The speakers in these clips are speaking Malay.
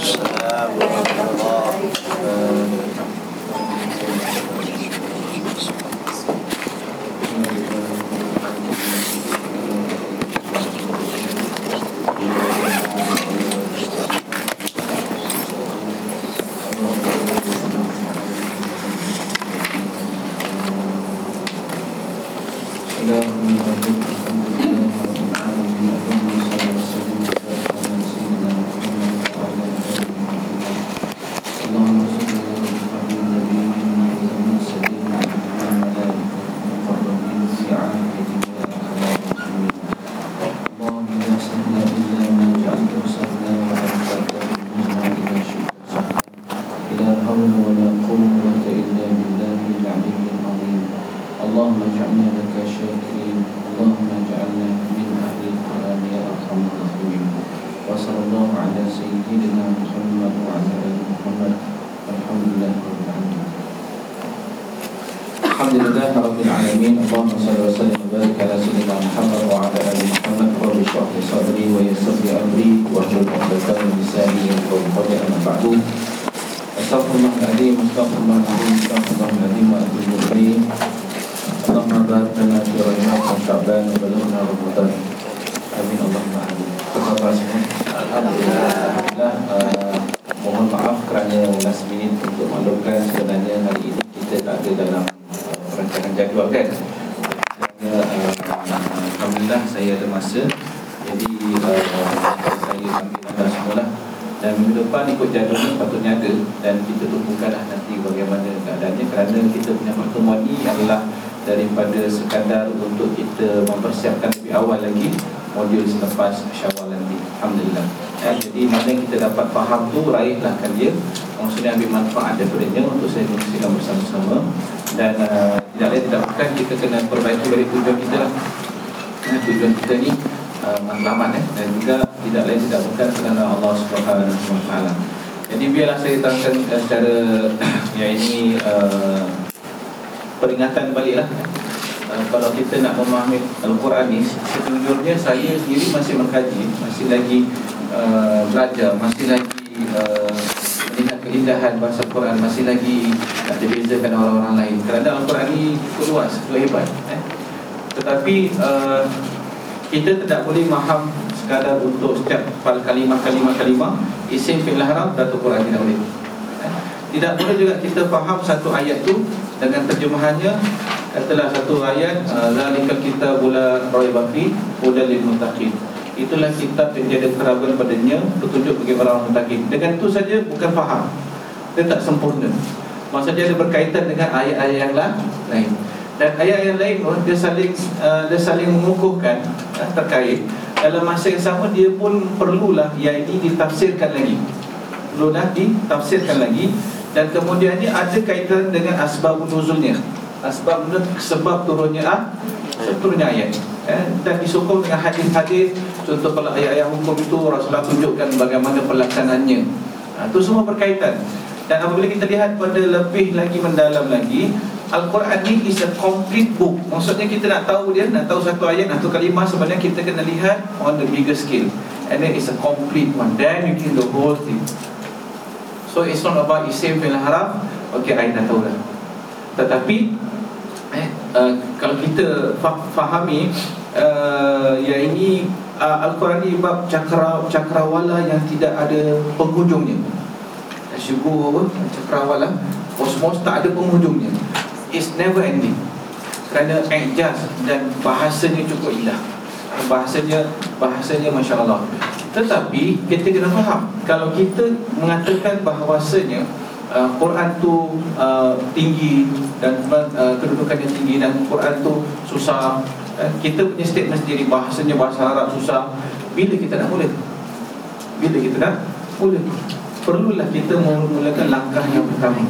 Shabbos. Raihlah dia. Maksudnya ambil manfaat daripadanya Untuk saya kongsikan bersama-sama. Dan uh, tidak lain tidak bukan kita kena perbaiki dari tujuan kita lah. Ya, Tujuan kita ni uh, eh. Dan juga tidak lain tidak bukan kerana Allah Taala. Jadi biarlah saya terangkan uh, secara yang ini uh, peringatan baliklah uh, kalau kita nak memahami Al-Quran ni sejujurnya saya sendiri masih mengkaji masih lagi uh, belajar masih lagi keindahan bahasa Quran. Masih lagi nak dibezakan orang-orang lain. Kerana Al-Quran ni cukup luas cukup hebat eh? tetapi uh, kita tidak boleh faham sekadar untuk setiap kalimah-kalimah-kalimah isim fi'il haram dan Quran tidak boleh. Eh? tidak boleh juga kita faham satu ayat tu dengan terjemahannya. Katalah satu ayat zalikal kitabula raiba fi hudal lil muttaqin. Itulah kitab yang tiada keraguan padanya petunjuk bagi orang muttaqin. Dengan itu saja bukan faham dia tak sempurna. Maksudnya dia berkaitan dengan ayat-ayat yang lain. Dan ayat yang lain pun dia saling uh, dia saling mengukuhkan uh, terkait. Dalam masa yang sama dia pun perlulah yang ini ditafsirkan lagi. Perlulah ditafsirkan lagi. Dan kemudiannya ada kaitan dengan asbab nuzulnya. Asbab sebab turunnya ah turunnya ayat. Eh, dan disokong dengan hadis-hadis. Contoh kalau ayat-ayat hukum itu Rasulullah tunjukkan bagaimana pelaksanaannya. Ha, itu semua berkaitan dan apabila kita lihat pada lebih lagi mendalam lagi Al-Quran ni is a complete book. Maksudnya kita nak tahu dia Nak tahu satu ayat, satu kalimah Sebenarnya kita kena lihat on the bigger scale. And then it's a complete one. Then you can the whole thing. So it's not about isim fil haraf Okay, I dah tahu dah Tetapi eh, uh, Kalau kita fa- fahami uh, Yang ini uh, Al-Quran ni bab cakra, cakrawala Yang tidak ada penghujungnya Syukur apa? Cakrawala Kosmos tak ada penghujungnya It's never ending Kerana ijaz dan bahasanya cukup indah Bahasanya Bahasanya Masya Allah Tetapi kita kena faham Kalau kita mengatakan bahawasanya uh, Quran tu uh, tinggi Dan uh, kedudukannya tinggi Dan Quran tu susah uh, Kita punya statement sendiri Bahasanya bahasa Arab susah Bila kita nak mula? Bila kita nak mula? Perlulah kita memulakan langkah yang pertama.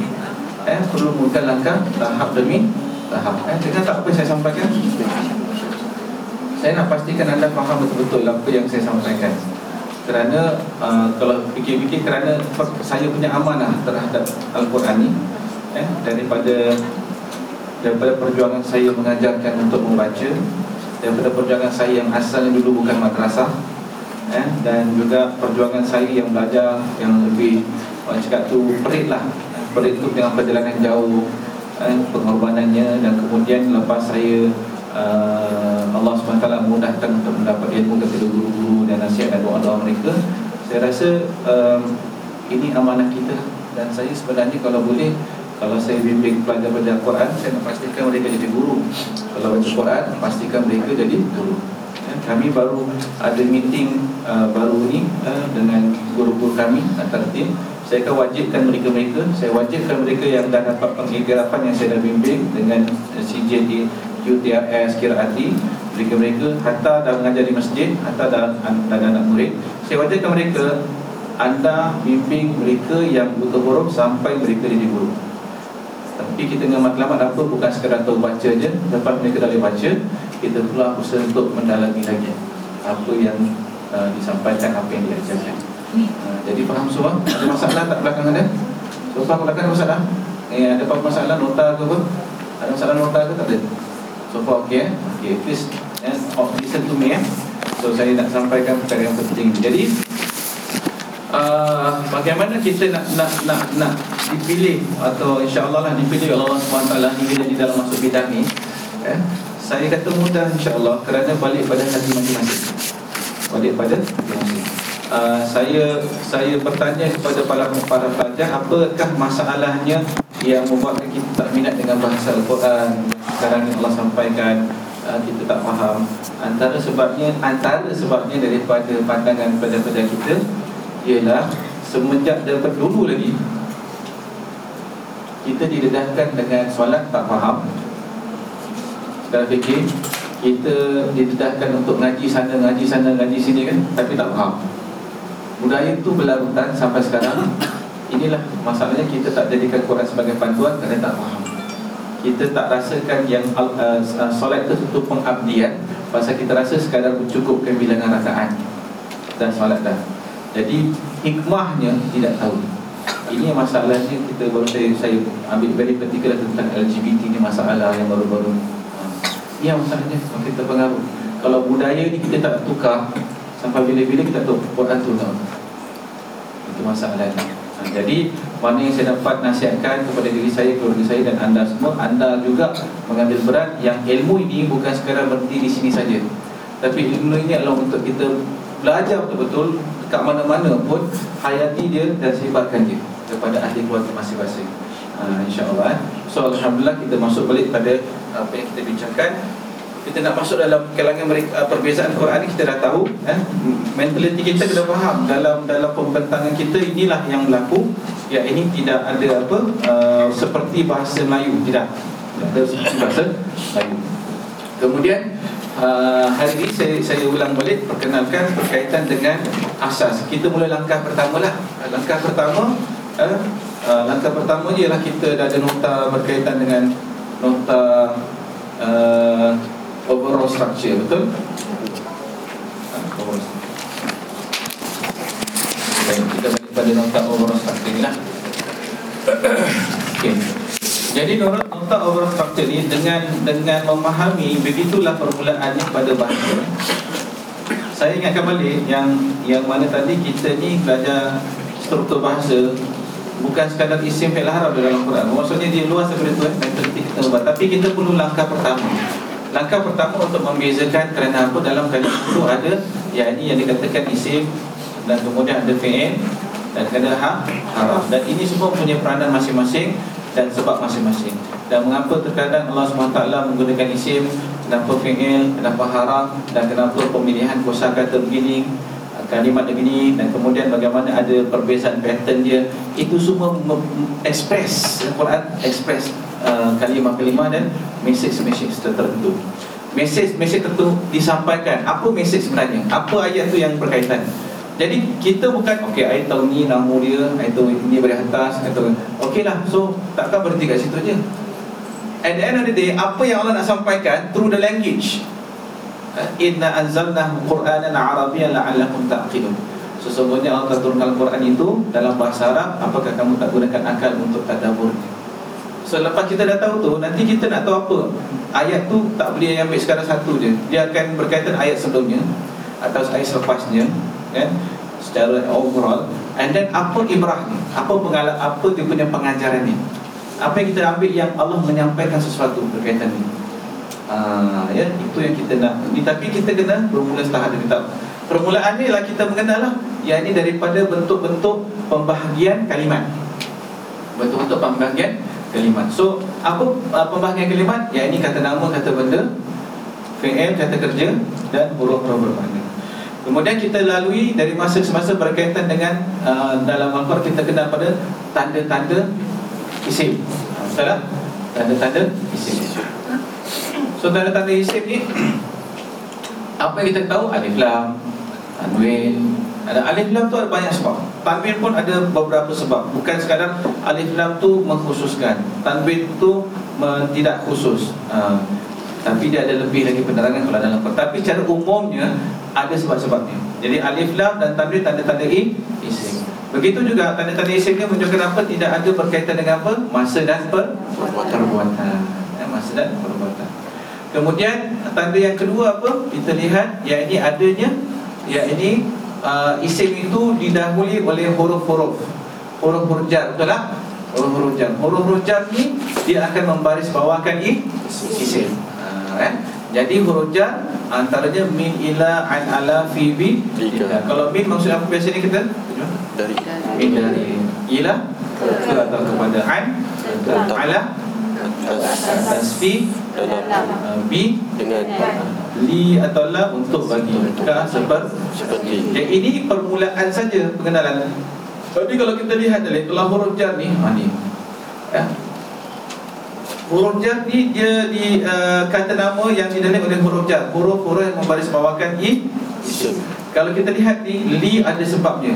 Eh, Perlu memulakan langkah tahap demi tahap. Eh, Dengar tak apa saya sampaikan? Saya nak pastikan anda faham betul-betul apa yang saya sampaikan. Kerana uh, kalau fikir-fikir kerana saya punya amanah terhadap Al-Quran ni eh, Daripada daripada perjuangan saya mengajarkan untuk membaca Daripada perjuangan saya yang asalnya dulu bukan madrasah eh, dan juga perjuangan saya yang belajar yang lebih orang cakap tu perit lah. Perit tu dengan perjalanan jauh eh, pengorbanannya. Dan kemudian lepas saya uh, Allah SWT mudahkan untuk mendapat ilmu kepada guru-guru dan nasihat dan doa-doa mereka saya rasa um, ini amanah kita. Dan saya sebenarnya kalau boleh kalau saya bimbing pelajar-pelajar Quran saya nak pastikan mereka jadi guru. Kalau baca Quran pastikan mereka jadi guru kami baru ada meeting uh, baru ni uh, dengan guru-guru kami antara tim. Saya akan wajibkan mereka-mereka saya wajibkan mereka yang dah dapat pengikirapan yang saya dah bimbing dengan CJ di UTRS Kiraati mereka-mereka hatta dah mengajar di masjid hatta dah, ada anak murid. Saya wajibkan mereka anda bimbing mereka yang buta huruf sampai mereka jadi guru. Tapi kita dengan matlamat apa bukan sekadar tahu baca je Lepas mereka dah boleh baca Kita pula usaha untuk mendalami lagi Apa yang uh, disampaikan, apa yang diajarkan uh, Jadi faham semua? Ada masalah tak belakang ada? So belakang ada masalah? Eh, ada apa masalah nota ke apa? Ada masalah nota ke tak ada? So far okey eh? Okay, please eh? oh, listen to me eh? So saya nak sampaikan perkara yang penting Jadi uh, Bagaimana kita nak nak nak nak dipilih atau insya-Allah lah dipilih oleh Allah SWT hingga jadi dalam masuk bidang ni eh, saya kata mudah insya-Allah. Kerana balik pada hati masing-masing. Balik pada uh, saya saya bertanya kepada para para pelajar apakah masalahnya yang membuatkan kita tak minat dengan bahasa Al-Quran? Sekarang ni Allah sampaikan uh, kita tak faham. Antara sebabnya antara sebabnya daripada pandangan pelajar-pelajar kita ialah semenjak daripada dulu lagi kita didedahkan dengan solat tak faham Sekarang fikir Kita didedahkan untuk ngaji sana, ngaji sana, ngaji sini kan? Tapi tak faham. Budaya itu berlarutan sampai sekarang. Inilah masalahnya kita tak jadikan Quran sebagai panduan kerana tak faham. Kita tak rasakan yang uh, uh, solat itu untuk pengabdian. Pasal kita rasa sekadar mencukupkan bilangan rakaat Dan solat dah. Jadi hikmahnya tidak tahu. Ini masalahnya kita baru saya, saya ambil very particular tentang LGBT ni masalah yang baru-baru Ini masalahnya kita pengaruh. Kalau budaya ni kita tak tukar Sampai bila-bila kita tahu Quran tu tahu Itu masalahnya ha, Jadi mana yang saya dapat nasihatkan kepada diri saya, keluarga saya dan anda semua Anda juga mengambil berat yang ilmu ini bukan sekadar berhenti di sini saja. Tapi ilmu ini adalah untuk kita belajar betul-betul Dekat mana-mana pun hayati dia dan sebarkan dia kepada ahli keluarga masing-masing. Uh, InsyaAllah eh. So Alhamdulillah kita masuk balik pada apa yang kita bincangkan Kita nak masuk dalam kalangan mereka, uh, perbezaan Quran ni kita dah tahu eh. Mentaliti kita kena faham Dalam dalam pembentangan kita inilah yang berlaku Ya ini tidak ada apa uh, Seperti bahasa Melayu Tidak ada seperti bahasa Melayu Kemudian Uh, hari ini saya, saya ulang balik perkenalkan berkaitan dengan asas. Kita mula langkah pertama lah. Langkah pertama uh, langkah pertama ialah kita dah ada nota berkaitan dengan nota uh, overall structure betul Okay, kita balik pada nota overall structure ni lah okay. Jadi nota, nota overall structure ni dengan dengan memahami begitulah permulaannya pada bahasa saya ingatkan balik yang yang mana tadi kita ni belajar struktur bahasa bukan sekadar isim fi'il harap dalam Quran. Maksudnya dia luas daripada tu eh. Tapi kita perlu langkah pertama. Langkah pertama untuk membezakan kerana apa dalam kalimah itu ada yang ini yang dikatakan isim dan kemudian ada fi'il dan ada ha, harap. Dan ini semua punya peranan masing-masing dan sebab masing-masing. Dan mengapa terkadang Allah SWT menggunakan isim, kenapa fi'il, kenapa harap dan kenapa pemilihan kosakata begini kalimat begini dan kemudian bagaimana ada perbezaan pattern dia itu semua express Al-Quran express uh, kalimah-kalimah dan message-message tertentu. Message-message tertentu disampaikan. Apa message sebenarnya? Apa ayat tu yang berkaitan? Jadi kita bukan okey ayat tahun ni nama dia ayat tahun ini dari atas atau okeylah so takkan berhenti kat situ je. At the end of the day apa yang Allah nak sampaikan through the language Inna anzalna Qur'anan Arabiyan la'allakum ta'qilun. Sesungguhnya Allah turunkan Al-Quran itu dalam bahasa Arab, apakah kamu tak gunakan akal untuk tadabbur? So lepas kita dah tahu tu, nanti kita nak tahu apa? Ayat tu tak boleh ambil sekarang satu je. Dia akan berkaitan ayat sebelumnya atau ayat selepasnya. kan? Secara overall. And then apa ibrah ni? Apa pengalaman apa dia punya pengajaran ni? Apa yang kita ambil yang Allah menyampaikan sesuatu berkaitan ni? Uh, ya itu yang kita nak ni. Tapi kita kena bermula setahap demi tahap permulaan ni lah kita mengenal lah. Yang ini daripada bentuk-bentuk pembahagian kalimat. Bentuk-bentuk pembahagian kalimat so apa uh, pembahagian kalimat yang ini kata nama kata benda fi'il kata kerja dan huruf-huruf bermakna Kemudian kita lalui dari masa ke masa berkaitan dengan uh, dalam Al-Quran kita kenal pada tanda-tanda isim. Tak? Tanda-tanda isim. So tanda-tanda isim ni apa yang kita tahu alif lam, tanwin. Ada alif lam tu ada banyak sebab. Tanwin pun ada beberapa sebab. Bukan sekadar alif lam tu mengkhususkan. Tanwin tu tidak khusus. Uh, tapi dia ada lebih lagi penerangan kalau dalam Quran. Tapi secara umumnya ada sebab-sebabnya. Jadi alif lam dan tanwin tanda-tanda i isim. Begitu juga tanda-tanda isim ni menunjukkan apa? Tidak ada berkaitan dengan apa? Masa dan per perbuatan. Ya, masa dan perbuatan. Kemudian tanda yang kedua apa? Kita lihat yang ini adanya yang ini uh, isim itu didahului oleh huruf-huruf. Huruf-huruf jar, betul tak? Huruf-huruf jar. Huruf-huruf jar ni dia akan membaris bawahkan i isim kan? Jadi huruf jar antaranya min ila an ala fi bi tiga. Kalau min maksud apa biasanya kita? Dari min dari ila ke atau kepada an ala atas fi uh, bi dengan li atau la untuk bagi ka seperti Jadi ini permulaan saja pengenalan. Tapi kalau kita lihat dari kalau huruf jar ni, ha ni. Ya. Huruf jar ni dia di uh, kata nama yang didalil oleh huruf jar. Huruf-huruf yang membaris bawahkan i isim Kalau kita lihat ni li ada sebabnya.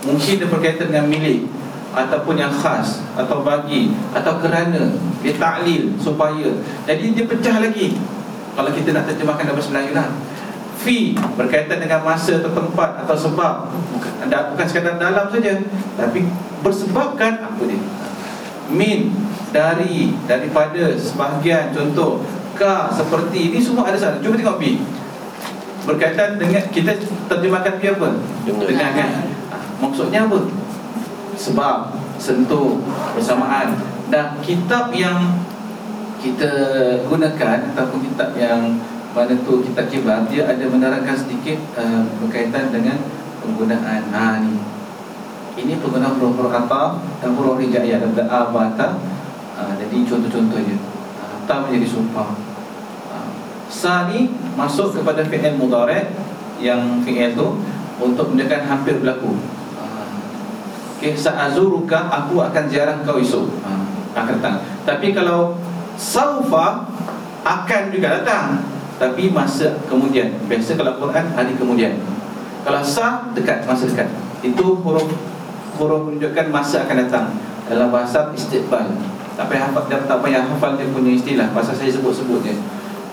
Mungkin dia berkaitan dengan milik ataupun yang khas atau bagi atau kerana dia taklil supaya. Jadi dia pecah lagi. Kalau kita nak terjemahkan dalam bahasa Melayu lah. Fi berkaitan dengan masa atau tempat atau sebab. Bukan, bukan sekadar dalam saja tapi bersebabkan apa dia? Min dari daripada sebahagian contoh. Ka seperti ini semua ada sana cuba tengok bi berkaitan dengan kita terjemahkan bi apa? Dengan. dengan kan? Maksudnya apa? Sebab sentuh bersamaan dan kitab yang kita gunakan ataupun kitab yang mana tu kitab kibar dia ada menerangkan sedikit uh, berkaitan dengan penggunaan. Ha ni. Ini penggunaan huruf-huruf ataf dan huruf hijaiyah dan abata uh, jadi contoh-contohnya. Uh, ta menjadi sumpah. Uh, sa ni masuk kepada fi'il mudhari' yang fi'il tu untuk menunjukkan hampir berlaku. Okay, sa'azuruka aku akan ziarah kau esok. Ha, akan datang. Tapi kalau saufa akan juga datang. Tapi masa kemudian. Biasa kalau Quran hari kemudian. Kalau sa dekat masa dekat. Itu huruf huruf menunjukkan masa akan datang. Dalam bahasa istiqbal. Payah hafal tak payah hafal dia punya istilah. Bahasa saya sebut-sebut je.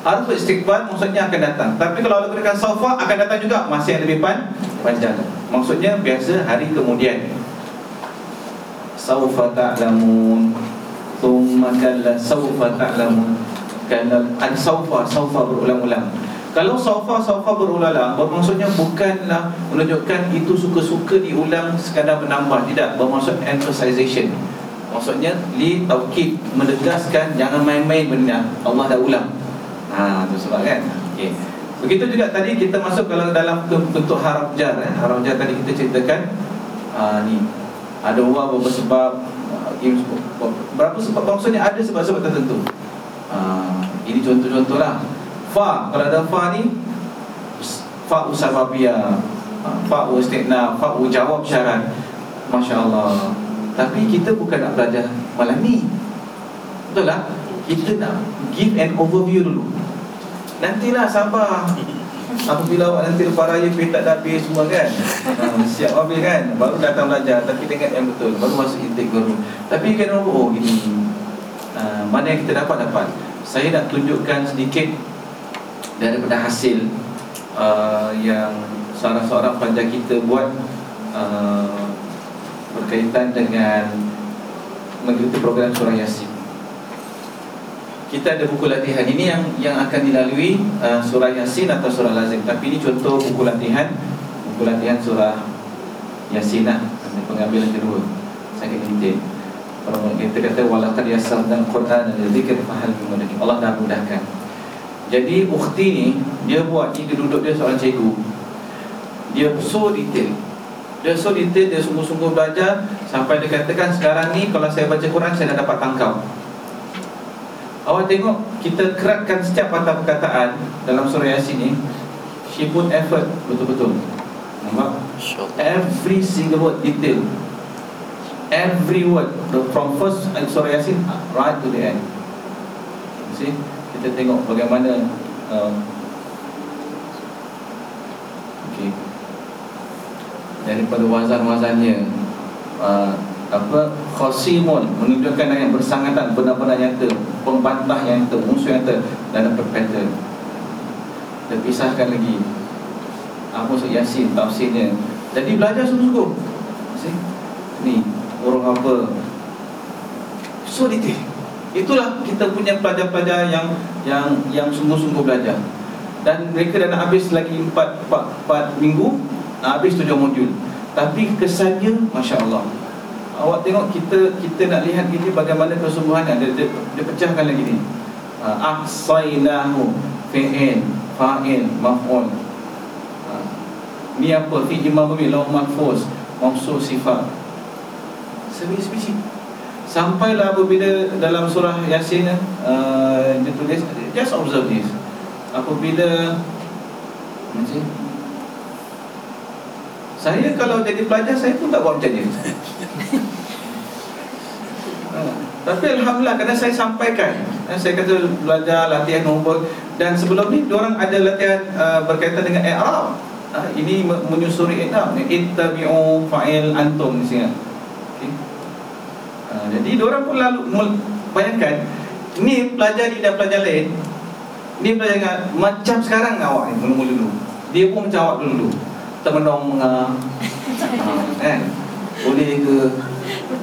Harf istiqbal maksudnya akan datang. Tapi kalau Allah gunakan saufa akan datang juga masa yang lebih pan, panjang. Maksudnya biasa hari kemudian. Saufa ta'lamun Thumma kalla saufa ta'lamun Kalla Ada saufa, saufa berulang-ulang Kalau saufa, saufa berulang-ulang Bermaksudnya bukanlah menunjukkan itu suka-suka diulang sekadar menambah Tidak, bermaksud emphasization Maksudnya li taukid menegaskan jangan main-main benda Allah dah ulang. Ha tu sebab kan. Okey. Begitu juga tadi kita masuk kalau dalam bentuk haraf jar eh. Haraf jar tadi kita ceritakan ha, ni ada waw beberapa uh, berapa sebab maksudnya ada sebab-sebab tertentu. Uh, ini contoh-contohlah. Fa kalau ada fa ni fa usababiyah uh, fa istiqna fa jawab syarat. masya-Allah. Tapi kita bukan nak belajar malam ni. Betul lah kita nak give an overview dulu. Nantilah sabar Apabila awak nanti lepas raya Pergi tak dah habis semua kan? Ha, Siap habis kan? Baru datang belajar. Tapi dengan yang betul. Baru masuk intake baru Tapi kan Oh gini ha, Mana yang kita dapat dapat. Saya nak tunjukkan sedikit Daripada hasil uh, Yang Seorang-seorang pelajar kita buat uh, Berkaitan dengan Mengikuti program surah Yasin kita ada buku latihan ini yang yang akan dilalui uh, surah Yasin atau surah Lazim. Tapi ini contoh buku latihan pelatihan surah Yasin lah pengambilan kedua saya kena intik Orang kita kata walaqad yassarna al-Quran lidzikr fahal min Allah dah mudahkan. Jadi ukhti ni dia buat ni dia duduk dia seorang cikgu. Dia so detail. Dia so detail dia sungguh-sungguh belajar sampai dia katakan sekarang ni kalau saya baca Quran saya dah dapat tangkap. Awak tengok kita keratkan setiap patah perkataan dalam surah Yasin ni she put effort betul-betul. Nampak? Every single word detail. Every word from first surah yasin right to the end. See? Kita tengok bagaimana uh, okay. Daripada wazan-wazannya uh, apa khosimun menunjukkan yang bersangatan benar-benar nyata pembantah yang nyata musuh yang nyata dan dapat pattern. Dan pisahkan lagi. Apa maksud yasin tafsirnya. Jadi belajar sungguh-sungguh. Ni orang apa? So detail itulah kita punya pelajar-pelajar yang yang yang sungguh-sungguh belajar. Dan mereka dah nak habis lagi 4 4, 4 minggu nak habis 7 modul. Tapi kesannya masya-Allah awak tengok kita kita nak lihat ini bagaimana kesungguhannya dia, dia, dia pecahkan lagi ni. Ah, ahsainahu fi'il fa'il maf'ul. Ah, ni apa? Fi imam bi law mahfuz mafsus sifat. Sebiji-sebiji Sampailah apabila dalam surah Yasin uh, Dia tulis Just observe this. Apabila Macam Saya kalau jadi pelajar Saya pun tak buat macam ni Tapi Alhamdulillah Kerana saya sampaikan uh, Saya kata belajar latihan nombor Dan sebelum ni Diorang ada latihan uh, Berkaitan dengan Arab uh, Ini menyusuri Arab Ittabi'u fa'il antum Di sini. Ha, jadi orang pun lalu bayangkan ni pelajar ni dan pelajar lain ni pelajar ingat, macam sekarang awak ni mula dulu. Dia pun macam awak dulu termenung uh, uh, kan? Boleh ke?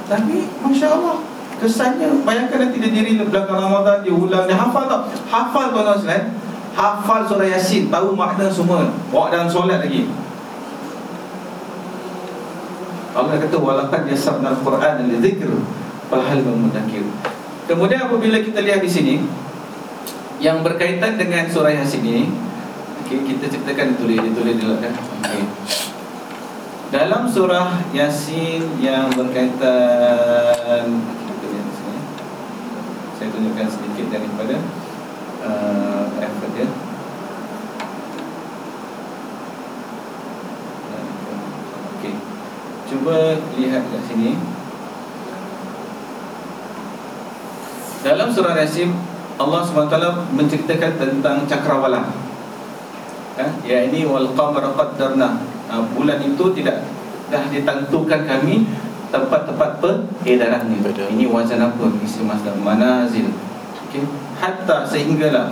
Tapi Masya Allah kesannya bayangkan nanti dia diri belakang Ramadan dia ulang dia hafal tak hafal tuan-tuan sekalian hafal surah Yasin tahu makna semua bawa dalam solat lagi Allah kata walaqad yassarna al-Quran lidzikr fahal mudakir. Kemudian apabila kita lihat di sini yang berkaitan dengan surah Yasin ini, okay, kita ceritakan ditulis ditulis dulu kan. Okay. Dalam surah Yasin yang berkaitan saya tunjukkan sedikit daripada uh, effort dia. Okay. Cuba lihat kat sini. Dalam surah Yasin Allah SWT menceritakan tentang cakrawala ya, ya ini wal qamara qaddarna ha, bulan itu tidak dah ditentukan kami tempat-tempat peredarannya. Ini wazan apa isim masdar? Manazil. Okey. Hatta sehinggalah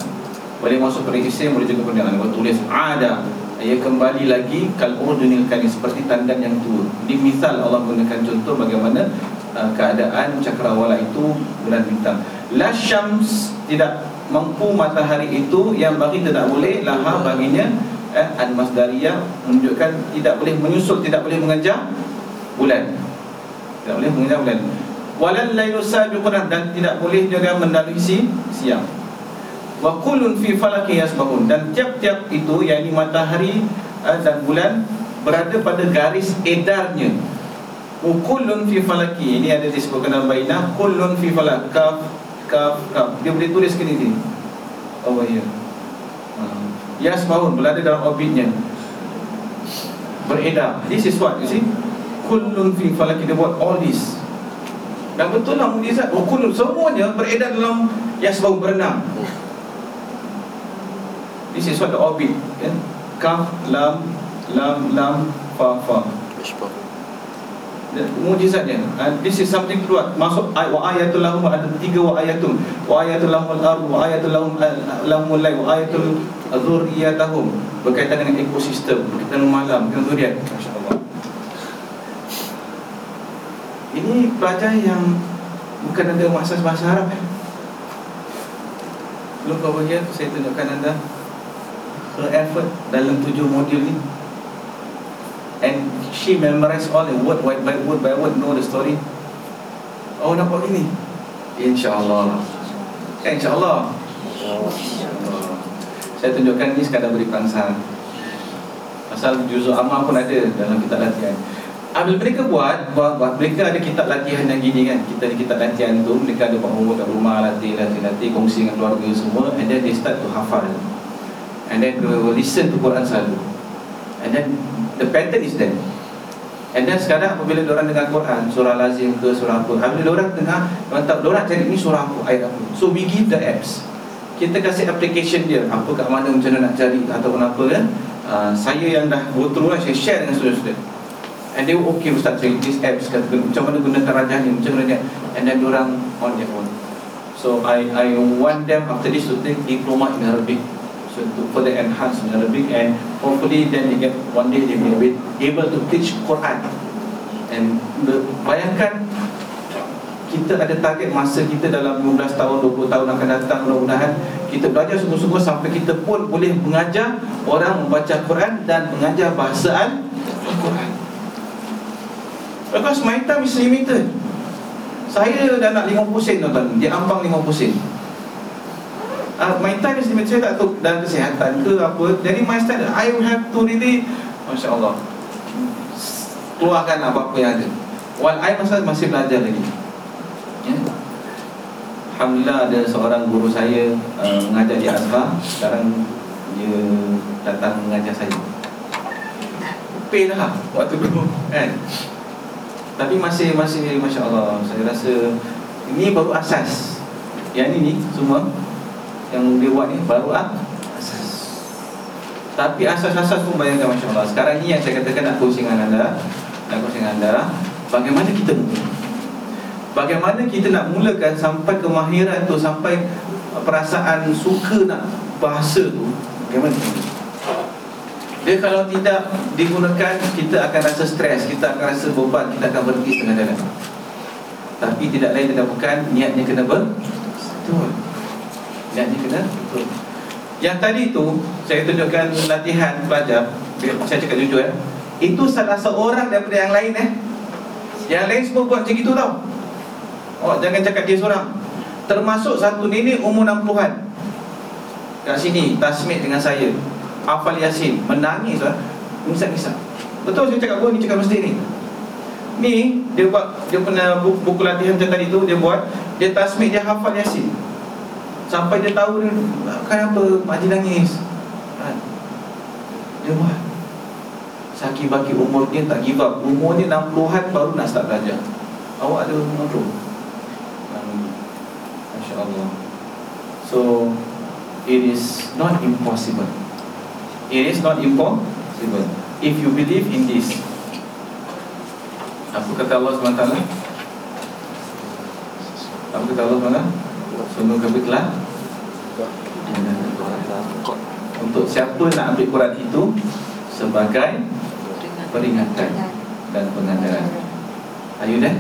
boleh masuk pada isim boleh juga pada boleh tulis ada. Ia kembali lagi kal urdunil kali seperti tandan yang tua. Di misal Allah gunakan contoh bagaimana uh, keadaan cakrawala itu bulan bintang. La syams tidak mampu matahari itu yang bagi tidak boleh laha baginya eh al masdariyah menunjukkan tidak boleh menyusul tidak boleh mengejar bulan tidak boleh mengejar bulan. Walal lailu sabiqun dan tidak boleh juga mendalui si siang. Wa kullun fi falaki yasbahun. Dan tiap-tiap itu yakni matahari eh, dan bulan berada pada garis edarnya. Kullun fi falaki. Ini ada disebutkan dalam bainah. Kullun fi falak. Kaf kaf kaf. Dia boleh tulis ke ni oh ya. Uh, yasmaun berada dalam orbitnya. Beredar. This is what you see kullun fi falak dia buat all this. Dan betul lah mujizat oh kullun semuanya beredar dalam yasmaun berenang. This is what the orbit kan kaf lam lam lam fa fa. Mujizatnya uh, this is something what? Masuk wa ayatul lahum ada tiga wa ayatul wa ayatul lahum al-ard wa ayatul lahum lahum al wa ayatul dzurriyyatahum berkaitan dengan ekosistem berkaitan dengan malam zuriat masyaallah ini pelajar yang bukan ada maksud bahasa Arab eh? Lupa bahagia saya tunjukkan anda Her effort dalam tujuh modul ni. And she memorized all the word by, by word by word Know the story. Oh nampak gini InsyaAllah. Eh, InsyaAllah. Saya tunjukkan ni sekadar beri perangsang Pasal juzuk amal pun ada dalam kitab latihan Apabila mereka buat, buat, buat. Mereka ada kitab latihan yang gini kan. Kita ada kitab latihan tu Mereka ada buat homework kat rumah Latih, latih, latih Kongsi dengan keluarga semua And then they start to hafal. And then they will listen to Quran selalu. And then the pattern is there And then sekarang apabila orang dengar Quran Surah lazim ke surah apa Apabila orang dengar Orang tak orang cari ni surah apa Ayat apa. So we give the apps. Kita kasih application dia. Apa kat mana macam mana nak cari Ataupun apa kan uh, Saya yang dah go through lah Saya share dengan student-student And they were okay Ustaz cari this apps kata, Macam mana gunakan rajah ni? Macam mana ni And then orang on their own. So I I want them after this to take diploma in Arabic. So to further enhance in Arabic. And hopefully then they get one day they will be able to teach Quran. And the, bayangkan kita ada target masa kita dalam 15 tahun 20 tahun akan datang mudah-mudahan kita belajar sungguh-sungguh sampai kita pun boleh mengajar orang membaca Quran dan mengajar bahasa Al-Quran because my time is limited. Saya dah nak 50 sen tuan-tuan. Dia ambang 50 sen. Uh, my time is limited. Saya tak tahu dalam kesihatan ke apa. Jadi my time I have to really Masya Allah keluarkan apa-apa yang ada. While I masa masih belajar lagi. Ya? Alhamdulillah ada seorang guru saya uh, mengajar di Azhar. Sekarang dia datang mengajar saya. Pay lah waktu dulu kan tapi masih masih Masya Allah saya rasa ini baru asas. Yang ini ni semua yang dia buat ni baru asas. Tapi asas-asas pun bayangkan Masya Allah Sekarang ni yang saya katakan nak kongsi dengan anda Nak dengan anda Bagaimana kita mula? Bagaimana kita nak mulakan sampai kemahiran tu Sampai perasaan suka nak bahasa tu Bagaimana dia kalau tidak digunakan Kita akan rasa stres Kita akan rasa beban Kita akan berhenti setengah jalan Tapi tidak lain tidak bukan Niatnya kena ber Betul. Niatnya kena betul. Yang tadi tu Saya tunjukkan latihan pelajar Saya cakap jujur ya Itu salah seorang daripada yang lain eh. Yang lain semua buat macam itu tau. Oh jangan cakap dia seorang. Termasuk satu nenek umur 60-an Kat sini Tasmid dengan saya hafal Yasin. Menangis lah Misal-misal Betul saya cakap ni cakap masjid ni? Ni Dia buat Dia pernah buku, buku latihan macam tadi tu Dia buat Dia tasmik dia hafal Yasin. Sampai dia tahu dia Kenapa Makcik nangis. Kan? Dia buat. Saki baki umur dia tak give up. Umur dia 60-an baru nak start belajar. Awak ada umur tu Masya Allah. So It is not impossible It is not impossible If you believe in this Apa kata Allah SWT Apa kata Allah SWT Sungguh kami telah Untuk siapa nak ambil Quran itu? Sebagai Peringatan. Dan pengajaran Are you there?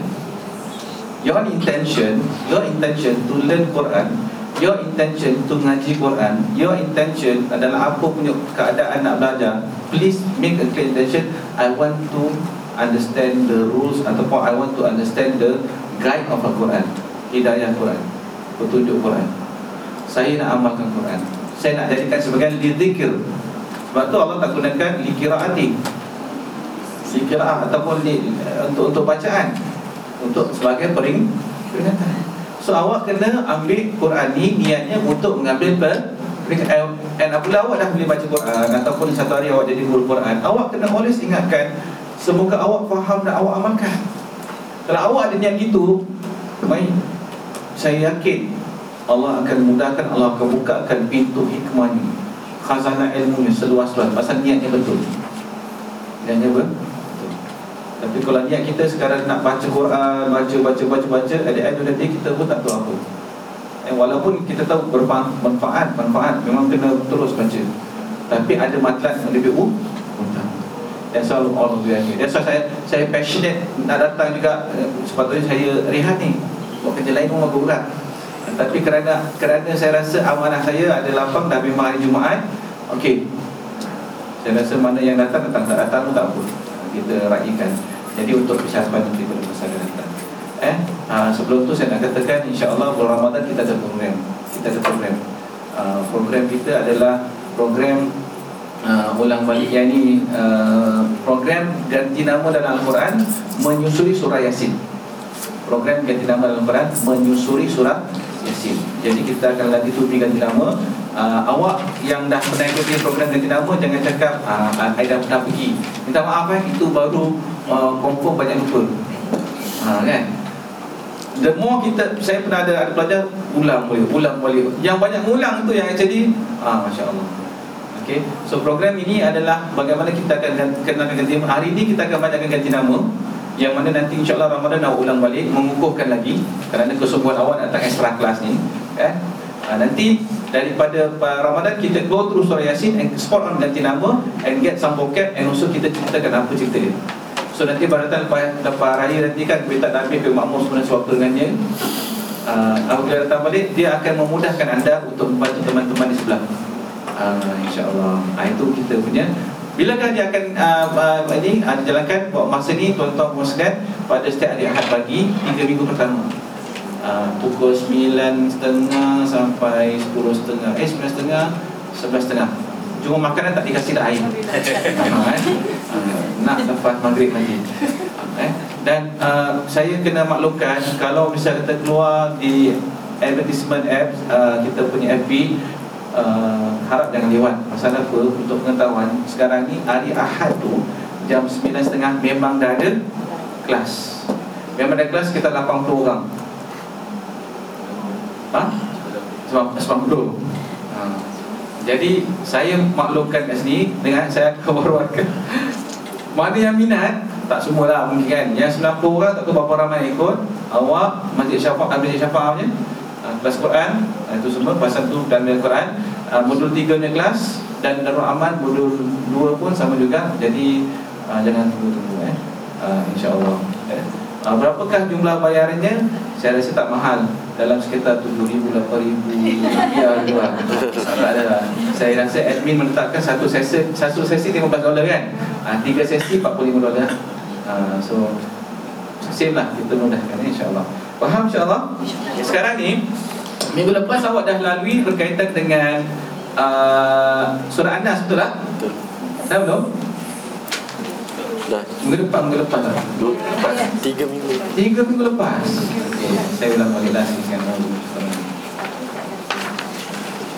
Your intention Your intention to learn Quran Your intention to ngaji Quran Your intention adalah apa punya keadaan nak belajar Please make a clear intention. I want to understand the rules Ataupun I want to understand the guide of Al-Quran Hidayah Quran Petunjuk Quran. Saya nak amalkan Quran. Saya nak jadikan sebagai lidikir Sebab tu Allah tak gunakan likiraati Likira'ah ataupun li, untuk untuk bacaan. Untuk sebagai pering, peringatan So awak kena ambil Quran ni niatnya untuk mengambil per And apabila awak dah boleh baca Quran Ataupun satu hari awak jadi guru Quran. Awak kena always ingatkan Semoga awak faham dan awak amalkan. Kalau awak ada niat gitu Baik. Saya yakin Allah akan mudahkan Allah akan bukakan pintu hikmahnya Khazanah ilmunya seluas-luas Pasal niatnya betul. Niatnya betul tapi kalau niat kita sekarang nak baca Quran, baca, baca, baca, baca the end of the day kita pun tak tahu apa. And walaupun kita tahu bermanfaat, manfaat Memang kena terus baca. Tapi ada matlat yang lebih utama. That's all all of you That's why saya, saya passionate nak datang juga eh, Sepatutnya saya rehat ni. Buat kerja lain pun berat Tapi kerana kerana saya rasa amanah saya ada lapang dah memang hari Jumaat Okay Saya rasa mana yang datang, datang. Tak datang pun tak apa. Kita raikan. Jadi untuk persiapan nanti pada masa akan datang. Eh, uh, sebelum tu saya nak katakan insya-Allah bulan Ramadan kita ada program. Kita ada program. Uh, program kita adalah program uh, ulang balik yang ini uh, program ganti nama dalam Al-Quran menyusuri surah Yasin. Program ganti nama dalam Al-Quran menyusuri surah Yasin. Jadi kita akan lagi tu ganti nama. Uh, awak yang dah pernah ikuti program ganti nama jangan cakap uh, I dah pernah pergi. Minta maaf eh itu baru uh, confirm banyak lupa. Ha, kan? The more kita Saya pernah ada, ada pelajar Ulang boleh, ulang boleh Yang banyak ulang tu yang actually ah, Masya Allah Okay, so program ini adalah Bagaimana kita akan kenalkan ganti Hari ini kita akan banyakkan ganti nama Yang mana nanti insyaAllah Ramadan nak ulang balik Mengukuhkan lagi Kerana kesungguhan awak datang extra kelas ni eh? Ha, nanti daripada Ramadan kita go through surah Yasin and spot on ganti nama and get some vocab and also kita ceritakan apa cerita dia. So nanti pada lepas, lepas raya nanti kan tak Nabi ke makmur sebenarnya suatu dengannya. Uh, Apabila datang balik Dia akan memudahkan anda untuk membantu teman-teman di sebelah. Uh, InsyaAllah. Uh, Itu kita punya. Bilakah dia akan uh, uh, ini uh, dijalankan? Buat masa ni tuan-tuan puaskan pada setiap hari Ahad pagi 3 minggu pertama. Uh, pukul 9.30 sampai 10.30 eh 9.30 11.30 Cuma makanan tak dikasih dah air uh, Nak lepas maghrib nanti eh? Dan uh, saya kena maklumkan Kalau misalnya kita keluar di advertisement apps uh, Kita punya FB uh, Harap jangan lewat Pasal apa? Untuk pengetahuan Sekarang ni hari Ahad tu Jam 9.30 memang dah ada kelas Memang ada kelas kita 80 orang Ha? 90 ha. Jadi saya maklumkan kat sini Dengan saya kebaruankan Mana yang minat Tak semualah mungkin kan. Yang 90 orang tak tahu berapa ramai ikut. Awak Masjid Syafa' Kan Masjid Syafa' punya. Uh, Kelas Quran. Uh, Itu semua Pasal tu dan Quran. Uh, Modul 3 nya kelas Dan Darul Aman Modul 2 pun sama juga. Jadi Jangan tunggu-tunggu eh. InsyaAllah eh. Uh, Berapakah jumlah bayarannya? Saya rasa tak mahal. Dalam sekitar 7,000, 8,000 rupiah juga. Tak ada Saya rasa admin meletakkan satu sesi Satu sesi 15 dolar kan? Ha, Tiga sesi 45 dolar. Ha, So Same lah. Kita mudahkan insyaAllah. Faham insyaAllah? Sekarang ni Minggu lepas awak dah lalui berkaitan dengan uh, Surah Anas betul tak? Betul. Tahu belum? Dah Minggu depan, minggu lepas lah Dua, Tiga minggu Tiga minggu lepas okay. Saya ulang balik lah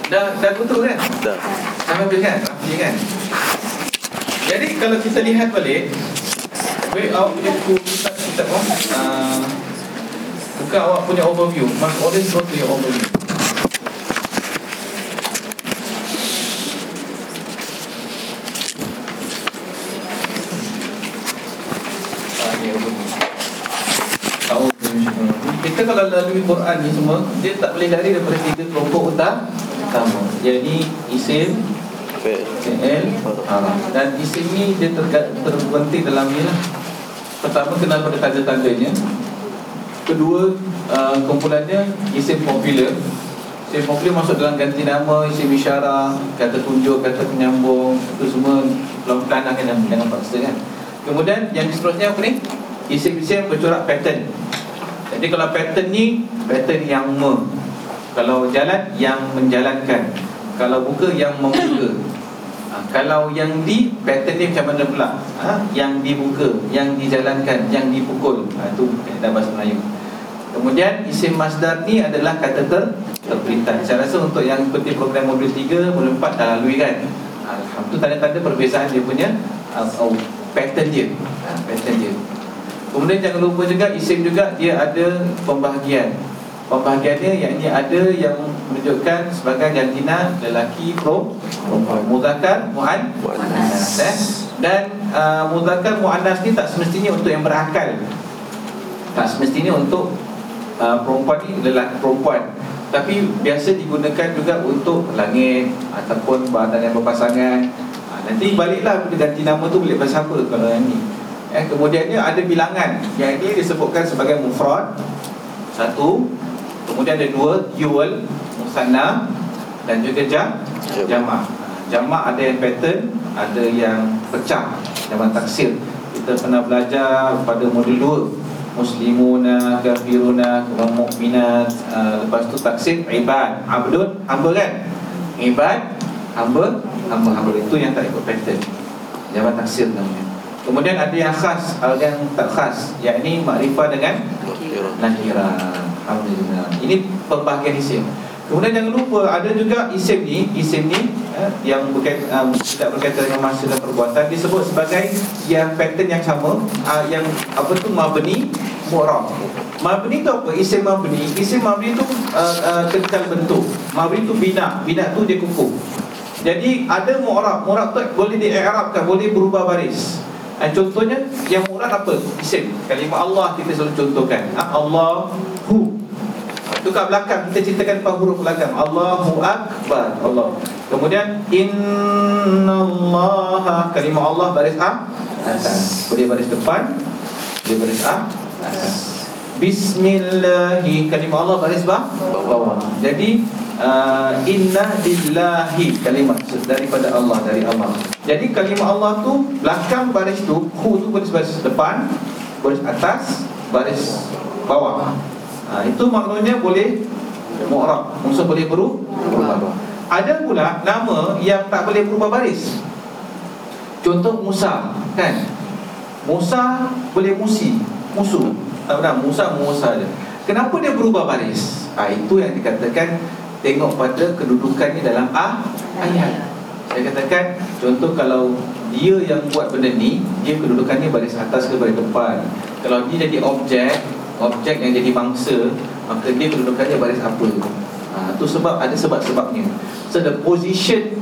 Dah, dah betul kan? Dah Sama ambil kan? Rapi kan? Jadi kalau kita lihat balik Wait awak punya buku Kitab kitab oh, uh, Buka awak punya overview Must always go to your overview Ah, ni overview. Tahu kita kalau lalui Quran ni semua Dia tak boleh lari daripada tiga kelompok utama. Jadi isim Fi'il. ha. Dan isim ni dia ter- terpenting dalam ni lah. Pertama kenal pada tanda-tandanya. Kedua uh, kumpulannya isim popular. Isim popular masuk dalam ganti nama Isim isyarah Kata tunjuk, kata penyambung Itu semua pelan-pelan lah kan Jangan paksa kan. Kemudian yang seterusnya apa ni? Isim-isim bercorak pattern Jadi kalau pattern ni Pattern yang me. Kalau jalan yang menjalankan. Kalau buka yang membuka. Ha, Kalau yang di Pattern ni macam mana pula? Ha? Yang dibuka Yang dijalankan Yang dipukul. Ha, Itu kaedah bahasa Melayu. Kemudian isim masdar ni adalah kata ter terperintah. Saya rasa untuk yang seperti program modul 3 Modul 4 dah lalui kan? Alhamdulillah Itu tanda-tanda perbezaan dia punya uh, oh, Pattern dia. Ha, Pattern dia Kemudian jangan lupa juga isim juga dia ada pembahagian. Pembahagiannya yang ini ada yang menunjukkan sebagai jantina lelaki pro perempuan. Mu'an. Mu'annas. Eh? Dan uh, muzakar mu'annas ni tak semestinya untuk yang berakal. Tak semestinya untuk uh, perempuan ni lelaki perempuan. Tapi biasa digunakan juga untuk langit Ataupun badan yang berpasangan. Uh, Nanti baliklah bila ganti nama tu boleh bahasa apa kalau yang ni eh, Kemudiannya ada bilangan. Yang ini disebutkan sebagai mufrad. Satu. Kemudian ada dua Dual Musanna Dan juga jam Jamak Jamak ada yang pattern Ada yang pecah Jamak taksir. Kita pernah belajar pada modul 2 Muslimuna, kafiruna, mu'minat uh, Lepas tu taksir ibad. Abdun, hamba kan? Ibad, hamba, hamba, hamba. Itu yang tak ikut pattern. Jawapan taksir namanya Kemudian ada yang khas, ada yang tak khas Yakni makrifah dengan nakira. Alhamdulillah. Ini pembahagian isim. Kemudian jangan lupa ada juga isim ni Isim ni eh, yang berkait, um, tidak berkaitan dengan masa dan perbuatan Disebut sebagai yang pattern yang sama uh, Yang apa tu mabni mu'rab. Mabni tu apa? Isim mabni. Isim mabni tu uh, uh, bentuk. Mabni tu bina. Bina tu dia kukuh. Jadi ada mu'rab. Mu'rab tu boleh di-i'rabkan Boleh berubah baris Eh, contohnya yang murad apa? Isim. Kalimah Allah kita selalu contohkan. Ha? Allahu. Itu kat belakang kita ceritakan empat huruf belakang. Allahu akbar. Allah. Kemudian innallaha kalimah Allah baris A. Boleh baris depan, boleh baris A atas. Bismillahi kalimah Allah baris bawah. bawah. Jadi uh, inna lillahi kalimat daripada Allah dari Allah. Jadi kalimah Allah tu belakang baris tu, hu tu baris baris depan, baris atas, baris bawah. Ha, itu maknanya boleh mu'rab. Maksud boleh beru, berubah. Ada pula nama yang tak boleh berubah baris. Contoh Musa, kan? Musa boleh musi, musuh. Tak benar, Musa Musa je. Kenapa dia berubah baris? Ha, itu yang dikatakan tengok pada kedudukannya dalam ah, ayat. Saya katakan contoh kalau dia yang buat benda ni, dia kedudukannya baris atas ke baris depan. Kalau dia jadi objek, objek yang jadi mangsa, maka dia kedudukannya baris apa? Ha, tu sebab ada sebab-sebabnya. So the position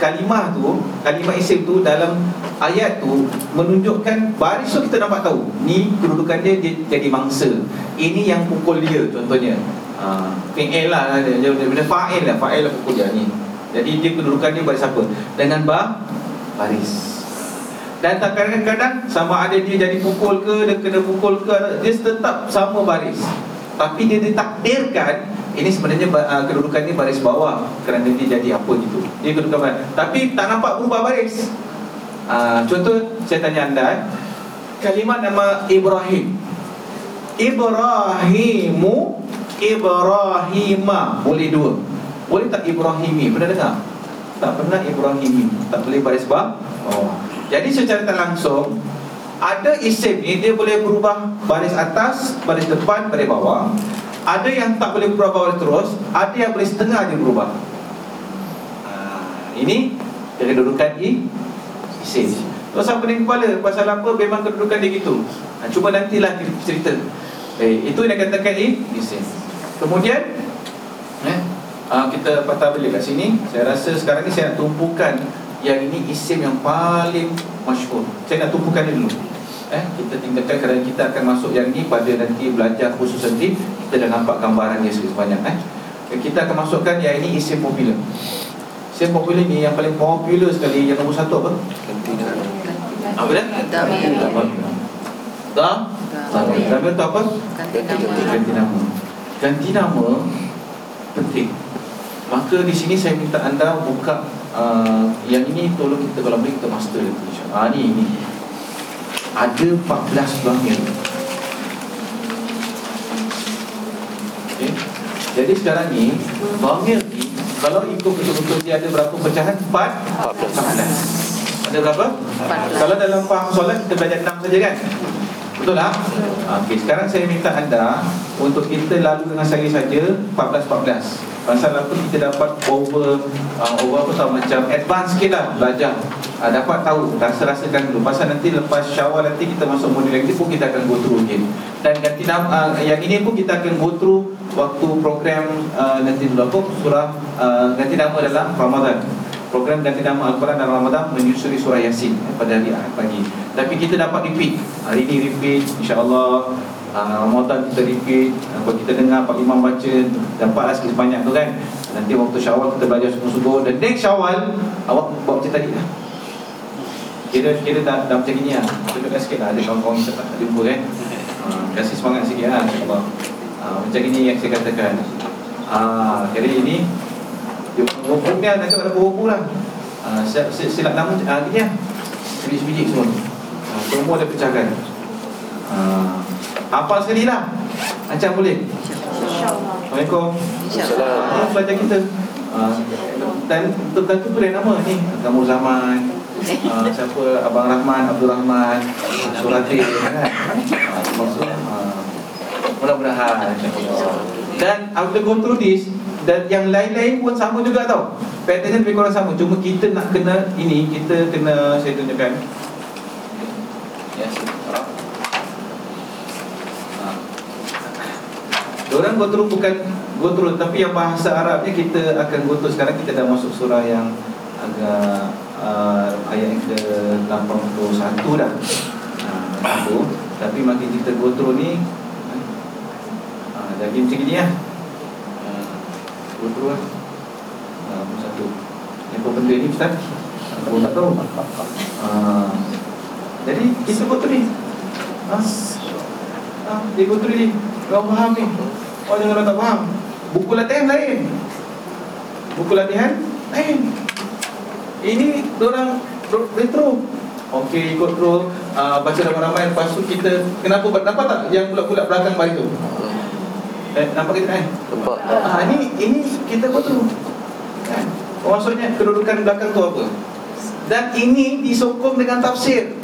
kalimah tu, kalimah isim tu dalam ayat tu menunjukkan baris tu kita dapat tahu. Ni kedudukan dia, dia jadi mangsa. Ini yang pukul dia contohnya. Ha, fi'il lah dia, dia, dia, dia fa'il lah, fa'il lah pukul dia ni. Jadi dia kedudukan dia baris apa? Dengan ba baris. Dan tak kadang-kadang sama ada dia jadi pukul ke, dia kena pukul ke, dia tetap sama baris. Tapi dia ditakdirkan ini sebenarnya uh, kedudukan ni baris bawah kerana dia jadi apa gitu. Dia kedudukan baris. Tapi tak nampak berubah baris. Uh, contoh saya tanya anda eh. Kalimat nama Ibrahim. Ibrahimu Ibrahima boleh dua. Boleh tak Ibrahimi? Pernah dengar? Tak pernah Ibrahimi. Tak boleh baris bawah. Oh. Jadi secara tak langsung ada isim ni dia boleh berubah baris atas, baris depan, baris bawah. Ada yang tak boleh berubah baris terus, ada yang boleh setengah je berubah. Ha, ini kedudukan i isim. Terus apa pening kepala pasal apa memang kedudukan dia gitu. Ha, cuba nantilah cerita. Eh, itu yang katakan i isim. Kemudian eh, ha, kita patah balik kat sini. Saya rasa sekarang ni saya nak tumpukan yang ini isim yang paling masyhur. Saya nak tumpukan dia dulu. Eh, kita tinggalkan kerana kita akan masuk yang ini pada nanti belajar khusus nanti kita dah nampak gambaran dia sedikit sebanyak eh. Kita akan masukkan yang ini isim popular. Isim popular ni yang paling popular sekali yang nombor satu apa? Apa dia? Dah? Damir tu apa? Ganti nama. Ganti nama penting. Maka di sini saya minta anda buka uh, yang ini tolong kita kalau boleh kita master insya-Allah. Ah ni ini. Ada 14 bangil. Okay. Jadi sekarang ni bangil ni kalau ikut betul-betul dia ada berapa pecahan? 4 14. Ada berapa? 14. Kalau dalam faham solat kita belajar 6 saja kan? Betul tak? Okey, sekarang saya minta anda untuk kita lalu dengan saya saja 14-14. Pasal apa kita dapat over uh, over apa tahu macam advance sikit lah belajar. Uh, dapat tahu, rasa-rasakan dulu. Pasal nanti lepas syawal nanti kita masuk modul lagi pun kita akan go through again. Dan ganti uh, yang ini pun kita akan go through waktu program uh, nanti dulu apa surah uh, ganti nama dalam Ramadan. Program ganti nama Al-Quran dalam Ramadan menyusuri surah Yasin pada hari Ahad pagi. Tapi kita dapat repeat. Hari ini repeat insya-Allah uh, Ramadan kita repeat. Apa kita dengar Pak Imam baca Dapatlah sikit banyak tu kan. Nanti waktu syawal kita belajar subuh-subuh Dan next syawal Awak buat macam tadi lah. Kira, kira dah, dah macam ni lah. Tunjukkan sikit lah Ada kawan-kawan kita tak jumpa kan. Uh, Kasih semangat sikit lah InsyaAllah. Uh, Macam ini yang saya katakan. Uh, ini Buku ni nanti ada buku lah. Uh, Silap nama uh, Gini lah. Sebiji-sebiji semua uh, Semua dia pecahkan uh, Hafal sekali lah. Macam boleh? Assalamualaikum. Ini pelajar kita? Uh, Dan tentu tu lain nama ni. Kamu Zaman. Uh, Siapa? Abang Rahman Abdul Rahman. Suratin kan? Uh, uh, Mudah-mudahan. Dan after go through this Dan yang lain-lain pun sama juga tau. Patternnya lebih kurang sama Cuma kita nak kena Ini Kita kena Saya tunjukkan Orang go through bukan go through tapi yang bahasa Arabnya kita akan go through sekarang kita dah masuk surah yang agak uh, ayat yang ke-81 dah. Ha, itu. Tapi makin kita go through ni jadi macam gini lah. Go through lah. Satu. Yang apa benda ni Ustaz? Aku tak tahu. Ha, jadi kita go through ni. Ha, ha, dia go through ni. Kau faham ni? Oh jangan orang tak faham Buku latihan lain Buku latihan lain Ini orang retro Okey ikut terus uh, Baca ramai-ramai Lepas tu kita Kenapa Nampak tak yang bulat-bulat belakang baris tu eh, Nampak kita kan Nampak Ah, ini ini kita betul. Kan? Maksudnya kedudukan belakang tu apa? Dan ini disokong dengan tafsir.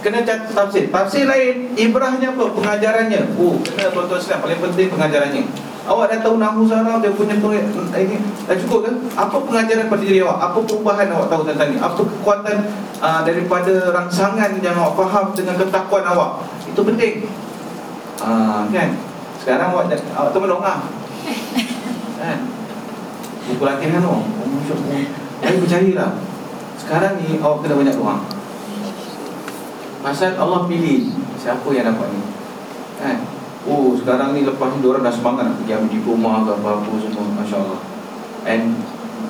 Kena cat tafsir. Tafsir lain, ibrahnya apa? Pengajarannya. Oh, kena tuan-tuan sekalian paling penting pengajarannya. Awak dah tahu Nahu Sarah dia punya tu ini dah cukup kan? Apa pengajaran pada diri awak? Apa perubahan awak tahu tentang ni? Apa kekuatan uh, daripada rangsangan yang awak faham dengan ketakuan awak? Itu penting. Ah, kan? Sekarang awak awak tu melongah. Kan? Buku latihan tu. Saya percayalah. Sekarang ni awak kena banyak doa. Pasal Allah pilih siapa yang dapat ni. Kan? Oh, sekarang ni lepas ni orang dah semangat nak pergi ambil diploma ke apa-apa semua. Masya Allah. And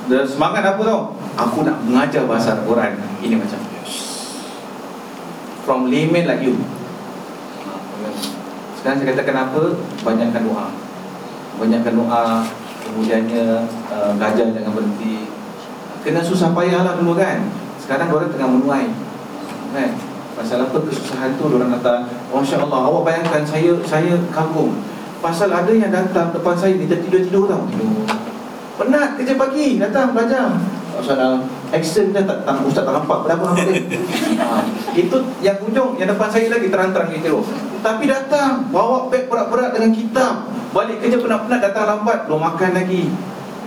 the semangat apa tau? Aku nak mengajar bahasa Al-Quran. Ini macam From layman like you. Sekarang saya katakan apa? Banyakkan doa. Banyakkan doa. Kemudiannya uh, belajar jangan berhenti. Kena susah payah lah dulu kan. Sekarang orang tengah menuai. Kan? Pasal apa kesusahan tu? Orang datang Masya Allah awak bayangkan saya saya kagum. Pasal ada yang datang depan saya ni tertidur-tidur tau. Tidur. Penat kerja pagi datang belajar. Action dia tak, tak Ustaz tak nampak berapa ha, Itu yang ujung yang depan saya lagi terang-terang tidur Tapi datang bawa beg berat-berat dengan kitab. Balik kerja penat-penat datang lambat Belum makan lagi.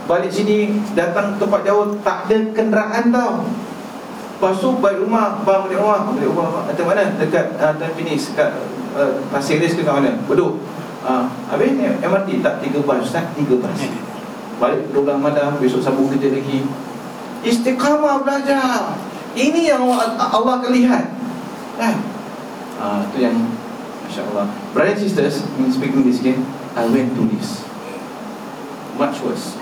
Balik sini datang tempat jauh tak ada kenderaan tau Lepas tu balik rumah, bang balik rumah, balik rumah macam mana? Dekat uh, Tampines, dekat uh, Pasir Ris ke kat mana? Bedok. Uh, habis MRT tak tiga bas, tak tiga bas. Balik 12 malam, besok sambung kerja lagi. Istiqamah belajar. Ini yang Allah, Allah akan lihat. Kan? Ah, uh, tu yang Masya-Allah. Brothers and sisters, in speaking this again, I went through this. Much worse.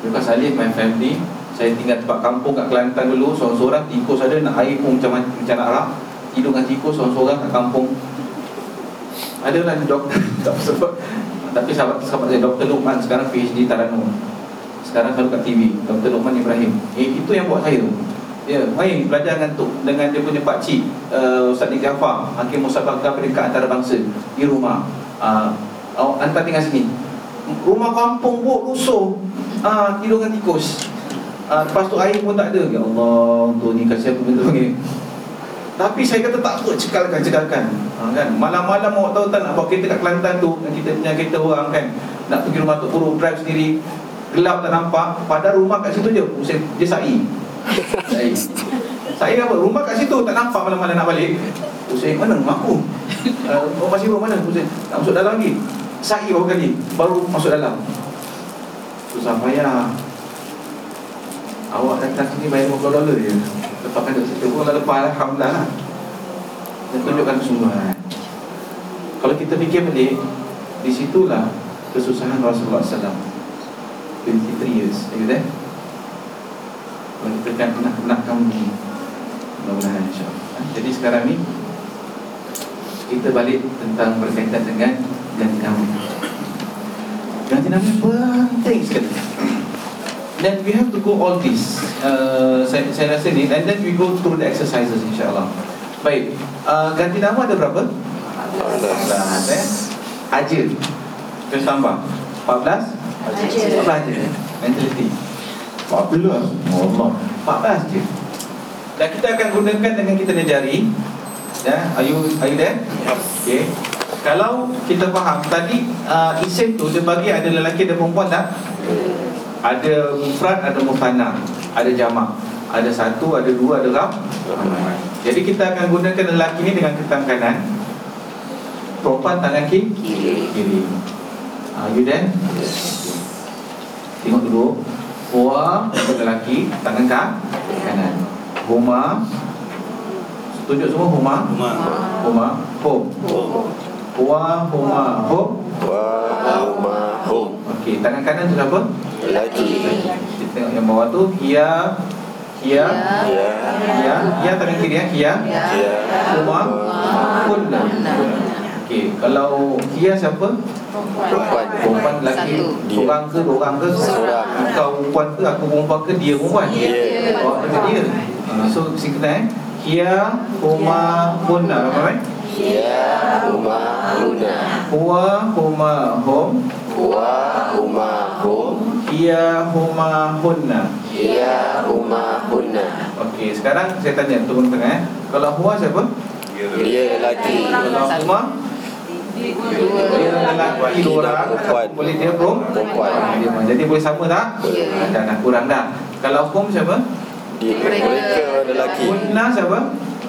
Because I live my family saya tinggal tempat kampung kat Kelantan dulu Seorang-seorang tikus ada nak air pun macam macam nak arah Tidur dengan tikus seorang-seorang kat kampung Ada lah doktor Tapi sahabat, sahabat saya Dr. Luqman sekarang PhD Taranum Sekarang selalu kat TV Dr. Luqman Ibrahim eh, Itu yang buat saya tu Ya, main belajar dengan tu dengan dia punya pak cik uh, Ustaz Nik Jafar, Hakim Musabakah Peringkat Antarabangsa di rumah. Uh, oh, tinggal sini. Rumah kampung buat rusuh. Ah, uh, tidur dengan tikus. Uh, lepas tu air pun tak ada. Ya Allah Untuk ni kasih aku bentuk ni Tapi saya kata tak apa Cekalkan, cekalkan. Ha, kan? Malam-malam awak tahu tak nak bawa kereta kat Kelantan tu kita punya kereta orang kan? Nak pergi rumah Tok Puru Drive sendiri. Gelap tak nampak Padahal rumah kat situ je. Pusing, Dia sa'i. Sa'i. Sa'i apa? Rumah kat situ tak nampak malam-malam nak balik. Pusing, mana? Rumah aku? Uh, masih rumah mana? Pusing Nak masuk dalam lagi. Sa'i berapa kali? Baru masuk dalam. Susah payah Awak datang sini bayar 50 dolar je? Lepas kan situ pun lepas Alhamdulillah lah. Dan tunjukkan kesungguhan Kalau kita fikir balik Di situlah kesusahan Rasulullah SAW 23 years you there? Kalau kita kan nak nak kamu ni Mudah-mudahan insyaAllah. Jadi sekarang ni Kita balik tentang berkaitan dengan Ganti nama. Ganti nama penting sekali then we have to go all this. Uh, saya, saya rasa ni, and then we go through the exercises, insyaAllah. Baik. Uh, Ganti nama ada berapa? 14 eh? Aja Kita tambah. 14 14 aja Mentality. 14 Allah 14 je Dan kita akan gunakan dengan kita punya jari. Ya, are you, are you there? Okay. Kalau kita faham Tadi uh, isim tu dia bagi ada lelaki ada perempuan tak? Ada mufrad, ada mufana Ada jamak. Ada satu, ada dua, ada ram Jadi kita akan gunakan lelaki ni dengan tangan kanan. Perempuan tangan kiri. Kiri. Are you there? Tengok dulu. Hua lelaki Tangan kah? kanan. Huma. Tunjuk semua Huma? Rumah. Huma. Hum. Hua Huma. Hum. Wahumahum Okey, tangan kanan tu siapa? Lagi. Kita tengok yang bawah tu Hia Hia Ya Hia Hia tangan kiri ya Hia? Ya Huma Hunna Okey, kalau Hia siapa? Perempuan. Perempuan lelaki. Dia. Seorang ke dua orang ke? Seorang. Kau perempuan ke aku perempuan ke dia perempuan? Dia. Oh dekat dia. Ah, So singkatan eh? Hia Huma Hunna Apa kan? Ya Umahuna Huwa Huma Hum. Wahumahum Hia Huma Hunna Ya Umahuna Okey sekarang saya tanya turun tengah eh. Kalau Huwa siapa? Dia lelaki. Kalau Huma? Dia lelaki. Dua orang. Boleh dia perempuan. Perempuan. Dia- Jadi boleh sama tak? Boleh. Ah, Dah nak kurang dah. Kalau Hum siapa? Dia Mereka lelaki. Hunna siapa?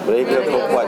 Mereka perempuan.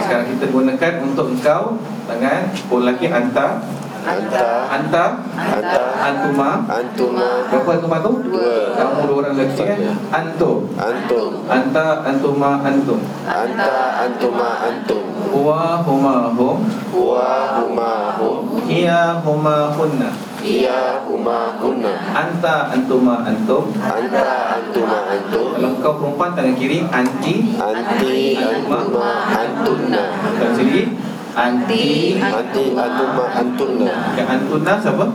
Sekarang kita gunakan untuk engkau Tangan Pun lelaki anta Anta Anta Anta Antuma. Antuma. Berapa antuma tu? Dua. Kamu dua orang lelaki kan? Antum. Antum. Anta Antuma Antum. Anta Antuma Antum. Huwa Huma Hum. Wahumahum Hiya Huma Hunna. Ya Umahuna Anta Antuma Antum. Anta Antuma Antum. Kalau kau perempuan tangan kiri Anti. Anti Antuma Antuna Tangan sini Anti Anti Antuma Antuna Yang Antuna siapa?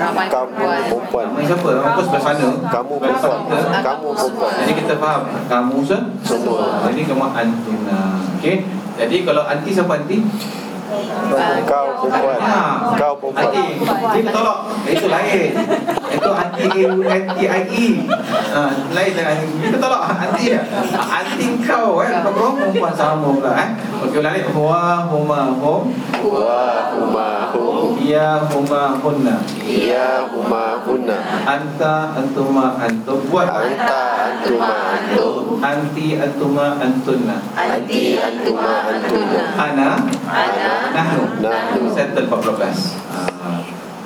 Ramai Kamu perempuan Nama siapa? Nama kau sebelah sana Kamu perempuan. Kamu perempuan Jadi kita faham Kamu se Semua. Jadi kamu Antuna Okey Jadi kalau anti siapa anti? Kau perempuan. Kau perempuan. Dia tolak Itu lain. Itu anti Anti IE ha, Lain dengan Kita tolak Anti ya Anti kau kan Kau perempuan perempuan sama pula eh. Okey ulang ni Huwa Huma Hum. Wahumahum Ya Huma Hunna. Ya Umahuna Anta Antuma Antum. Buat. Anta Antuma Antum. Anti Antuma Antunna. Anti Antuma Antuna Ana. Ana. Nahnu. Nahnu. Settle 14 ha.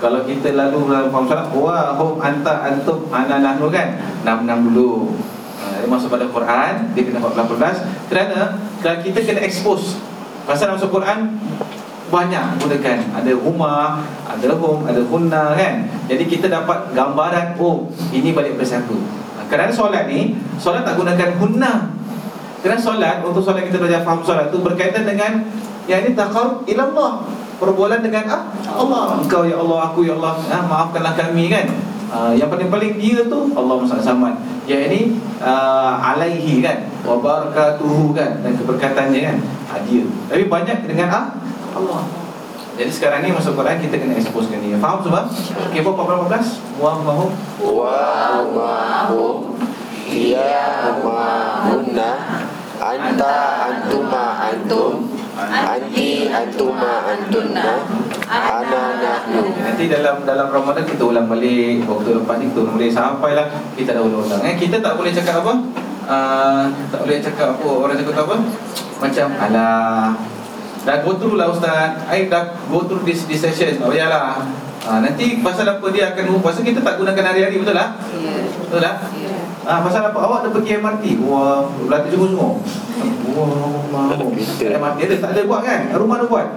Kalau kita lalu dalam form salat Wa hum anta antum ana nahnu kan? 6-6 dulu. Ha, Dia masuk pada Quran Dia kena 14 Kerana Kerana kita kena expose Pasal masuk Quran banyak gunakan. Ada huma ada hum ada hunna kan? Jadi kita dapat gambaran oh ini balik pada satu Ha, kerana solat ni solat tak gunakan hunna. Kerana solat untuk solat kita belajar faham solat tu berkaitan dengan yang ini taqarrub ila Allah perbualan dengan ah, Allah. Engkau ya Allah aku ya Allah. Ah, maafkanlah kami kan? Ah, yang paling-paling dia tu Allah Samad yang ini uh, alaihi kan? Wa barakatuhu kan? Dan keberkatannya kan? Ah, dia tapi banyak dengan ah, Allah. Jadi sekarang ni masuk Quran kita kena exposekan dia. Faham semua okey berapa 14 wa mahum. Wahumahum Ya Umahuna Anta Antuma Antum Anti Antuma Antuna. Ana Nahnu. Nanti dalam dalam Ramadan kita ulang balik. Waktu lepas ni kita ulang balik. Sampailah kita dah ulang-ulang eh, Kita tak boleh cakap apa? Uh, Tak boleh cakap apa? Orang cakap apa? Macam Alah Dah go through lah Ustaz. I dah go through this, this session. Tak payahlah uh, Nanti pasal apa dia akan Pasal kita tak gunakan hari-hari betul lah Ya. Betul lah Ya. Ah, pasal apa? Awak dah pergi MRT. Wah, berlatih semua-semua. Wah, mau. Kita. MRT ada tak ada buat kan? Rumah ada buat.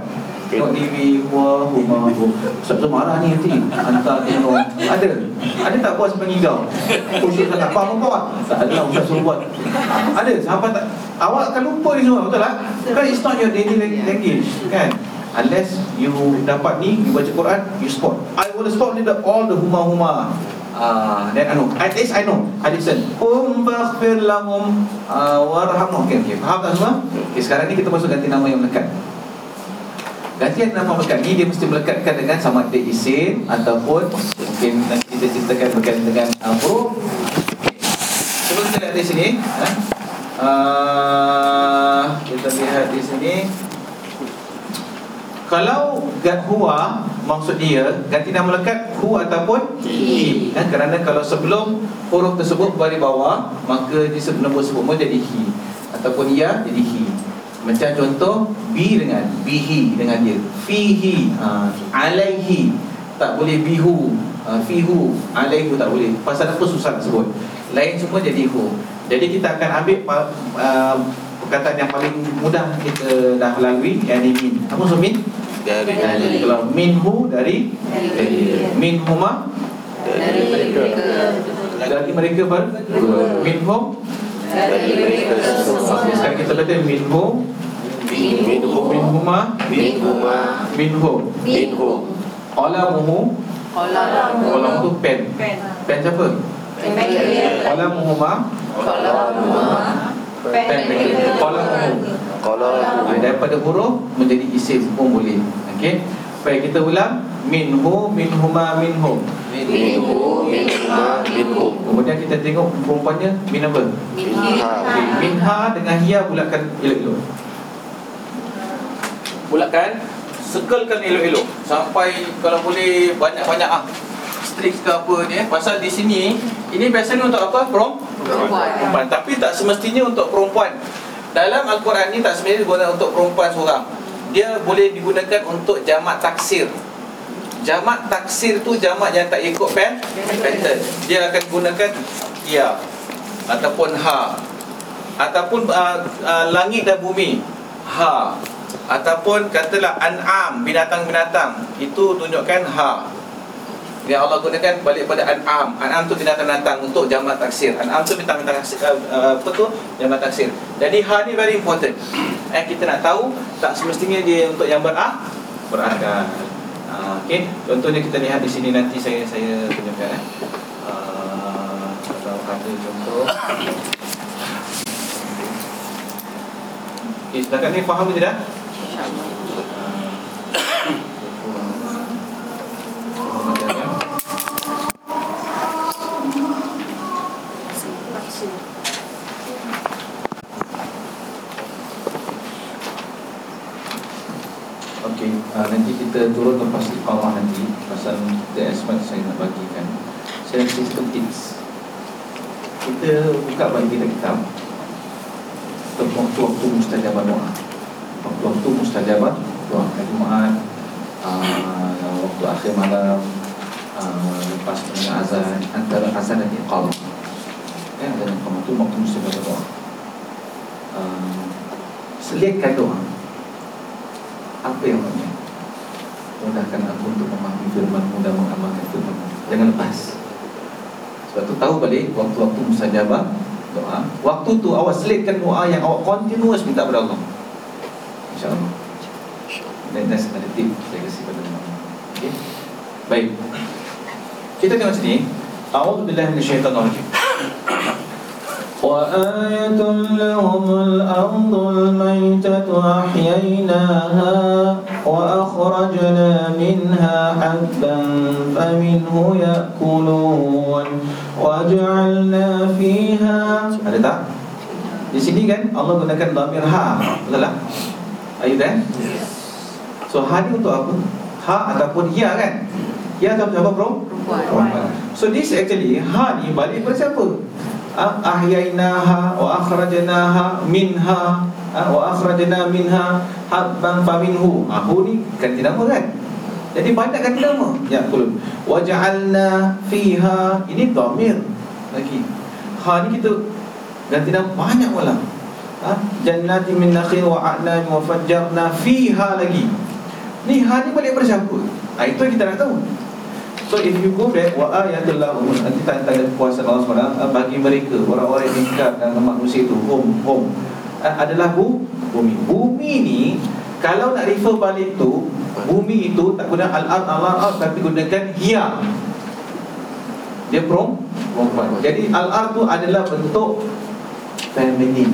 Tengok TV, wah, rumah, rumah. Ustaz tu marah ni nanti. Hantar tengok. Ada. Ada tak buat sampai ngigau? Khusus tak apa? Tak ada lah Ustaz suruh buat. Ada. Sampai tak. Awak akan lupa ni semua, betul tak? Kan it's not your daily language, kan? Unless you dapat ni, you baca Quran, you spot. I will spot ni the, all the huma-huma. Ah, dan anu, at least I know. I listen. Um faghfir lahum uh, warhamhum. Okey, okey. Faham tak semua? Okey, sekarang ni kita masuk ganti nama yang melekat. Gantian nama melekat ni dia mesti melekatkan dengan sama ada isim ataupun mungkin nanti kita ceritakan berkaitan dengan uh, huruf. Sebelum kita lihat di sini, eh, uh, kita lihat di sini. Kalau gat huwa maksud dia ganti nama lekat hu ataupun hi. Kan kerana kalau sebelum huruf tersebut bagi bawah maka disebut nombor sebut jadi hi ataupun ya jadi hi. Macam contoh bi dengan bihi dengan dia. Fihi ha, alaihi tak boleh bihu ha, fihu alaihu tak boleh. Pasal apa susah nak sebut. Lain semua jadi hu. Jadi kita akan ambil uh, perkataan yang paling mudah kita dah lalui yakni min. Apa maksud min? Dari Jadi kalau minhu dari minhuma Dari mereka. dari mereka ber? Minhum Dari mereka Okey, sekarang kita baca minhu Minhum minhuma Minhuma minhum Minhum qalamuhu Kolam qalam tu pen. Pen. Siapa? Qalamuhuma pen mereka. Qalamuhu Ah, daripada huruf menjadi isim pun boleh okey baik kita ulang minhu minhuma minhum Minhu Minhuma Minhum kemudian kita tengok perempuannya min apa Minha minha dengan hia bulatkan elok-elok. Bulatkan, circlekan elok-elok sampai kalau boleh banyak-banyak ah. Strik ke apa ni eh. Pasal di sini ini biasanya untuk apa? Perempuan. Perempuan. Tapi tak semestinya untuk perempuan. Dalam Al-Quran ni tak semestinya digunakan untuk perempuan seorang. Dia boleh digunakan untuk jamak taksir. Jamak taksir tu jamak yang tak ikut pen pattern. Dia akan gunakan ya ataupun ha ataupun uh, uh, langit dan bumi ha ataupun katalah an'am binatang-binatang itu tunjukkan ha yang Allah gunakan balik pada an'am. An'am tu binatang-binatang untuk jamak taksir. An'am tu binatang-binatang uh, uh, apa tu? Jamak taksir. Jadi ha ni very important. Eh kita nak tahu tak semestinya dia untuk yang berah? Berakal uh, okey. Contohnya kita lihat di sini nanti saya saya tunjukkan eh. Uh, kalau ada contoh. Okay, setakat ni faham ke tidak? Okey, uh, nanti kita turun lepas iqamah nanti Pasal the aspect saya nak bagikan. Saya ada sistem tips. Kita buka bagi kita kitab. Untuk waktu-waktu mustajabah doa. Waktu-waktu mustajabah doa. Hari Jumaat uh, Waktu akhir malam uh, Lepas azan Antara azan dan iqamah Azan dan iqamah itu waktu mustajabah doa uh, Selitkan doa apa yang banyak Mudahkan aku untuk memahami firman Mudah mengamalkan firman Jangan lepas. Sebab tu tahu balik Waktu-waktu mustajabah Doa Waktu tu awak selitkan doa Yang awak continuous minta kepada Allah. InsyaAllah. Dan that's another tip Saya kasih pada Allah okay? Baik. Kita tengok sini. A'udzubillahi minasyaitanirrajim وآية لهم الأرض الميتة أحييناها وأخرجنا منها حبا فمنه يأكلون وجعلنا فيها Ada tak? Di sini kan Allah gunakan dhamir ha Betul tak? Are you there? So ha ni untuk apa? Ha ataupun ya kan? Ya ataupun apa bro? Perempuan. So this actually Ha ni balik pada siapa? Ah, Ahyainaha wa akhrajnaha minha ah, Wa akhrajna minha Habban faminhu ah, ni ganti nama kan? Jadi banyak ganti nama Ya kulun Wa ja'alna fiha Ini dhamir Lagi Ha ni kita Ganti nama banyak malah ha? Jannati min nakhil wa a'nam wa fajjarna fiha lagi Ni ha ni balik pada siapa? Ha, itu kita nak tahu So if you go back wa ayatul lahum nanti tanda-tanda kuasa Allah SWT uh, bagi mereka orang-orang yang ingkar dan manusia itu hum hum uh, adalah bu, bumi. Bumi ni kalau nak refer balik tu bumi itu tak guna al-ard Allah al tapi gunakan hiya. Dia perum- perempuan Jadi al-ar tu adalah bentuk Feminine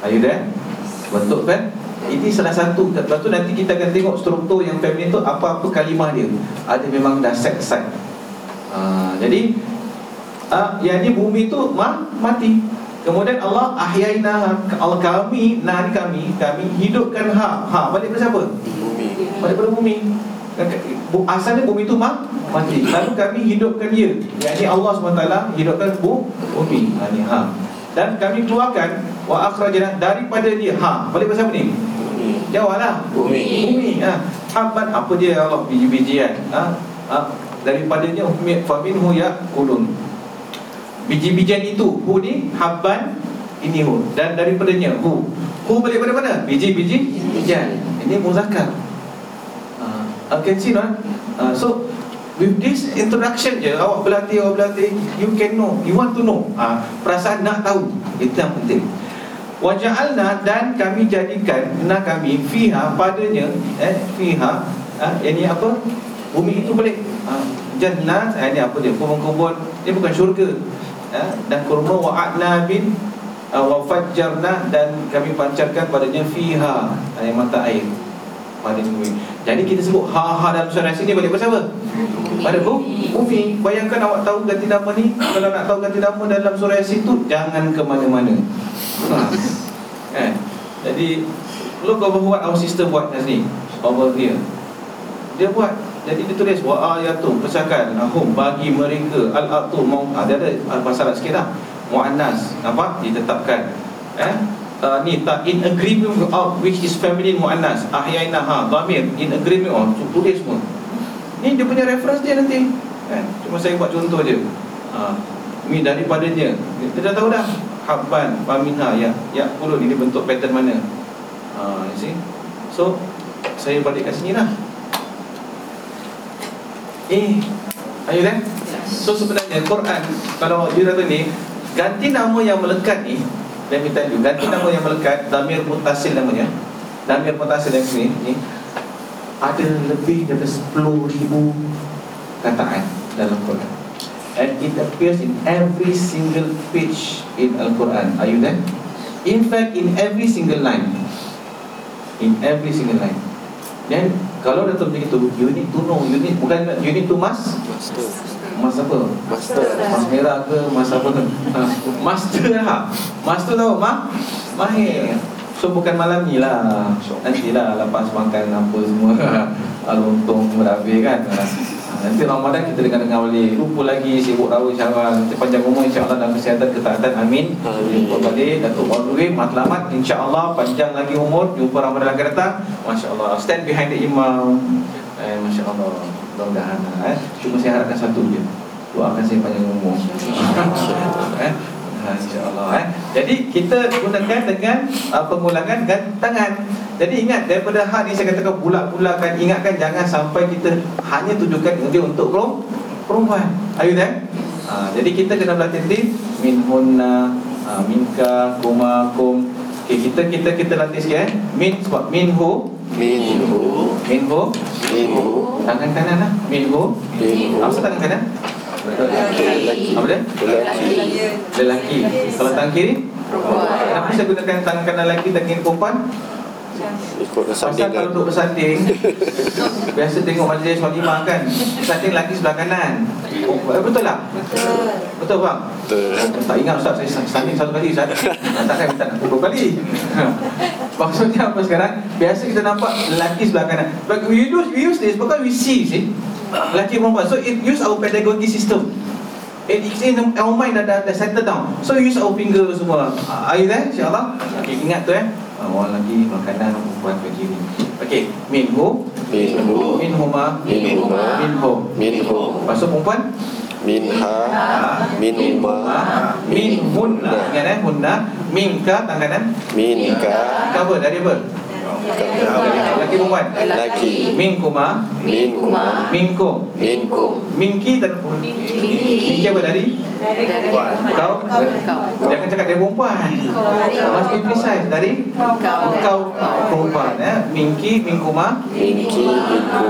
Are you there? Bentuk kan? Ini salah satu Lepas tu nanti kita akan tengok struktur yang feminine tu Apa-apa kalimah dia Ada memang dah set aside uh, Jadi uh, Yang ni bumi tu ma, mati Kemudian Allah ahyaina Allah kami nah ni kami kami hidupkan ha ha balik pada siapa? Bumi Balik pada bumi. Bu- Asalnya bumi itu ma- mati. Lalu kami hidupkan dia. Yang ni Allah SWT hidupkan bu bumi. Ha ni ha. Dan kami keluarkan wa akhrajna daripada dia ha. Balik pada siapa ni? Bumi Jawablah. Bumi. Bumi. Ha. Habban apa dia Allah biji-bijian. Ha. ha. Daripadanya faminhu yakulun. Biji-bijian itu Hu ni Habban Ini hu Dan daripadanya Hu Hu balik pada mana? Biji-biji Bijian Ini muzakkar uh, Okay see no? uh, So With this introduction je Awak berlatih Awak berlatih You can know You want to know uh, Perasaan nak tahu Itu yang penting Waja'alna dan kami jadikan Na kami Fiha padanya eh, Fiha uh, Ini apa? Bumi itu boleh uh, Jannat eh, Ini apa dia? Kubun-kubun Ini bukan syurga ya, dan kurma wa'adna bin uh, wa fajjarna dan kami pancarkan padanya fiha air mata air pada bumi. Jadi kita sebut ha-ha dalam surah Yasin ni balik pada siapa? Pada bu- bumi. Bayangkan awak tahu ganti nama ni Kalau nak tahu ganti nama dalam surah Yasin tu Jangan ke mana-mana ha. kan? Jadi Look over what our sister buat ni Over here Dia buat jadi dia tulis wa ayatu kesakan ahum bagi mereka al atu mau ada ada bahasa Arab sikit dah. Muannas nampak ditetapkan. Eh uh, ni tak in agreement out which is feminine muannas ahyaina ha dhamir in agreement on oh, tulis semua. Ni dia punya reference dia nanti. Kan? Cuma saya buat contoh je. Ha ni daripadanya kita dah tahu dah habban faminha ya ya puluh ini bentuk pattern mana. Ha you see. So saya balik kat sini lah Eh, are you there? So sebenarnya Quran Kalau you kata ni Ganti nama yang melekat ni Let me tell you Ganti nama yang melekat Damir Mutasil namanya Damir Mutasil yang ni, ni Ada lebih daripada 10,000 Kataan dalam Quran. And it appears in every single page In Al-Quran. Are you there? In fact, in every single line. In every single line. Then kalau dah tahu begitu You need to know. You need bukan You need to mas Master. Mas apa? Master. Mas merah ke Mas apa tu? Master lah Master tahu Ma Mahir So bukan malam ni lah. Nanti lah lepas makan apa semua. Al-untung berakhir kan. Ha, Nanti Ramadan kita dengar-dengar boleh Lupa lagi sibuk rawat syawal. Nanti panjang umur insyaAllah dalam kesihatan ketaatan. Amin. Jumpa balik Datuk Wadudin Matlamat InsyaAllah panjang lagi umur. Jumpa Ramadan akan datang. Masya Allah Stand behind the imam. Eh, Masya Allah Mudah-mudahan eh. Cuma saya harapkan satu je. Doakan saya panjang umur. Eh. InsyaAllah eh. Jadi kita gunakan dengan uh, pengulangan dan tangan Jadi ingat daripada hal ni saya katakan bulat-bulatkan Ingatkan jangan sampai kita hanya tujukan dia untuk perempuan Are you there? Ha, jadi kita kena berlatih nanti Min hunna, ha, minka, kuma, kum Okay, kita kita kita latih sikit eh. Min sebab minhu, Minhu minhu, Minhu tangan kanan lah. Minhu. Minhu Apa tangan kanan? Lelaki Apa dia? Lelaki. Lelaki. Kalau tangan kiri? Kenapa saya gunakan tangan kanan lelaki dan kiri perempuan? Ikut Pasal kalau duduk bersanding. Biasa tengok majlis walimah kan. Bersanding lelaki sebelah kanan. Oh, Betul tak? Betul bang? Betul. Tak ingat Ustaz, saya sanding satu kali Ustaz. Takkan minta nak puluh kali. Maksudnya apa sekarang? Biasa kita nampak lelaki sebelah kanan. But we use, we use this. Because we see see Lelaki perempuan. So it use our pedagogy system. It is in our mind dah, dah, dah settle down. So use our finger semua. Are you there? InsyaAllah. Okay, Ingat tu eh. Orang lagi makanan perempuan ke kiri Okay Minhu Minhu Minhuma Minhuma Minhum Minhu Lepas tu perempuan? Minha Minhuma Min hunna Ingat eh Hunna Minka tangan kanan Minka Minka apa? Dari apa? Laki perempuan? Laki Minkuma Minkuma Minkum Minkum Minki dan Minki apa dari? Kau? Jangan cakap dia perempuan. Must be precise Dari? Kau. Perempuan ya. Minki Minkuma Minki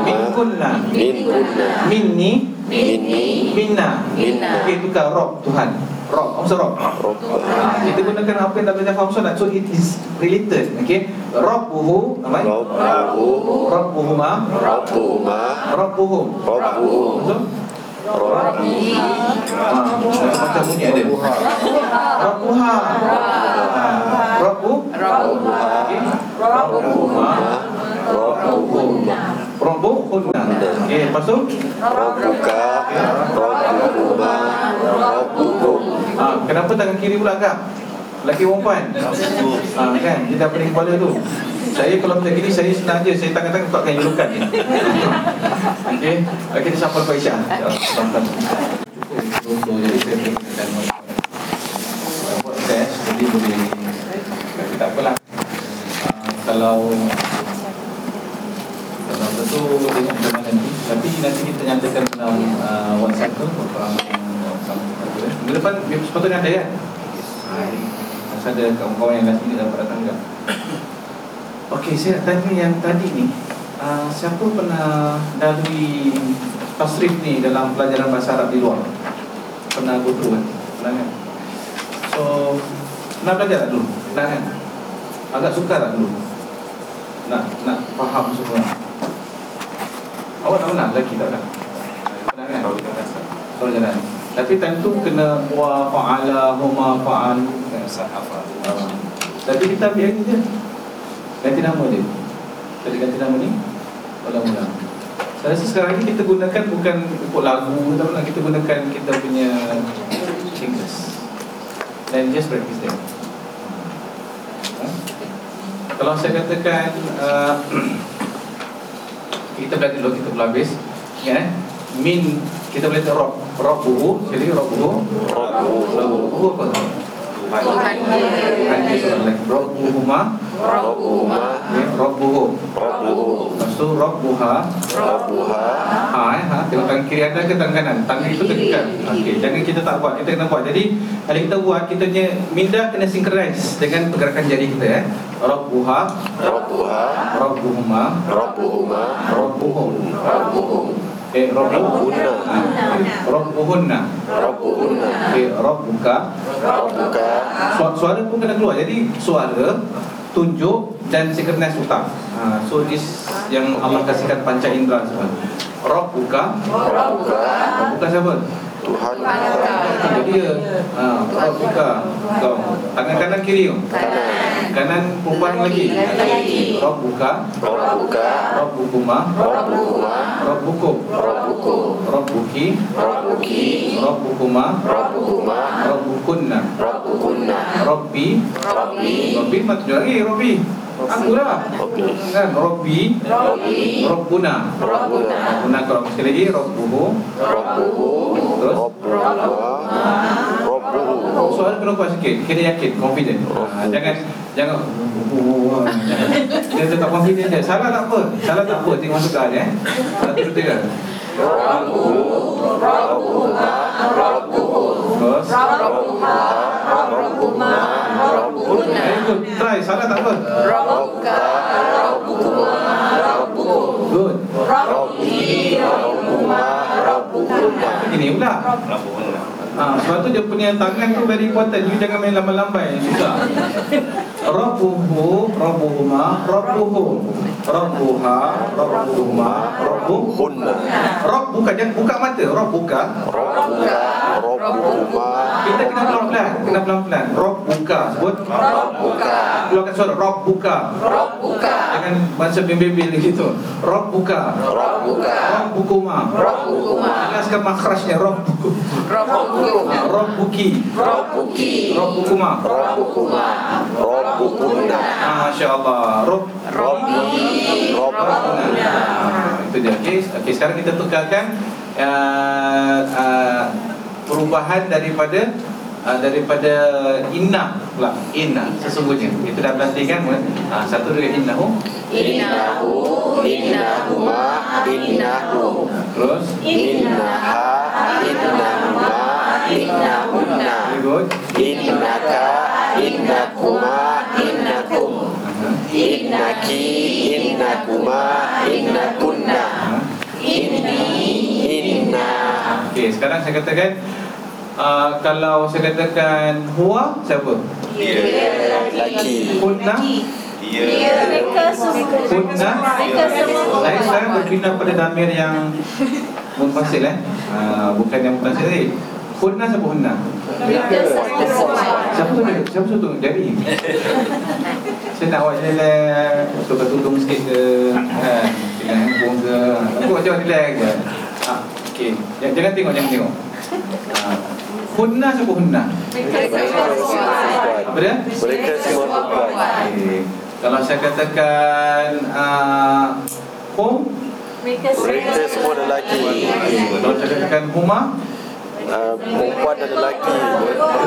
Minkunna Minkunna Minni Minni Minna. Minna. Okey tukar Rob Tuhan Rob. Apa Rob? Rabbah Kita gunakan apa yang tak belajar faham solat So it is related Okay? Rabbuhu Apa? Rabbuhu. Rabbuhuma. Rabbuhuma. Rabbuhum. Rabbuhum. Betul? Rabbi Ah, Macam bunyi ada. Rabbuha Rabbu Okay. Rabbuhuma. Rabbuhuma. Rabbuhunna Okay lepas tu? Rabbuka. Rabbuhuma. Rabbuhum ah, Kenapa tangan kiri pula agak? Lelaki perempuan ah, kan? Dia dah pening kepala tu Saya kalau macam gini Saya senang je Saya tangan-tangan Letakkan julukan je Okay Okay kita sampai Sampai Contoh jadi boleh Tapi tak apalah Ah, Kalau Kalau betul Tengok macam mana nanti Tapi nanti kita nyatakan dalam uh, WhatsApp tu Beberapa Minggu depan sepatutnya ada kan? Masa ada kawan-kawan yang last minute dapat datang tak? Okey, saya nak tanya yang tadi ni uh, Siapa pernah lalui tasrif ni dalam pelajaran bahasa Arab di luar? Pernah go through kan? Pernah kan? So, pernah belajar tak dulu? Pernah kan? Agak sukar tak dulu? Nak nak faham semua Awak tak pernah lelaki tak pernah? Pernah kan? Kalau jalan Tapi tentu kena Wa fa'ala huma fa'alu kan? Ah. Tapi kita ambil ini je. Ganti nama dia. Tadi ganti nama ni. Mula-mula. Saya rasa sekarang ni kita gunakan bukan Ikut lagu pernah. Kita gunakan kita punya English Dan just practice them. Ha? Kalau saya katakan uh, Kita belajar dulu Kita belum habis. Ingat eh? Min Kita boleh kata rob buhu Jadi rob buhu Rob buhu apa? Tu? Tuhan Tuhan dia seorang lelaki Rob buhu ma Rabbuhuma Okay, Rob buhu Rabbuhu Lepas tu rob buha. Rabbuha Ha eh, ha. Tengok tangan kiri ada ke tangan kanan? Tangan itu tekan Okey, jangan kita tak buat. Kita kena buat. Jadi Kalau kita buat Kita punya Minda kena synchronize Dengan pergerakan jari kita eh. Rob buha. Rabbuha Rob buhuma. Rabbuhuma Rob buhum. Rabbuhum Eh, Rabbuhunna Rabbuhunna Okay, Rob buka Rabbuka Suara, suara pun kena keluar Jadi suara Tunjuk Dan synchronize utak ha, So this Yang Allah kasihkan panca indera semua Rabbuka Rob buka siapa? Tuhan Itu dia ha, Rob buka Kau Tangan kanan kiri tu Kanan Kanan perempuan lagi. Rob buka. Rabbuka Rob bukuma Rabbuhuma Rob bukum Rabbuku Rob buki. Rabbuki Rob bukuma Rabbuhuma Rob bukunna Rabbukunna Robbi. Rabbi Robbi mak tunjuk lagi Robbi Aku lah. Rabbi Kan Robbi Rabbi Robbuna. Rabbuna Robbuna kalau sekali lagi Robbuhu. Rabbuhu Terus? Rabbuha Rabbuhu Soalan kena kuat sikit? Kena yakin Confident. Ha, Jangan Jangan Dia tetap confident je. Salah tak apa. Salah tak apa. Tengok masuk ke eh. Satu dua tiga Terus Rabbuhuma Rabbuhunna Very good Try Salah tak apa. Rabbuka Rabbukuma Rabbukum Good. Rabbi Rabbuhuma Rabbukunna Ini pula? Ha, sebab tu dia punya tangan tu very important. You jangan main lambai-lambai Susah. Rabbuhu Rabbuhuma Rabbuhu. Rabbuha Rabbuhuma Rabbuhu Hunna Rabb buka Jangan buka mata. Rabb buka. Rabbuka Rabbukuma Kita kena pelan-pelan Kena pelan-pelan. Rabb buka Sebut Rabbuka Keluarkan suara Rabb buka Rabbuka Jangan macam bimbil-bimbil gitu. Rabb buka Rabbuka Rabb bukuma. Rabbukuma Jelaskan makhrajnya Rabb buku Rabbukuma Rabb buki. Rabbuki Rabb bukuma. Rabbukuma Rabbukunna Masya Allah Rabb Rabbi Rabbukuna Ah, Itu dia. Okey, Okey, sekarang kita tukarkan uh, uh, Perubahan daripada uh, daripada inna pula. Inna sesungguhnya. Itu dah berarti kan uh, satu dengan innahu. Innahu Innahuma Innahu. Terus? Innaha Innahuma Innahunna very good Innaka Innakuma Innakum. Uh-huh. Innaki Innakuma Innakunna. Inni Inna. Okey, sekarang saya katakan uh, kalau saya katakan huwa siapa? Laki Kunna? Mereka semua Kunna? Mereka semua Saya sekarang berpindah pada damir yang munfasil eh. Uh, bukan yang munfasil tadi. Kunna siapa hunna? Semua Siapa tu? Siapa tu? Dari. Saya nak awak relax, tukar tudung sikit ke, kan? Pegang handphone ke. Aku macam relax je. Ha, okey. Jangan, jangan tengok, jangan tengok. Ha. Hunna siapa hunna? Mereka semua Apa dia? Mereka semua perempuan. Kalau saya katakan uh, hum, Mereka semua lelaki kalau saya katakan huma, uh, Perempuan dan lelaki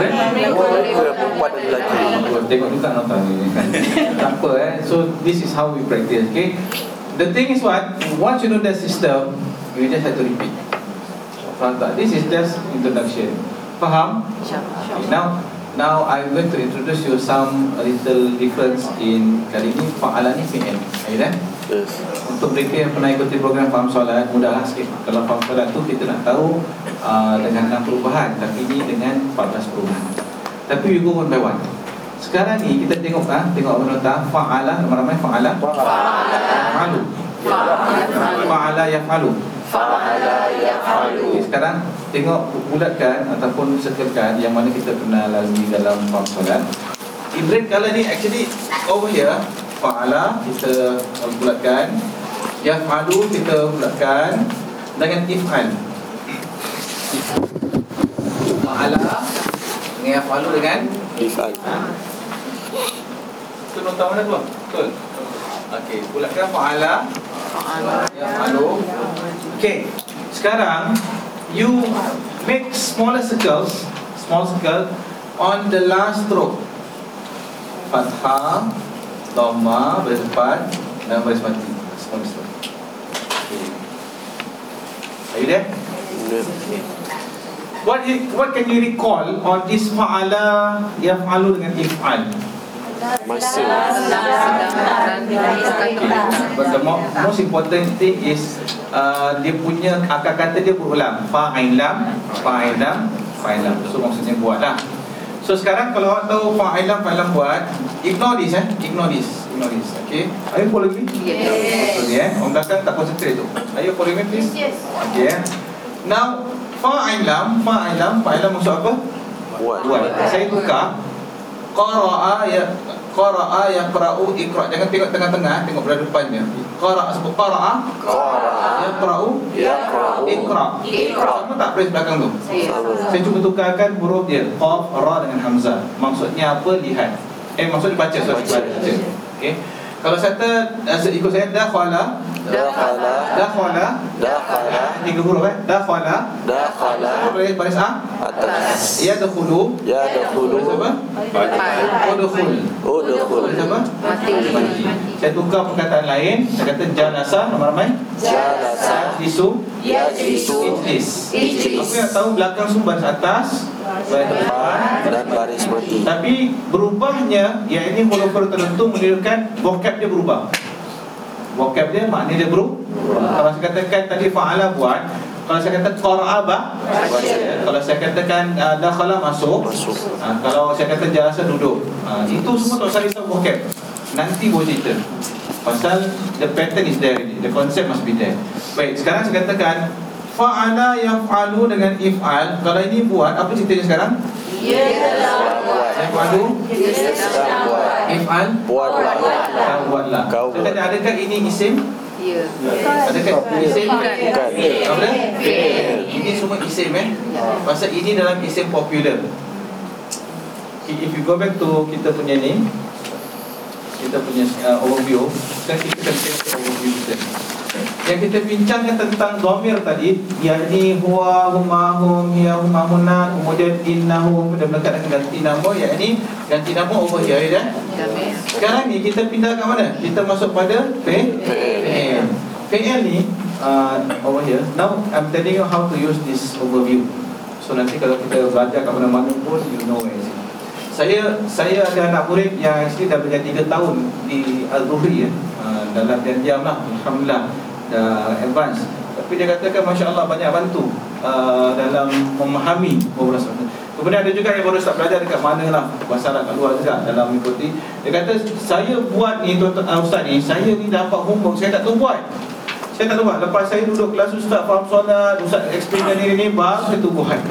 Mereka perempuan dan lelaki tengok juga nota ni. tak apa eh. So this is how we practice. Okay. The thing is what? Once you know the system, you just have to repeat. Faham tak? This is just introduction. Faham? Okay, now now I'm going to introduce you some little difference in kali ni fa'ala ni fi'il. Okay dah? Yes. Untuk mereka yang pernah ikuti program Faham Solat Mudahlah sikit. Kalau Faham Solat tu kita nak tahu uh, Dengan 6 perubahan Tapi ini dengan 14 perubahan. Tapi we go one by one. Sekarang ni kita tengok ah, Tengok apa nota? Fa'ala Ramai-ramai fa'ala. Fa'alu Fa'ala yaf'alu Fa'ala yaf'alu okay, Sekarang tengok bulatkan Ataupun circlekan Yang mana kita pernah lalui dalam Faham Solat. Red color ni actually Over here Fa'ala kita bulatkan. Yaf'alu kita bulatkan. Dengan if'al. Fa'ala Dengan yaf'alu dengan? If'al. Itu nota mana tu? Betul? Okey, bulatkan fa'ala Yaf'alu Okey, sekarang You make smaller circles Small circle On the last stroke Fathah Dhamma Baris depan Dan baris mati Small stroke okay. Are you there? What what can you recall on this fa'ala yaf'alu dengan if'al? Masa But the mo- most important thing is uh, dia punya akar kata dia berulang. Fa'ain lam, fa'ain lam, fa'ain lam. So maksudnya buat lah. So sekarang kalau awak tahu fa'ain lam, fa'ain lam buat, ignore this eh, ignore this, ignore this. Okay. Are you follow me? Yes Okay eh. Orang belakang tak concentrate tu. Are you follow me please? Yes Okay eh. Now fa'ain lam, fa'ain lam, fa'ain lam maksud apa? Buat buat. Saya tukar qara'a ya qara'a yaqra'u iqra. Jangan tengok tengah-tengah, tengok belah depannya. Qara'a sebut qara'a Qara'a yaqra'u Yaqra'u iqra. Iqra. Sama tak brace belakang tu? Sama Saya cuba tukarkan huruf dia qaf ra dengan hamzah. Maksudnya apa? Lihat. Eh maksudnya baca sorry baca. Okey. Kalau saya kata ikut saya dakhala. Dakhala. Dakhala. Dakhala. Tiga huruf eh. Dakhala. Dakhala. Baris baris a? Atas. Ya dakhulu Ya dakhulu baris. Apa? Udkhul. Udkhul apa? Mati. Saya tukar perkataan lain. Saya kata jalasa Ramai-ramai. Jalasa. Isu Yajlisu. Ijlis. Ijlis. Aku yang tahu belakang baris atas Depan Dan baris mati Tapi berubahnya Yang ini huruf-huruf tertentu menunjukkan Vocab dia berubah. Vocab dia makna dia berubah. Kalau saya katakan tadi fa'ala buat kalau saya kata qara'aba Kalau saya katakan uh, dakhala masuk Masuk. Ha, kalau saya kata jalasa duduk ha, Itu semua tak usah risau vocab. Nanti boleh cerita. Pasal the pattern is there. The concept must be there. Baik, sekarang saya katakan Fa'ala yaf'alu dengan if'al. Kalau ini buat, apa ceritanya sekarang? Yaf'alu? Sedang buat. If'al? Buatlah. Kau buatlah. Kau Saya tanya, adakah ini isim? Ya Adakah isim? Bukan. Apa? Ini semua isim eh? Pasal ini dalam isim popular. If you go back to kita punya ni Kita punya uh, overview Sekarang kita akan tengok overview kita yang kita bincangkan tentang domir tadi yakni huwa huma hum hiya huma hunna kemudian innahum dan melekat dengan ganti nama yakni ganti nama over here ya? Sekarang ni kita pindah ke mana? Kita masuk pada fa- fa'il fa'il ni uh, over here now I'm telling you how to use this overview. So nanti kalau kita belajar kat mana-mana pun you know where is. it saya saya ada anak murid yang actually dah belajar 3 tahun di Al-Zuhri ya. Uh, dalam diam-diam lah Alhamdulillah dah advance. Tapi dia katakan Masya Allah banyak bantu uh, dalam memahami beberapa sesuatu kemudian ada juga yang baru start belajar dekat mana lah masalah kat luar juga dalam mengikuti. Dia kata saya buat ni tuan-tuan uh, ustaz ni saya ni dapat homework saya tak tahu buat. Saya tak tahu buat. Lepas saya duduk kelas ustaz faham solat ustaz explain dan ni ni baru saya tu buat.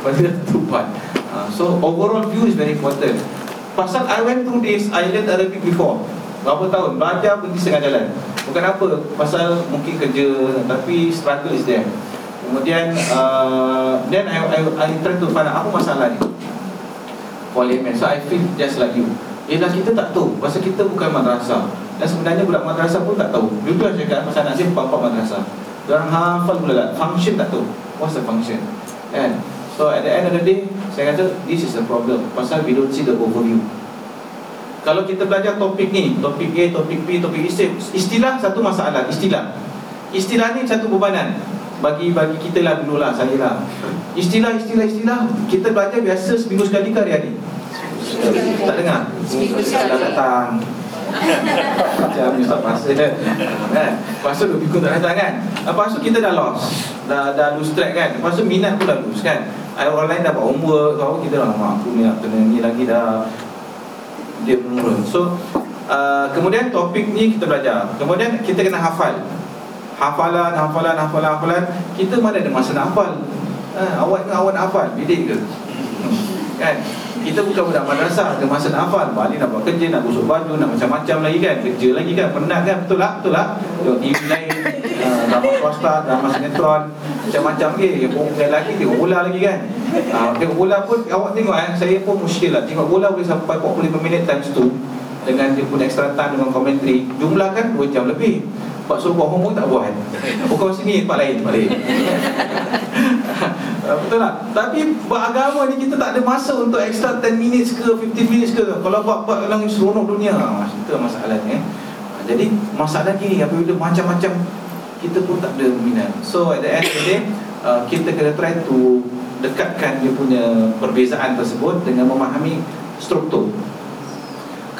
Saya tu buat Uh, so overall view is very important. Pasal I went through this, I learned Arabic before. Berapa tahun belajar berhenti setengah jalan. Bukan apa, pasal mungkin kerja tapi struggle is there. Kemudian uh, then I, I I try to find out apa masalah ni. Parliament. So I feel just like you. Ialah kita tak tahu Pasal kita bukan madrasah Dan sebenarnya budak madrasah pun tak tahu Dulu saya cakap pasal anak saya Bapak madrasah Diorang hafal pula lah Function tak tahu What's the function Kan So at the end of the day Saya kata This is the problem. Pasal we don't see the overview. Kalau kita belajar topik ni Topik A, topik B, topik istilah Istilah satu masalah Istilah. Istilah ni satu bebanan. Bagi bagi kita lah dulu lah saya lah. Istilah istilah istilah kita belajar biasa seminggu sekali ke hari-hari? Tak dengar. Dah datang Macam ni Ustaz Pasal kan? Tu dua minggu tak datang kan? Lepas tu kita dah lost. Dah, dah lose track kan? Lepas tu minat pun dah lose kan? Ada orang lain dah buat homework Kau kita dah lama Aku ni nak kena ni lagi dah. Dia menurun. So uh, Kemudian topik ni kita belajar. Kemudian kita kena hafal. Hafalan, hafalan, hafalan, hafalan. Kita mana ada masa nak hafal? Ha, Awak ke awak nak hafal? Bidik ke? kan kita bukan budak madrasah ada masa nak hafal. Balik nak buat kerja nak gosok baju nak macam-macam lagi kan. Kerja lagi kan penat kan. Betul tak? Betul tak? Tengok TV lain uh, drama swasta drama sinetron macam-macam lagi. Yang perempuan lagi tengok bola lagi kan. Uh, tengok bola pun awak tengok eh saya pun muskil lah. Tengok bola boleh sampai 45 minit times tu dengan dia pun extra time dengan komentari jumlah kan 2 jam lebih Pak suruh buat homework tak buat Bukan sini tempat lain tempat lain. Ah, Betul tak? Tapi beragama ni kita tak ada masa untuk extra 10 minutes ke 15 minutes ke. Kalau buat-buat dalam seronok dunia ah, Itu masalahnya eh. Ah, Jadi masalah ni apabila macam-macam Kita pun tak ada minat. So at the end of the day uh, Kita kena try to Dekatkan dia punya perbezaan tersebut Dengan memahami struktur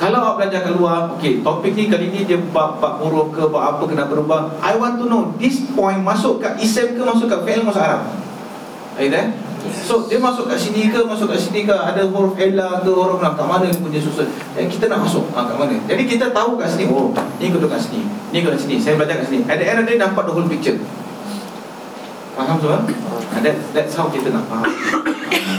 kalau awak belajar keluar, okey, topik ni kali ni dia bab bab huruf ke bab apa kena berubah. I want to know this point masuk kat isim ke masuk kat fi'il masuk Arab. Are you there? So dia masuk kat sini ke masuk kat sini ke ada huruf illa ke huruf lam kat mana punya susun. Eh, kita nak masuk ha, kat mana. Jadi kita tahu kat sini oh ni kena kat sini. Ni kena sini. Saya belajar kat sini. At the end of the day nampak the whole picture. Faham semua? Ha, that, that's how kita nak faham.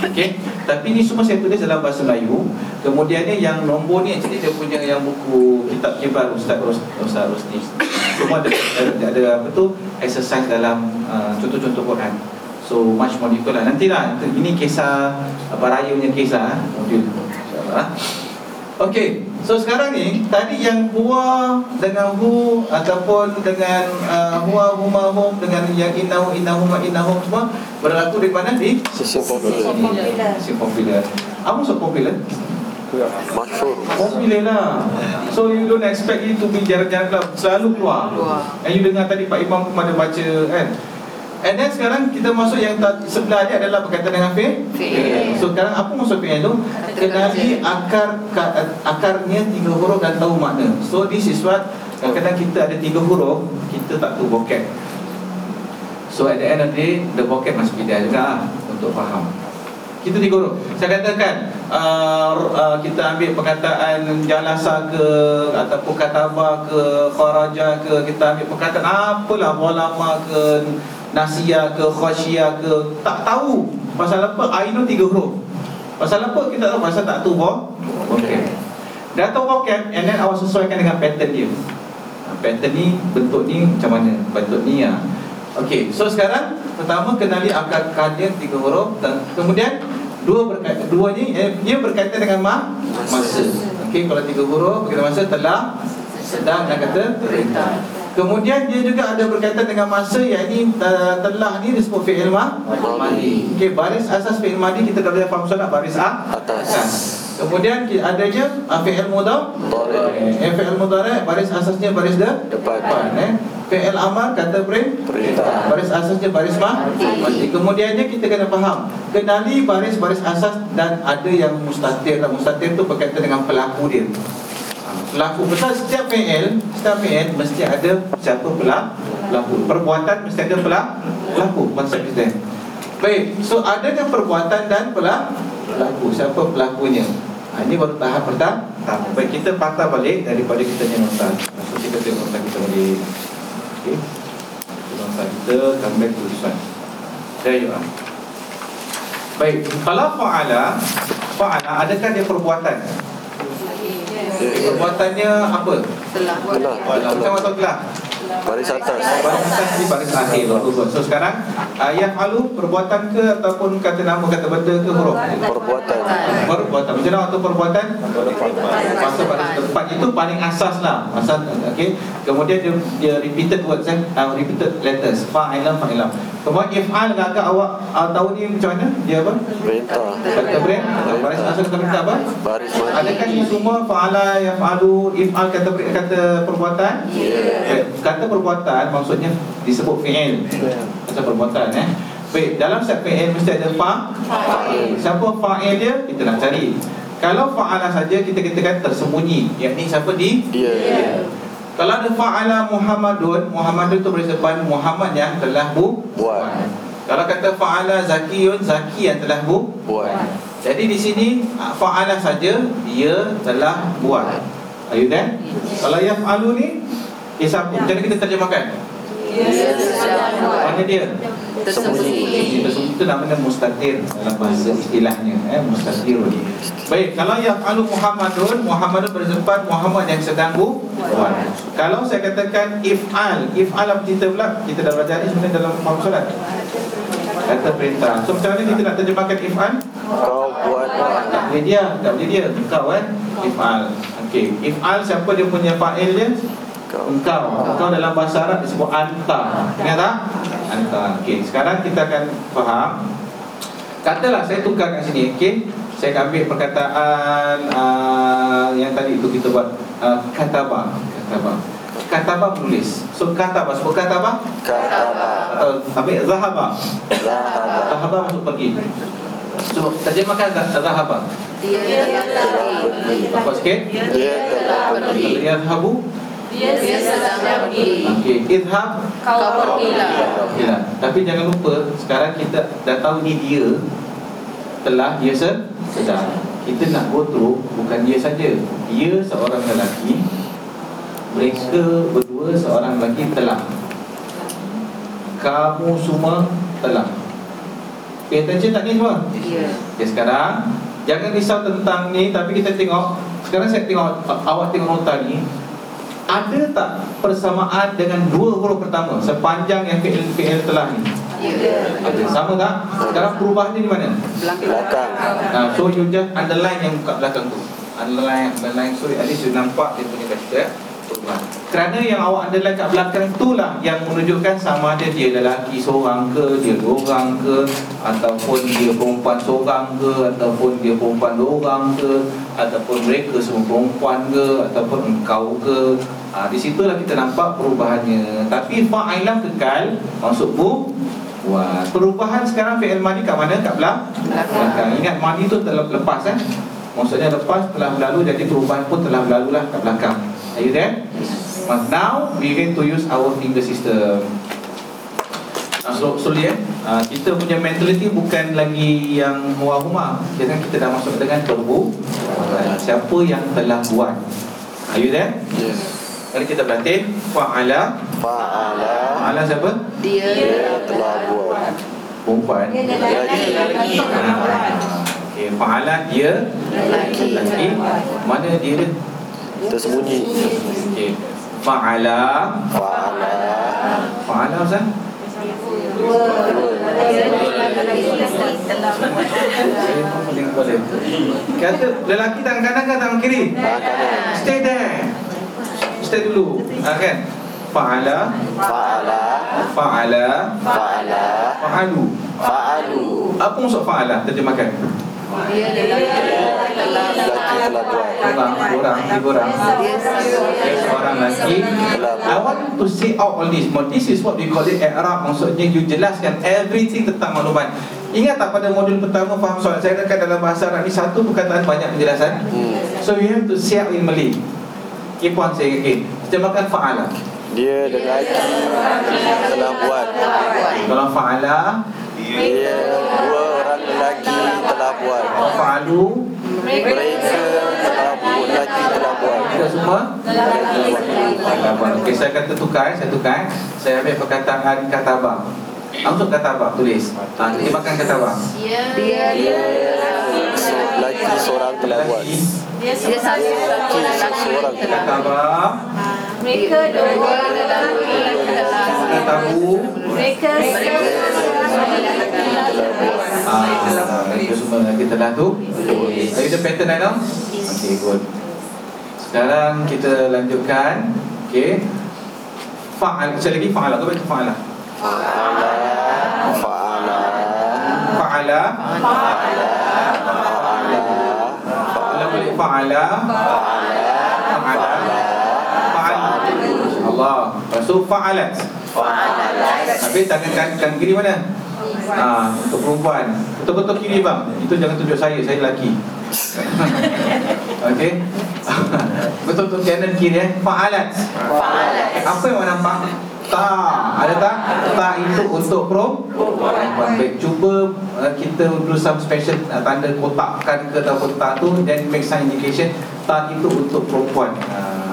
Okay Tapi ni semua saya tulis dalam bahasa Melayu. Kemudian ni yang nombor ni Actually dia punya yang buku Kitab kibar Ustaz Ros, Ustaz Rosni. Semua ada, ada, ada apa tu Exercise dalam uh, contoh-contoh Quran. So much more difficult lah. Nantilah Ini kisah Apa raya punya kisah Modul InsyaAllah. Okay, so sekarang ni tadi yang huwa dengan hu ataupun dengan uh, huwa huma hum dengan yang innahu innahuma innahum semua berlaku di mana di Sistem popular. Apa maksud popular? Masyur Popular lah. So you don't expect it to be jarang-jarang lah. Selalu keluar. Keluar. And you dengar tadi Pak Imam pun ada baca kan. And then sekarang kita masuk yang sebelah dia adalah berkaitan dengan fi'il. Fi'il. So sekarang apa maksud fi'il tu? Kenali akar ka- akarnya tiga huruf dan tahu makna. So this is what kadang-kadang kita ada tiga huruf, kita tak tahu vocab. So at the end of the day, the vocab must be there juga lah untuk faham. Kita tiga huruf. Saya katakan uh, uh, kita ambil perkataan jalasa ke ataupun kataba ke kharaja ke kita ambil perkataan apalah walama ke nasia ke khasyia ke tak tahu pasal apa know tiga huruf. Pasal apa kita tahu pasal tak tahu vocab. Okay. Dah tahu vocab and then awak sesuaikan dengan pattern dia. Pattern ni bentuk ni macam mana? Bentuk ni ya. Okey, so sekarang pertama kenali akar kadir tiga huruf dan kemudian dua berkaitan dua ni eh, dia berkaitan dengan ma, masa. Okey, kalau tiga huruf berkaitan masa telah sedang dan kata perintah. Kemudian dia juga ada berkaitan dengan masa yang ini uh, telah ni disebut fi'il ma madi. Okey, baris asas fi'il madi kita kalau dah faham solat baris a Atas. Kemudian ki- adanya uh, fi'il mudhari. Eh, fi'il mudhari baris asasnya baris de Depan. depan eh. Fi'il amar kata Perintah. Baris asasnya baris ma mati. Kemudiannya kita kena faham kenali baris-baris asas dan ada yang mustatir. Mustatir tu berkaitan dengan pelaku dia. Pelaku Betul setiap PL Setiap PL mesti ada siapa pelak- pelaku. Perbuatan mesti ada pelak- pelaku. Konsep kita. Baik So adakah perbuatan dan pelak- pelaku. Siapa pelakunya? Ha, Ini baru tahap pertama. Baik kita patah balik Daripada kita punya nota So kita tengok nota kita balik. Okay Nota kita Come back to this one. There you are. Baik Kalau fa'ala Fa'ala adakah dia perbuatan Perbuatannya apa? Telah. Telah. Macam atau telah? Baris atas. Baris atas di baris akhir baru So sekarang Ayat halu perbuatan ke Ataupun kata nama kata benda ke huruf? Perbuatan. Perbuatan Macam mana waktu perbuatan? Masa baris tempat itu paling asas lah Asas okay. Kemudian dia, dia repeated words kan uh, Repeated letters Fa'ilam fa'ilam Kemudian if'al agak awak uh, tahu ni macam mana? Dia apa? Perintah. Kata brand Baris asas kata benda apa? Baris. Adakah ini semua fa'ala yaf'alu if'al kata kata perbuatan? Yeah. Kata perbuatan maksudnya disebut fi'il. Kata perbuatan eh. Baik, dalam setiap fi'il mesti ada fa. Fa'il. Siapa fa'il dia? Kita nak cari. Kalau fa'ala saja kita katakan tersembunyi. Yakni siapa di? Dia. Kalau ada fa'ala Muhammadun, Muhammadun itu berdepan Muhammad yang telah bu Buat. Kalau kata fa'ala Zakiyun, Zaki yang telah bu Buat. jadi di sini ah, fa'ala saja dia telah buat. Are you there? Kalau yaf'alu ni Isap, macam mana kita terjemahkan? Mana dia? Tersembunyi. Tersembunyi itu namanya mustatir dalam bahasa istilahnya eh, Mustatir Baik, kalau yaf'alu Muhammadun Muhammadun berdepan Muhammad yang sedang bu buat Kalau saya katakan if'al If'al apa cerita pula? Kita dah belajar ni sebenarnya dalam faham solat Kata perintah So macam mana kita nak terjemahkan if'al? Kau buat. Tak boleh dia, tak boleh dia Engkau kan If'al Okey, If'al siapa dia punya fa'il dia? Kau. Engkau Engkau dalam bahasa Arab disebut anta Ingat tak? Anta Okey, sekarang kita akan faham Katalah saya tukar kat sini Okey Saya ambil perkataan uh, Yang tadi itu kita buat uh, Kataba Kataba Kataba menulis So kataba, sebut kataba Kataba. Atau ambil zahaba Lahaba. Zahaba maksud pergi So, terjemahkan zahaba Dia telah pergi. Apa sikit? Dia telah pergi. Yadhabu Dia sedang pergi. Okey, idhab Kau pergilah. Okeylah. Tapi jangan lupa sekarang kita dah tahu ni dia telah dia se- sedang. Kita nak go through bukan dia saja. Dia seorang lelaki mereka berdua seorang lelaki telah. Kamu semua telah. Pay attention tak ni semua? Ya. Okay, sekarang Jangan risau tentang ni Tapi kita tengok Sekarang saya tengok Awak tengok nota ni Ada tak persamaan dengan dua huruf pertama Sepanjang yang fi'il fi'il telah ni Ya. Ada Sama tak? Sekarang perubahan ni di mana? Belakang. Nah, so you just underline yang kat belakang tu Underline, underline So at least you nampak dia punya kata perubahan Kerana yang awak underline kat belakang tu lah Yang menunjukkan sama ada dia lelaki seorang ke Dia dua orang ke Ataupun dia perempuan seorang ke Ataupun dia perempuan dua orang ke Ataupun mereka semua perempuan ke Ataupun engkau ke ha, Di situlah kita nampak perubahannya Tapi fa'ilam kekal Maksud bu Buat Perubahan sekarang fi'il madi kat mana? Kat belakang belakang. Ingat madi tu telah lepas kan? Maksudnya lepas telah berlalu jadi perubahan pun telah berlalu lah kat belakang. Are you there? But now we going to use our finger system. Uh, so, slowly eh. Uh, kita punya mentality bukan lagi yang huma-huma. Kita kita dah masuk dengan perbu. Uh, siapa yang telah buat? Are you there? Yes. Mari kita berlatih. Fa'ala. Fa'ala. Fa'ala siapa? Dia Dia telah buat. Perempuan. Lelaki. Ah, Okey, fa'ala dia Lelaki. lelaki. Mana dia dia? Tersembunyi. Okey. Fa'ala Fa'ala. Fa'ala Ustaz? Kata lelaki tangan kanan ke tangan kiri? Tangan kanan. Stay there Stay dulu. Ha, kan? Fa'ala. Fa'ala. Fa'ala. Fa'ala. Fa'alu. Fa'alu. Apa maksud fa'ala? Terjemahkan Dia telah telah Laki telah buat Orang, orang, tiga orang. Seorang lelaki I want to say out all this But This is what we call it I'rab. Maksudnya you jelaskan everything tentang maklumat. Ingat tak pada modul pertama faham soalan Saya katakan dalam bahasa Arab ni Satu perkataan banyak penjelasan. Hmm. So you have to out in Malay Okay puan saya okay. Terjemahkan fa'ala. Dia lelaki telah buat. Kalau fa'ala Dia dua orang lelaki telah buat. Fa'alu Mereka telah buat Lelaki telah buat. Kita semua? Buat. Okay saya kata tukar Saya tukar Saya ambil perkataan katabah Maksud katabah tulis. Ha, Terjemahkan katabah Dia Dia Lelaki seorang telah buat Dia satu seorang. Telah buat Katabah Mereka dua lelaki telah Katabu Mereka Ah, itu semua kita dah tu. Are you the pattern right now? Okay, good. Sekarang kita lanjutkan. Okay. Fa'al, sekali lagi fa'ala. Kau baca fa'ala. Fa'ala Fa'ala Fa'ala. Fa'ala Fa'ala boleh fa'ala. Fa'ala. Fa'ala. Allah. Lepas tu fa'alat. Habis tangan kan, kan kiri mana? Ah, untuk perempuan. Betul-betul kiri bang. Itu jangan tunjuk saya, saya lelaki. Okey. Betul-betul kanan kiri eh. Fa'alat. Apa yang awak nampak? Ta. Ada tak? Ta itu untuk perempuan. Baik, cuba uh, kita do some special uh, tanda kotakkan ke ataupun ta tu then make some indication ta itu untuk perempuan. Uh,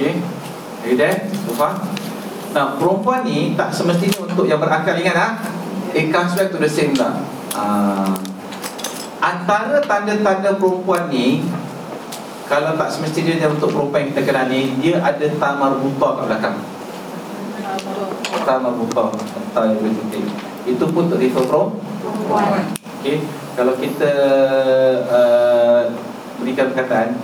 Okay Are you there? So far? Nah, perempuan ni tak semestinya untuk yang berakal ingat ah. It comes back to the same lah. Ah. Antara tanda-tanda perempuan ni kalau tak semestinya dia untuk perempuan yang kita kenal ni Dia ada tamar buta kat belakang Tamar buta Entah yang berjutik Itu pun untuk refer perempuan Okay Kalau kita uh, Berikan perkataan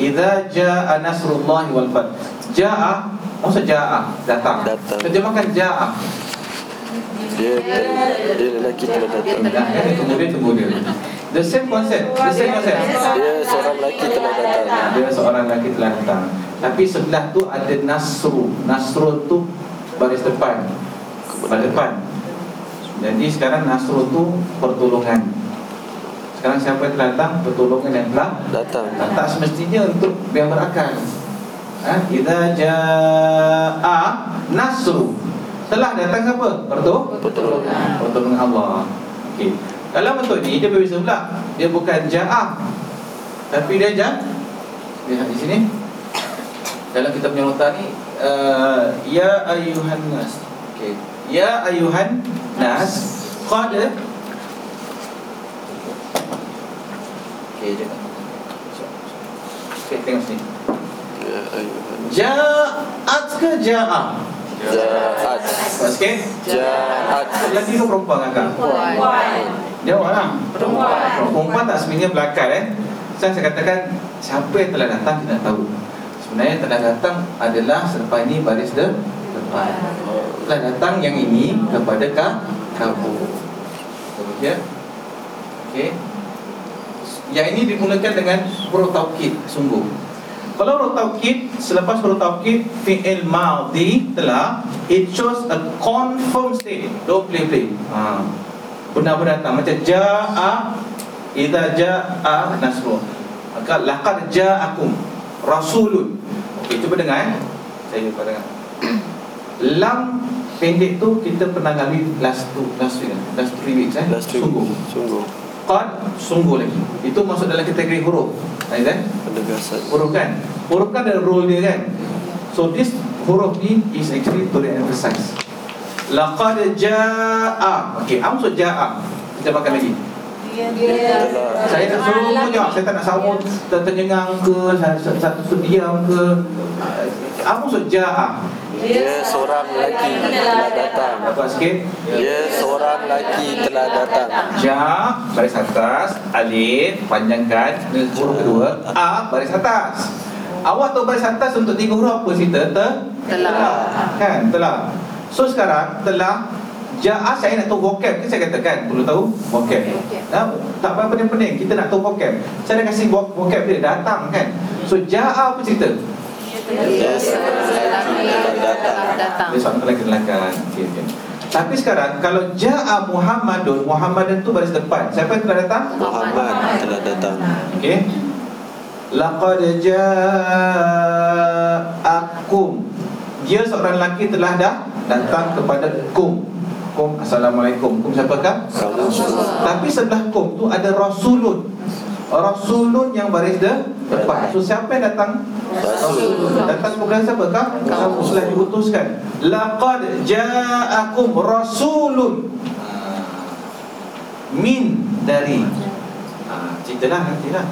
Iza ja'a nasrullahi wal fath. Ja'a maksud ja'a datang. Datang. Terjemahkan ja'a. Dia Dia lelaki telah datang eh, tunggu dia tunggu dia. The same concept, the same concept. Dia seorang lelaki telah datang Dia seorang lelaki telah datang. Tapi sebelah tu ada nasru. Nasru tu baris depan. Baris depan. Jadi sekarang nasru tu pertolongan. Sekarang siapa yang telah datang? Pertolongan yang telah Datang Tak, semestinya untuk yang berakal. Ha? Idza jaa nasru. Telah datang apa? Pertolongan. Pertolongan. Pertolongan Allah. Okey. Dalam bentuk ni dia berbeza pula. Dia bukan jaa. Tapi dia ja. Lihat di sini. Dalam kita punya nota ni uh, ya ayuhan nas. Okey. Ya ayuhan nas qad Okey, je. Okey, tengok sini. Ya ayuhan Ja'at ke ja'a? Jahat Sikit. Jahat Lelaki ke perempuan kakak? Jawablah. Perempuan. Perempuan tak sebenarnya belakang eh. Saya, katakan siapa yang telah datang tak tahu. Sebenarnya telah datang adalah selepas ini baris de depan. Telah datang yang ini kepada ka kamu. Okey. Okey. Yang ini dimulakan dengan huruf taukid sungguh. Kalau huruf taukid selepas huruf taukid fi'il madhi telah it shows a confirmed state. Don't play play. Ha. Benar-benar datang macam jaa idza jaa nasrun. Maka laqad ja'akum rasulun. Okey, cuba dengar eh. Saya cuba dengar. Lam pendek tu kita pernah ngali last two last week kan? last three weeks eh. Last week Sungguh. Sungguh Qad sungguh lagi. Itu masuk dalam kategori huruf. Right kan? Penegasan Huruf kan? Huruf kan ada role dia kan? So this huruf ni is actually to emphasize. Laqad jaa. Okey, apa maksud jaa? Kita makan lagi. Telah Saya nak suruh tu je. Saya tak nak sambut tertenyengang ke, satu tu diam ke. Apa maksud jaa? Ya seorang lelaki telah datang Dapat sikit Ya seorang lelaki telah datang Ja baris atas Alif panjangkan huruf kedua A baris atas Awak tahu baris atas untuk tiga huruf apa cerita? Telah. Kan? Telah So sekarang telah Ja'a saya nak tahu vocab ke saya katakan Perlu tahu vocab nah, Tak apa pening-pening Kita nak tahu vocab Saya dah kasih vo- vocab dia Datang kan So Ja'a apa cerita? Ya datang Datang Dia lelaki-lelaki okay, okay. Tapi sekarang Kalau Ja'a Muhammadun Muhammadun tu baris depan Siapa yang telah datang? Muhammad telah datang Okey. Laqad ja'akum. Dia seorang lelaki telah dah datang kepada kum. Kum assalamualaikum. Kum siapakah? Tapi sebelah kum tu ada rasulun. Rasulun yang baris de depan. So siapa yang datang? Rasul Datang kepada siapakah? Kamu telah diutuskan. Laqad ja'akum rasulun min dari ha, ceritalah nantilah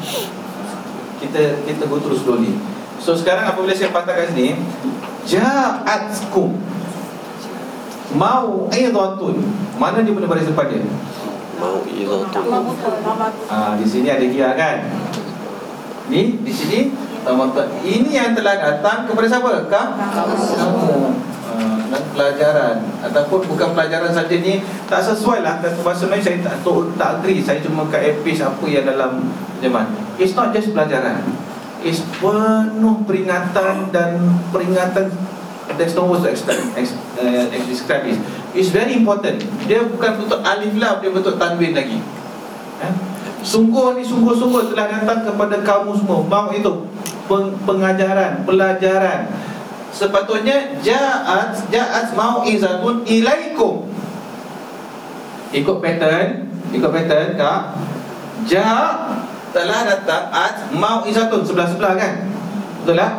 kita kita go through slowly so sekarang apabila saya patah kat sini ja'atkum mau aidatun mana dia punya baris depan dia? Mau ilatun ha, di sini ada dia kan? Ni di sini ini yang telah datang kepada siapa? Kamu. Ah, dan pelajaran. Ataupun bukan pelajaran saja ni tak sesuai lah kata bahasa Melayu. Saya tak tahu tak agree. Saya cuma kat epic apa yang dalam zaman it's not just pelajaran. It's penuh peringatan dan peringatan there's no words to explain ex, uh, describe this. It's very important. Dia bukan bentuk alif lam dia bentuk tanwin lagi. Eh? Sungguh ni sungguh-sungguh telah datang kepada kamu semua. Mau itu peng, pengajaran, pelajaran. Sepatutnya Ja'at Ja'at mau'izatun ilaikum. Ikut pattern Ikut pattern kak Ja' telah datang At mau'izatun Sebelah-sebelah kan? Betul tak?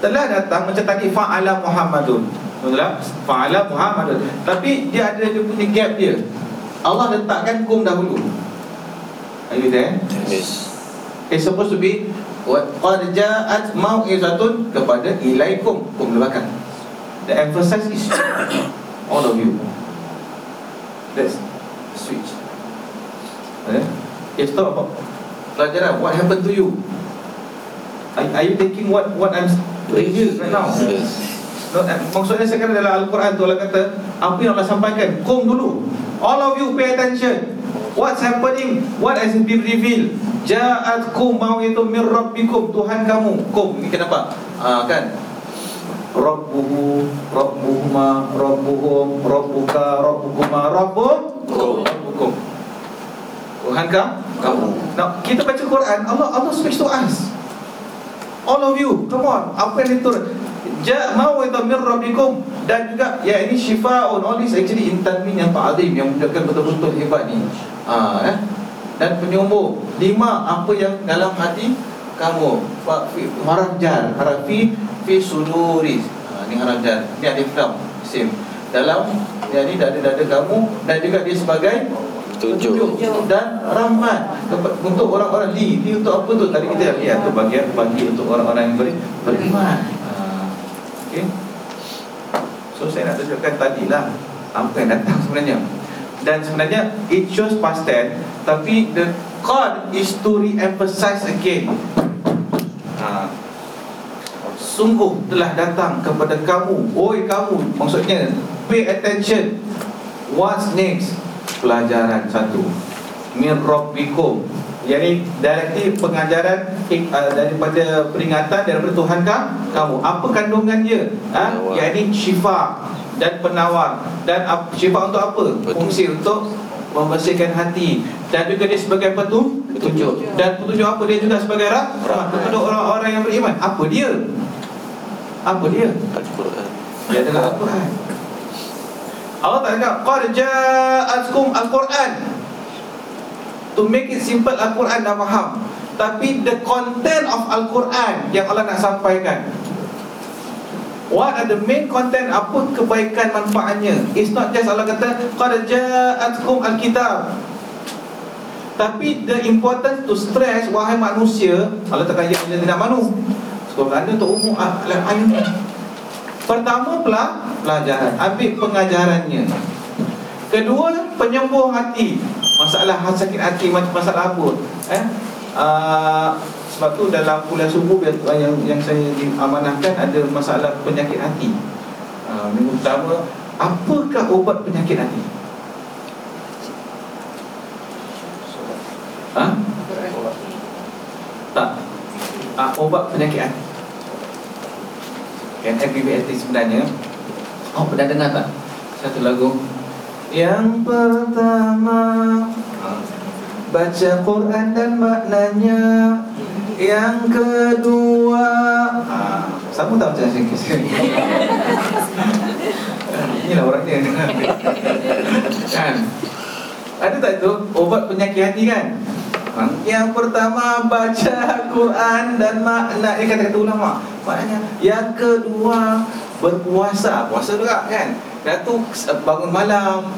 Telah datang mencetaki fa'ala Muhammadun Betul tak? Fa'ala Muhammadun Tapi dia ada dia punya gap dia Allah letakkan kum dahulu Are you there? Yes It's supposed to be What qad ja'at mau'izatun kepada ilaikum kum belakang. The emphasis is all of you. The switch. Okay? It's talk about pelajaran. What happened to you? Are, are you taking what what I'm doing here right now? Yes. No, eh, maksudnya sekarang dalam Al-Quran tu Allah kata Apa yang Allah sampaikan Kum dulu. All of you pay attention. What's happening? What has been revealed? Ja'atkum mawitum min rabbikum. Tuhan kamu. Kum Ni kenapa? Ah, Kan? Rabbuhu Rabbuhuma Rabbuhum Rabbuka Rabbukuma Rabbum Rabbukum Tuhan kamu Kamu. Now kita baca Quran Allah Allah speaks to us All of you Come on Apa yang diturun Ja mawidha min rabbikum dan juga ya ini syifaun all this actually in tanwin yang ta'zim yang menunjukkan betul-betul hebat ni. Ha eh? Dan penyumbu lima apa yang dalam hati kamu. Fa fi haraf jar, haraf fi suduri. Ha ni haraf jar. Ni ada. Dalam ya ni dada-dada kamu dan juga dia sebagai Tunjuk dan rahmat untuk orang-orang li li untuk apa tu? Tadi kita dah lihat tu bagian bagi untuk orang-orang yang beri, beriman. Ha, okey. So saya nak tunjukkan tadi lah apa yang datang sebenarnya. Dan sebenarnya it shows past tense tapi the card is to re-emphasize again. Ha, sungguh telah datang kepada kamu. Oi kamu. Maksudnya pay attention. What's next pelajaran satu. Min rabbikum. Yakni directly pengajaran uh, daripada peringatan daripada Tuhan kah? kamu. Apa kandungan dia? Ha? Yakni syifa dan penawar. Dan syifa untuk apa? Betul. fungsi untuk membersihkan hati. Dan juga dia sebagai petu- petunjuk. Dan petunjuk apa dia juga sebagai rah- rahmat. Kepada orang-orang yang beriman. Apa dia? Apa dia? Al-Quran. Dia adalah Al-Quran Allah tak cakap Qad ja'atkum Al-Quran. To make it simple Al-Quran dah faham. Tapi the content of Al-Quran Yang Allah nak sampaikan. What are the main content? Apa kebaikan manfaatnya? It's not just Allah kata Qad ja'atkum Al-Kitab. Tapi the importance to stress Wahai manusia Allah tak kaya bila tidak manu Sekolah anda untuk umum ah, Ayat Pertama pela, pelajaran Ambil pengajarannya Kedua penyembuh hati Masalah sakit hati macam masalah apa eh? Uh, sebab tu dalam bulan subuh yang yang saya diamanahkan ada masalah penyakit hati. Uh, minggu pertama, apakah ubat penyakit hati? Ha? Tak. Ah, ubat penyakit hati. Kan FBBST sebenarnya Oh pernah dengar tak Satu lagu. Yang pertama Baca Quran dan maknanya. Yang kedua ha, Sama tak macam saya Inilah orang dia dengar. Kan? Ada tak tu Obat penyakit hati kan ha, Yang pertama Baca Quran dan makna. Ini kata-kata ulama Maknanya Yang kedua Berpuasa. Puasa juga kan? Dan tu bangun malam.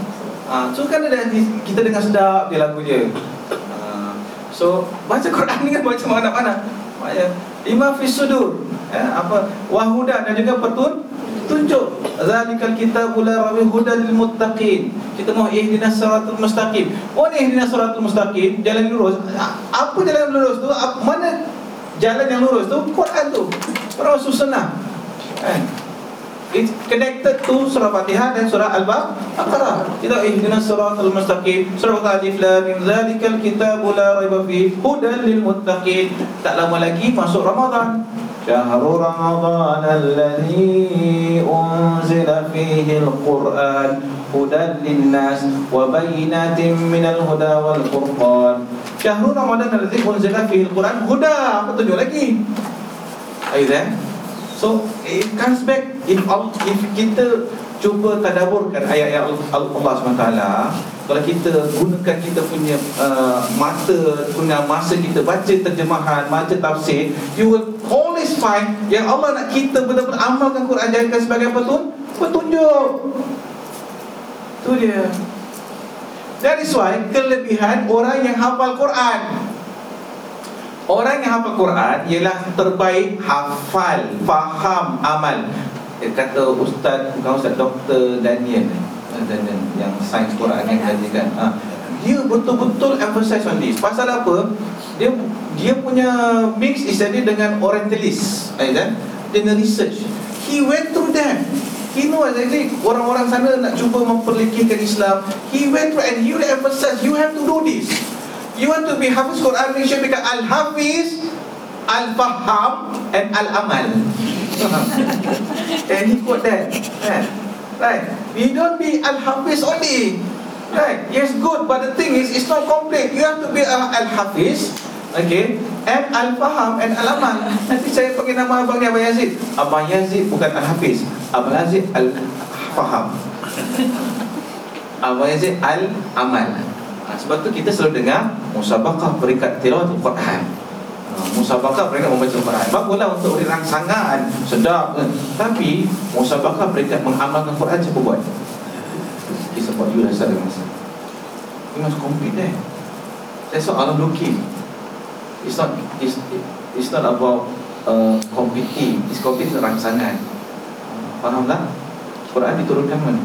Ha, So kan ada Kita dengar sedap dia lagu dia. Ha, So Baca Quran ni kan Macam mana-mana. Maknanya Lima fis sudur ya, apa wahuda dan juga petun tunjuk zalikal kitabul la rawi hudan lil muttaqin kita mau ihdinas siratal mustaqim oh ihdinas siratal mustaqim jalan lurus apa jalan lurus tu apa, mana jalan yang lurus tu Quran tu Quran sunnah kan It's connected to surah Fatihah dan surah Al-Baqarah. Kita ihdinas siratal mustaqim. Surah Alif Lam Mim zalikal kitabul la raiba fihi hudan lil muttaqin. Tak lama lagi masuk Ramadan. شهر رمضان الذي أنزل فيه القرآن هدى للناس وبينات من الهدى والفرقان شهر رمضان الذي أنزل فيه القرآن هدى apa tunjuk lagi Are you there? So it comes back if, if kita cuba tadaburkan ayat-ayat Allah SWT kalau kita gunakan kita punya uh, mata Punya masa kita baca terjemahan Baca tafsir You will always find Yang Allah nak kita betul-betul amalkan Quran Jadikan sebagai tu? Petunjuk. Itu dia. That is why kelebihan orang yang hafal Quran. Orang yang hafal Quran Ialah terbaik hafal, faham, amal. Dia kata ustaz bukan ustaz doktor Daniel Daniel yang sains Quran yang tadi kan ha. dia betul-betul emphasize on this. Pasal apa? Dia dia punya mix is jadi dengan orientalist eh, kan? Dengan research. He went through that he know exactly orang-orang sana nak cuba memperlekehkan Islam. He went through and he will emphasize you have to do this. You want to be Hafiz Quran make become Al-Hafiz Al-Faham and Al-Amal. And he quote that right? Right? We don't be Al-Hafiz only. Right? Yes good But the thing is It's not complete. You have to be uh, Al-Hafiz Okay And Al-Faham And Al-Amal Nanti saya panggil nama abang ni Abang Yazid. Abang Yazid bukan Al-Hafiz. Abang Yazid Al-Faham. Abang Yazid Al-Amal ha, Sebab tu kita selalu dengar Musabakah peringkat tilawat Al-Quran musabakah peringkat membaca Quran Baguslah untuk beri rangsangan Sedap kan? Tapi musabakah peringkat mengamalkan Quran Siapa buat? It's about you rasa dengan masa. You must compete there That's what Allah looking It's not It's, it's not about uh, Competing It's competing rangsangan Faham tak? Quran diturunkan mana?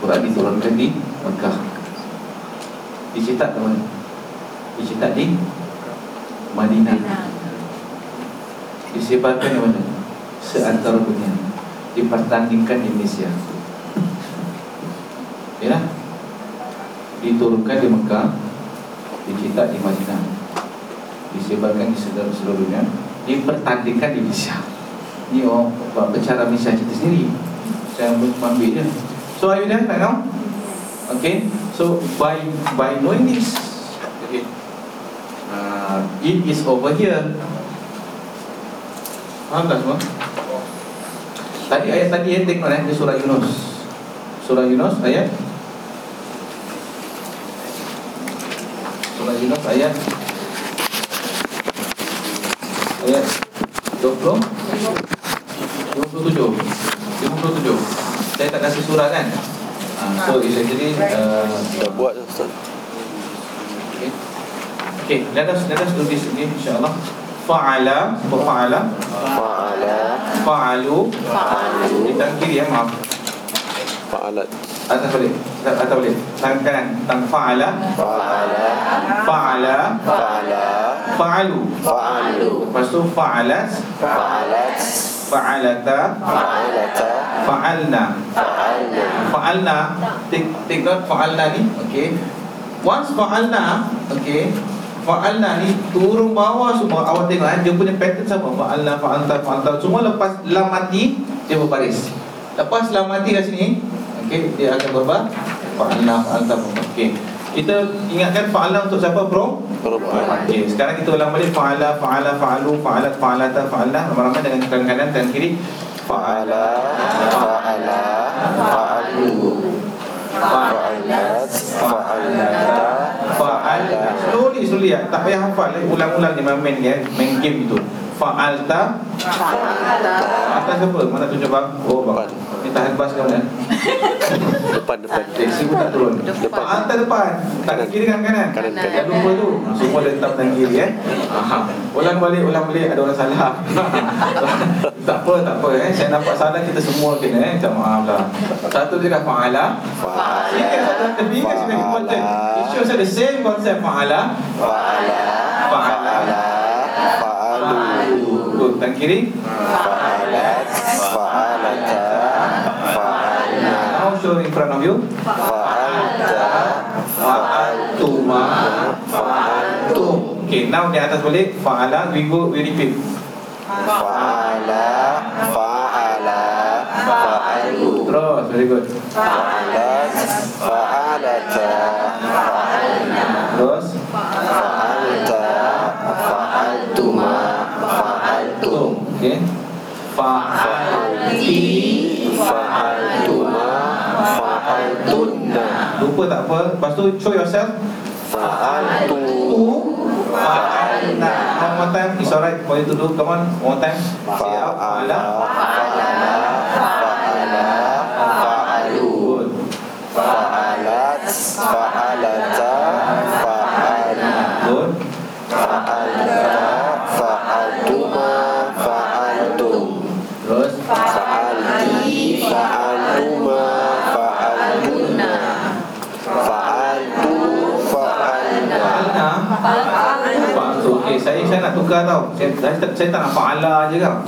Quran diturunkan di Mekah. Dicetak ke mana? Dicetak di Madinah. Disebarkan di mana? seantara dunia dipertandingkan di Indonesia. Ya? Diturunkan di Mekah dicetak di Madinah. Disebarkan di seluruh, seluruh dunia dipertandingkan di Indonesia. Ini orang bicara Malaysia kita sendiri. Saya ambil dia so are you there right now? okay. So by by knowing this okay it is over here. Faham tak semua? Tadi ayat tadi yang tengok eh, di surah Yunus. Surah Yunus ayat Surah Yunus ayat ayat 20 27 27 Saya tak kasih surah kan? Uh, so essentially uh, Dah buat Ustaz Okay, let us let us do this again, insyaAllah. Fa'ala fa'ala? Fa'ala. Fa'alu. Fa'alu. Di tangan kiri ya maaf. Fa'alat. Atas balik Atas balik Tangan kanan Tangan fa'ala. Fa'ala. Fa'ala. Fa'ala. Fa'alu. Fa'alu. Lepas tu fa'alat. Fa'alat. Fa'alata. Fa'alata. Fa'alna. Fa'alna. Fa'alna. Take, take note fa'alna ni. Okay Once fa'alna Okay Fa'alna ni turun bawah semua. Awak tengok eh, dia punya pattern sama. Fa'alna, fa'alta, fa'alta Semua lepas lam mati Dia berbaris. Lepas lam mati kat sini Okay, dia akan berubah Fa'alna, fa'alta, fa'alta Okay kita ingatkan fa'ala untuk siapa bro? Perempuan Okey, sekarang kita ulang balik. Fa'ala, fa'ala, fa'alu, fa'alat, fa'alata, fa'alna. Ramai-ramai dengan tangan kanan dan kiri. Fa'ala Fa'ala Fa'alu. Fa'alat Fa'alata Fa'al Slowly slowly ya. Tak payah hafal eh. Ulang-ulang dia main ya. Main game itu Fa'alta Atas siapa? Mana tunjuk bang? Oh bang Ni tahan bas kau ni Depan depan. Taxi pun tak turun. Depan. Fa'alta depan. Tak kiri kan kanan? Kanan, Jangan kanan. lupa tu. Semua letak dan kiri eh. Aha. Ulang balik, ulang balik. Ada orang salah. Tak apa, tak apa eh. Saya nampak salah kita semua kena eh. Minta maaf lah Satu dia dah fa'ala. Fa'ala. Ingat satu lebih ingat sebagai concept It shows the same concept fa'ala. Fa'ala. Fa'ala. Fa'alu. Good, tangan kiri. Fa'alat in front of you Fa'alta Fa'altuma Fa'altum Okay, now di atas balik Fa'ala, we go, we repeat Fa'ala Fa'ala Fa'alu Terus, very good Fa'alat Lupa tak apa. Lepas tu, show yourself. Fa'altu Tu. Fa'alna One more time, it's alright. For you to do Come on, one more time. Say tukar tau. Saya, saya, tak- saya tak nak fa'ala je kan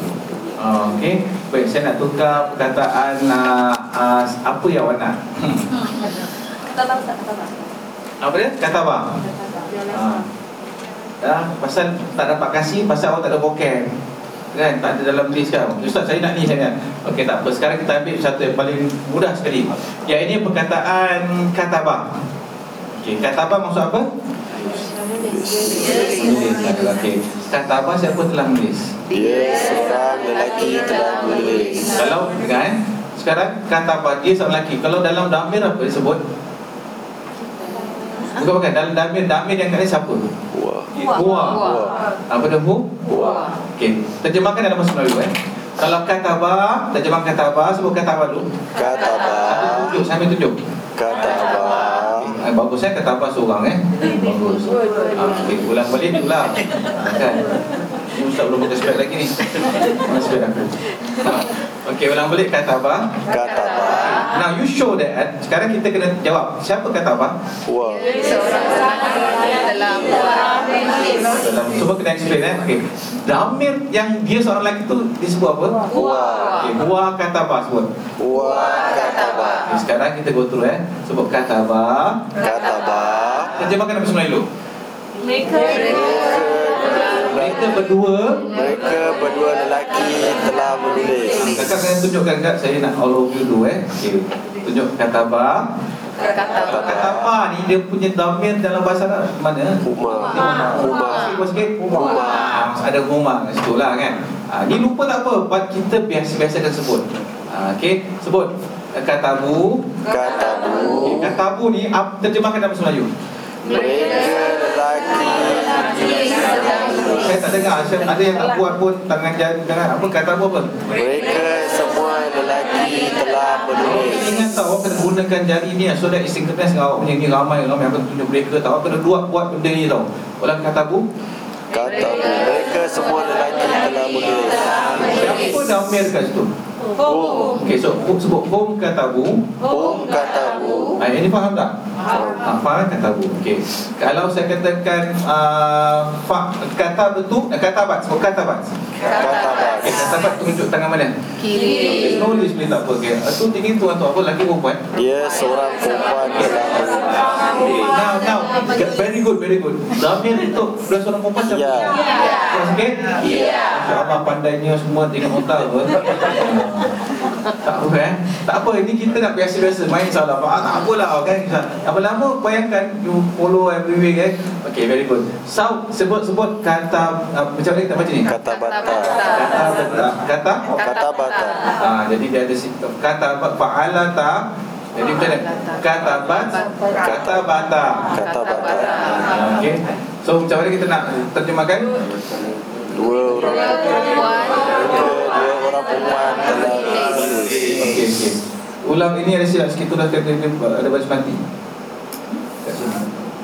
uh, Okay Baik, saya nak tukar perkataan uh, uh, Apa yang awak nak? Kata tak kata bang. Apa dia? Kata apa? Uh, ya, pasal tak dapat kasih Pasal awak tak ada boken Kan, tak ada dalam list kan? Ustaz, saya nak ni saya Okey, tak apa. Sekarang kita ambil satu yang paling mudah sekali. Yang ini perkataan katabah Okey, katabah maksud apa? Menulis Okey, katabah siapa telah menulis? Dia seorang lelaki telah menulis Kalau kan sekarang kata apa dia seorang lelaki. Kalau dalam damir apa disebut? Bukan bukan dalam damir damir yang kata siapa? Wah. Wah Apa dia hu? Wah Okey, terjemahkan dalam bahasa Melayu eh. Kalau kata apa, terjemah kata apa, sebut kata apa dulu. Kataba Satu tunjuk, sambil tunjuk. Kataba Okay, eh, bagus eh kata apa seorang eh. Bagus. Ah, Okey, ulang balik ulang. Ah, kan. Ni Ustaz belum pakai spek lagi ni. Mana spek aku? Ah, Okey, ulang balik kata apa? Kataba Now you show that. Sekarang kita kena jawab. Siapa kata apa? Wah. Dalam Cuba kena explain eh? Okay. Damir yang dia seorang lelaki tu Dia sebut apa? Wah. Okay. Huwa kata apa sebut? Wah Kataba okay, Sekarang kita go through eh? Sebut kata apa? Kataba Terjemahkan dalam bahasa Melayu Mereka. Mereka berdua? Mereka berdua lelaki telah menulis. Kakak kena tunjukkan kak Saya nak all of you do eh. Okay. Tunjuk kata apa kata Kata apa? Ni Dia punya damir dalam bahasa Arab Mana? Huma Huma Huma Sikit. Sikit Huma. Ada huma kat situ lah kan? Ha, Ni lupa tak apa Buat kita biasa-biasa akan sebut. Ha, Okay Sebut. Katabu Katabu okay, Katabu ni Terjemahkan dalam bahasa Melayu. Mereka lelaki Saya tak dengar. Saya, Ada yang tak buat pun Tangan jari Jangan apa Katabu apa Mereka semua lelaki telah menulis. Ingat tak awak kena gunakan jari ni So that is synchronized dengan awak punya ni ramai Ramai yang akan tunjuk mereka tak Awak kena buat buat benda ni tau. Orang katabu Katabu Mereka semua lelaki telah menulis. Siapa damir kat situ? Hum Okey, so sebut hum katabu. Hum katabu Ah, ini faham tak? Faham. Faham katabu. Okey. Kalau saya katakan uh, fa, kata betul, eh, kata bat, sebut kata bat. Katabat Okey, kata bat tunjuk tangan mana? Kiri. Nulis boleh tak apa okey. Itu tinggi tu atau apa lelaki perempuan? Dia seorang perempuan menulis Okay, now, now, very good, very good. Damir itu sudah seorang perempuan? Ya. Puas sikit? Ya. InsyaAllah pandainya semua tengok otak apa. tak apa eh. Tak apa, ini kita nak biasa-biasa main salah. Ah, tak apalah kan. Apa lama bayangkan you follow every week eh. Okay, very good. So, sebut-sebut kata, uh, macam mana kita baca ni? Kata bata Kata, kata, kata, Oh, kata bata Ah, jadi dia ada kata fa'alata jadi macam mana? Kata bat, kata bata. Kata bata Ah, Okey. So macam mana kita nak terjemahkan? Dua orang Perempuan. Dua orang perempuan telah Okey, okey. Ulang ini ada silap sikit tu dah ada baris mati.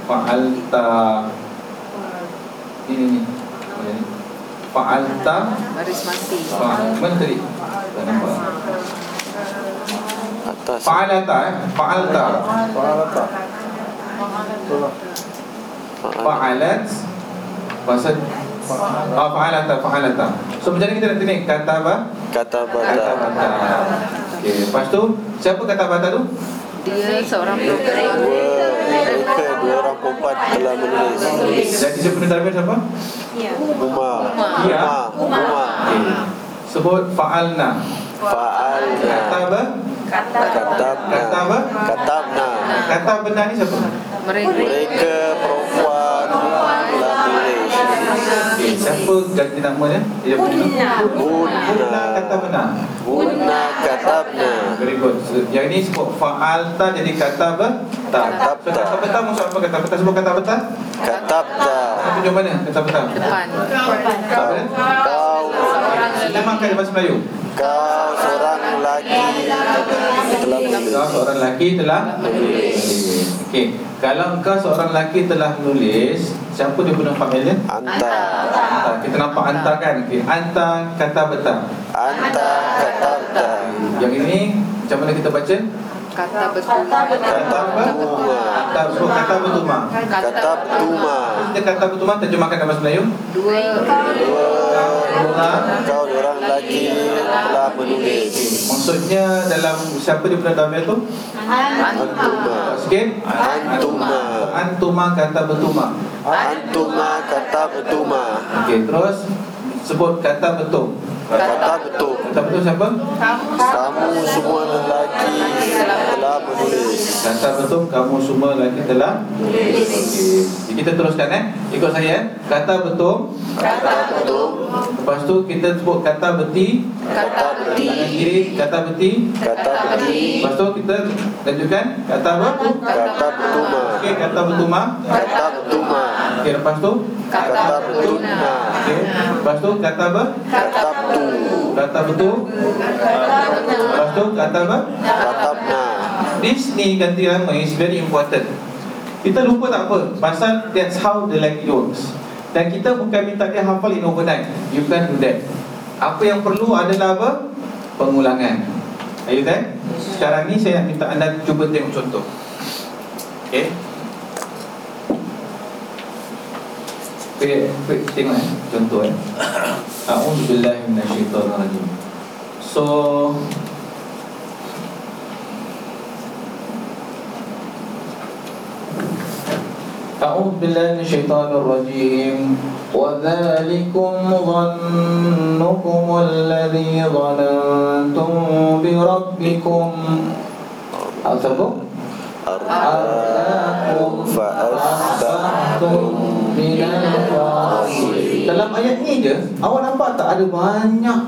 Fa'alta ini ni. Fa'alta Baris mati. Fa- Mana tadi? Tak nampak. Atas Fa'alata eh. Fa'alta. Fa'alat Pasal Oh, fa'alata, fa'alata So macam mana kita nak tulis? Kata apa? Kata Kata bata bata Okay, lepas tu Siapa kata bata tu? Dia seorang perempuan. Orang perempuan telah menulis Dan penulis darabir siapa? Ya. Umar Umar Okay. Sebut fa'alna Fa'alna Kata apa? Katabna Kata apa? Katabna Kata benar ni siapa? Mereka. Mereka siapa ganti nama dia? Dia punya Bunna kata benar Bunna katabna Very good so, Yang ni sebut fa'alta jadi kata apa? Tak Katabta. So kata betul maksud apa kata betul? Sebut kata betul? Katabta Kata tunjuk mana? Kata betul? Depan. Apa dia? Kau Terjemahkan bahasa Melayu Kau seorang lelaki. Telah menulis. Kau seorang lelaki telah menulis. Okey. Kalau engkau seorang lelaki telah menulis Siapa dia guna fa'ilnya? Anta. Anta. Kita nampak anta kan? Okay. Anta kata betul. Anta katabta Yang ini Macam mana kita baca? Kata betul. Kata apa? Kata, sebut kata Kita kata betul. Mak Terjemahkan dalam bahasa Melayu. Dua. Dua. Orang. Kau seorang lelaki telah menulis. Maksudnya dalam Siapa dia pernah dalam tu? Antuma. Sikit. Antuma. Antuma kata betul. Mak Antuma katabtuma Okey, terus sebut kata betul. Kata betul Kata betul siapa? Kamu semua lelaki telah menulis Kata betul kamu semua lelaki telah Okey. Jadi kita teruskan eh. Ikut saya eh. Kata betul. Kata betul Lepas tu kita sebut kata beti. Kata beti Tangan kiri kata beti. Kata beti Lepas tu kita lanjutkan kata apa? Kata betuma Okey, kata betuma. Kata betuma Okey, lepas tu Kata betuna Okey. Lepas tu kata apa? Kata betu Kata betul. Lepas tu kata apa? Katabna This ni ganti nama is very important. Kita lupa tak apa Pasal that's how the language works. Dan kita bukan minta dia hafal in overnight. You can't do that. Apa yang perlu adalah apa? Pengulangan. Are you there? Sekarang ni saya nak minta anda cuba tengok contoh. Okay. Quick, quick tengok eh Contoh eh. A'udzubillahi minasyaitonirrajim. So أعوذ بالله من الشيطان الرجيم وذلكم ظنكم الذي ظننتم بربكم أصبوا أرداكم فأصبحتم من الخاسرين Dalam ayat ni je Awak nampak tak ada banyak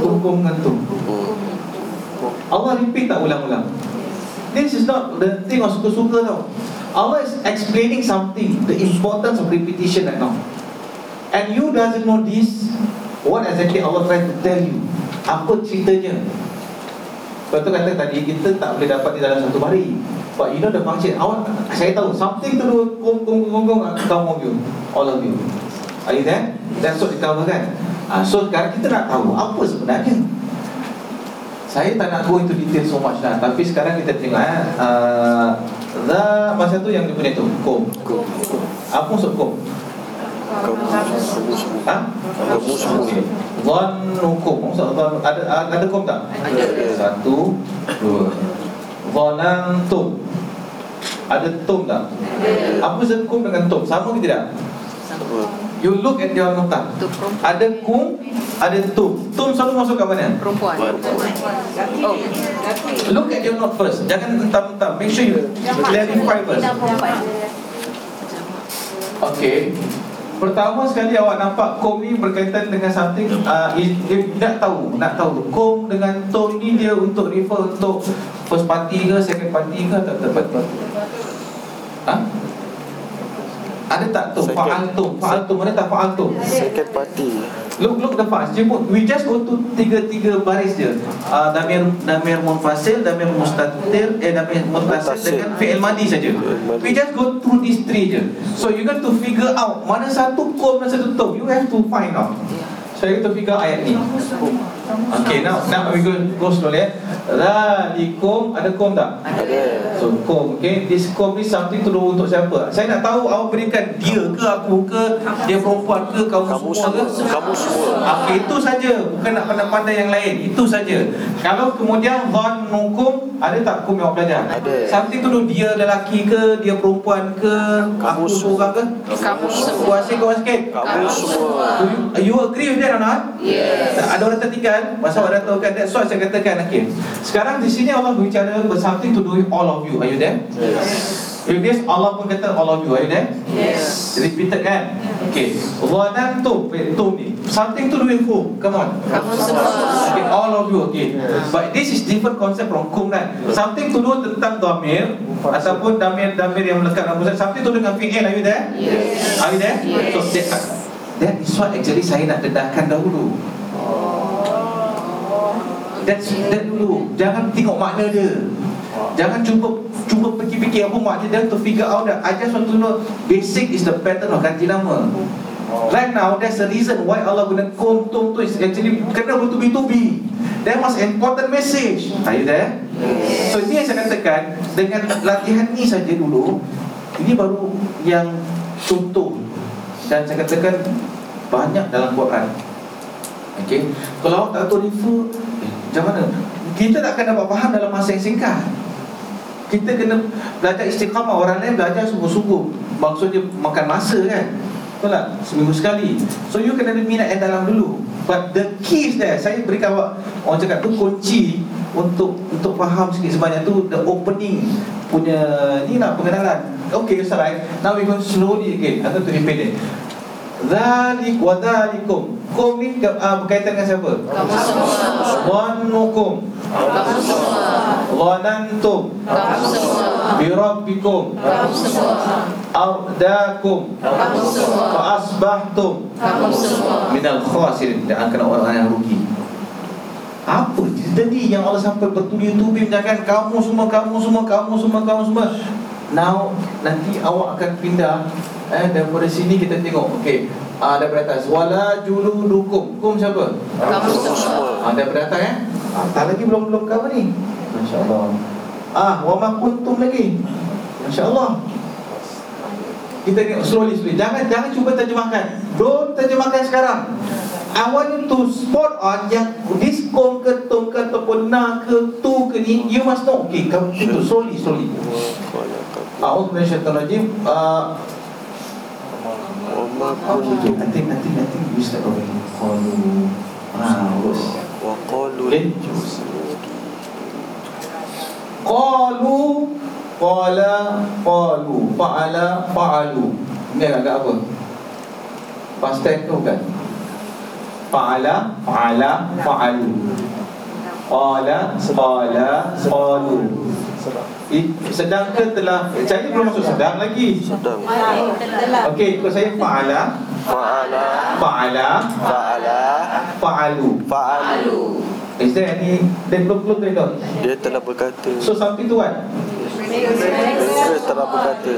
Hukum mengantung Allah repeat tak ulang-ulang This is not the thing of suka-suka tau Allah is explaining something The importance of repetition right now And you doesn't know this What exactly Allah trying to tell you? Apa ceritanya? Lepas tu kata tadi Kita tak boleh dapat di dalam satu hari. But you know the function Awak, Saya tahu Something to do Kong kong kong kong Come of you All of you. Are you there? That's what it cover kan? Uh, So sekarang kita nak tahu Apa sebenarnya Saya tak nak go into detail so much lah Tapi sekarang kita tengok eh, uh, The Masa tu yang dia punya tu Kum Apa maksud kum? Ha? Kamu semua Okey. Zon hukum Maksud ada ada kum tak? Ada. Satu, dua. Zonan tum. Ada tum tak? Apa beza kum dengan tum? Sama ke tidak? You look at your nota. Ada kum, ada tum. Tum selalu masuk kat mana? Perempuan Oh Look at your note first. Jangan mentang-mentang. Make sure you clarify first. Okay. Pertama sekali awak nampak kom ni berkaitan dengan something uh, dia nak tahu, nak tahu kom dengan tom ni dia untuk refer untuk first party ke second party ke tak tepat. Ha? Ada tak tu faal tu, faal tu mana tak faal tu? Second party Look look the fast. Jemput. We just go to tiga-tiga baris je. Uh, damir damir munfasil, damir mustatir, eh damir Muntasil. dengan fi'il madi saja. We just go through these three je. So you got to figure out mana satu kom dan satu tom. You have to find out. So you have to figure ayat ni. Okay, now now we go go slowly. Eh. Zalikum ada kom tak? Ada So kom, okay. This kom ni something to do untuk siapa? Saya nak tahu awak berikan dia ke aku ke, dia perempuan ke, kamu, Kamu semua ke? semua Kamu semua Okey, itu saja. Bukan nak pandai-pandai yang lain. Itu saja. Kalau kemudian zon hukum, ada tak hukum yang awak belajar? Ada. Something tu dia lelaki ke, dia perempuan ke, Kamu aku semua. seorang ke? Kamu semua Kuasa kau sikit. Kamu semua Do you, you agree with that or not? Yes Ada orang tertinggal Masa awak dah tahu kan That's why saya katakan okay. Sekarang di sini Allah berbicara with Something to do with all of you Are you there? Yes If this Allah pun kata all of you Are you there? Yes Repeated kan? Okay Wadan tu Tu ni Something to do with who? Come on Okay, all of you okay. But this is different concept from kum kan. Something to do tentang damir ataupun damir damir yang melekat dalam pusat. Something to do dengan fi'il. Are you there? Yes Are you there? Yes. So that, that is what actually saya nak dedahkan dahulu. That's that dulu. Jangan tengok makna dia. Jangan cuba cuba fikir-fikir apa makna dia to figure out that I just want to know basic is the pattern of ganti nama. Right now, there's a reason why Allah guna kum tum tu is actually kena bertubi-tubi. There was an important message. Are you there? So ini yang saya katakan dengan latihan ni saja dulu. Ini baru yang contoh dan saya katakan banyak dalam Quran. Okay. Kalau awak tak tahu refer, macam mana? Kita tak akan dapat faham dalam masa yang singkat. Kita kena belajar istiqamah. Orang lain belajar sungguh-sungguh. Maksudnya makan masa kan? Betul tak? Seminggu sekali. So you kena ada minat yang dalam dulu. But the key is there. Saya berikan awak Orang cakap tu kunci Untuk untuk faham sikit sebanyak tu The opening Punya Ni lah pengenalan. Okay it's alright Now we going slowly again. Atau to repeat it Zalik wa zalikum. Kum ni uh, berkaitan dengan siapa? Kamu semua. Wanukum. Kamu semua. Wanantum Kamu semua. Birabbikum. Kamu semua. Ardakum. Kamu semua. Fa'asbahtum Kamu semua. Minal khasirin Dan akan orang yang rugi. Apa ni yang Allah sampai bertubi-tubi Menyatakan kamu semua, kamu semua, kamu semua, kamu semua Now, nanti awak akan pindah eh, Daripada sini kita tengok. Okay, ah, daripada atas. Wala juludukum Kum siapa? Kamu semua. Ah, daripada atas eh? Ah, Tak lagi belum-belum cover ni. Masya Allah Ah, wa ma kuntum lagi. Masya Allah Kita tengok slowly slowly. Jangan jangan cuba terjemahkan. Don't terjemahkan sekarang. I want you to spot on yang This kum ke tum ke ataupun na ke tu ke ni You must know. Okay, kamu itu slowly slowly Rajim uh, Nanti nanti nanti You start over Qalu terus Wa qalu Okay. Qalu Qala Qalu Fa'ala Fa'alu Ini agak apa? Past tense tu bukan? Fa'ala Fa'ala Fa'alu Qala Qala Qalu Sedang. Ke telah Saya belum masuk sedang lagi. Sedang. Okey, ikut saya Fa'ala. Fa'ala. Fa'ala. Fa'ala. Fa'alu. Fa'alu. Is there any Then belum belum tadi tu Dia telah berkata. So something to what? Mereka telah berkata.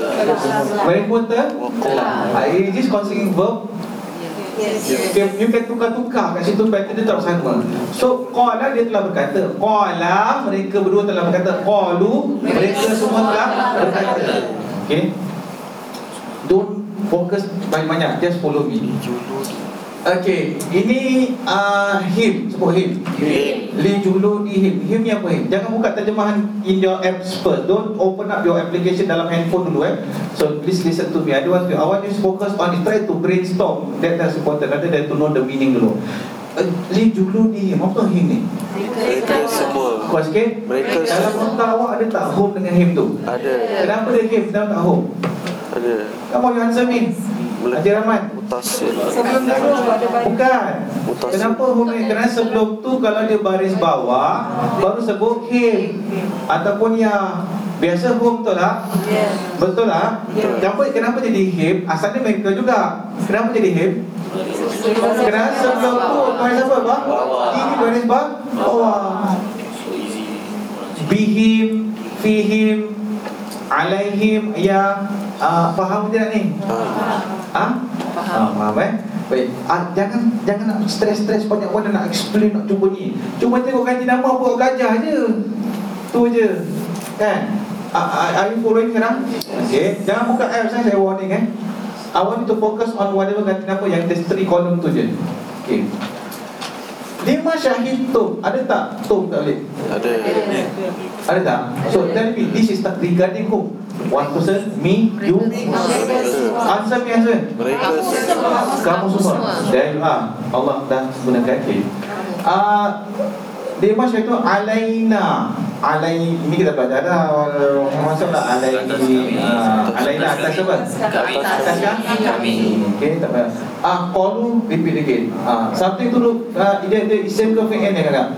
Very important. Uh, Is this consonant verb? Yes. Okay, you can tukar-tukar kat situ pattern dia tak sama. So qala dia telah berkata, qala mereka berdua telah berkata, qalu mereka semua telah berkata. Okay. Don't focus banyak-banyak, just follow me. Okay, ini uh, him, sebut him. Li julu di him. Him ni apa him? Jangan buka terjemahan in your apps first. Don't open up your application dalam handphone dulu eh. So please listen to me. I don't want to. I want you to focus on it. Try to brainstorm. That that's important. Rather than to know the meaning dulu. Uh, li julu di him. Apa him ni? Mereka semua Kuat sikit. Mereka Dalam semua nota awak ada tak home dengan him tu? Ada Kenapa dia him? Kenapa tak home? Ada Kamu you answer me. Haji Rahman. Mutasil Sebelum dulu ada bayi. Bukan. Mutasil. Kenapa home ni? Kerana sebelum tu kalau dia baris bawah baru sebut him ataupun ya biasa home betul lah. Yes. Betul lah. Kenapa kenapa jadi him? Asalnya mereka juga. Kenapa jadi him? Kerana sebelum tu baris apa bang? Ini baris bawah. Bawah. Bihim, fihim, alaihim ya uh, faham tidak ni? Ah? Faham. faham eh? Baik. Ah, jangan jangan nak stres-stres banyak-banyak nak explain nak cuba ni. Cuma tengok ganti nama buat gajah je. Tu je. Kan? Ah, Are you following sekarang? Okay. Jangan buka apps saya, saya warning eh. I want you to focus on whatever ganti nama yang there's three column tu je. Okay. Lima syahid tu Ada tak? Tu tak boleh Ada. Ada tak? So tell me This is not regarding who? One person? Me? You? Answer me answer. Mereka Kamu semua. you are. Allah dah gunakan okay. uh, Dia macam itu Alaina. Alai Ini kita belajar dah. Maksudlah Alai uh, Alaina atas apa? Atas? Kami. Okay tak payah Ah, Qalu repeat again. Ah, Something look uh, Dia ada isim ke fi'il ni kakak?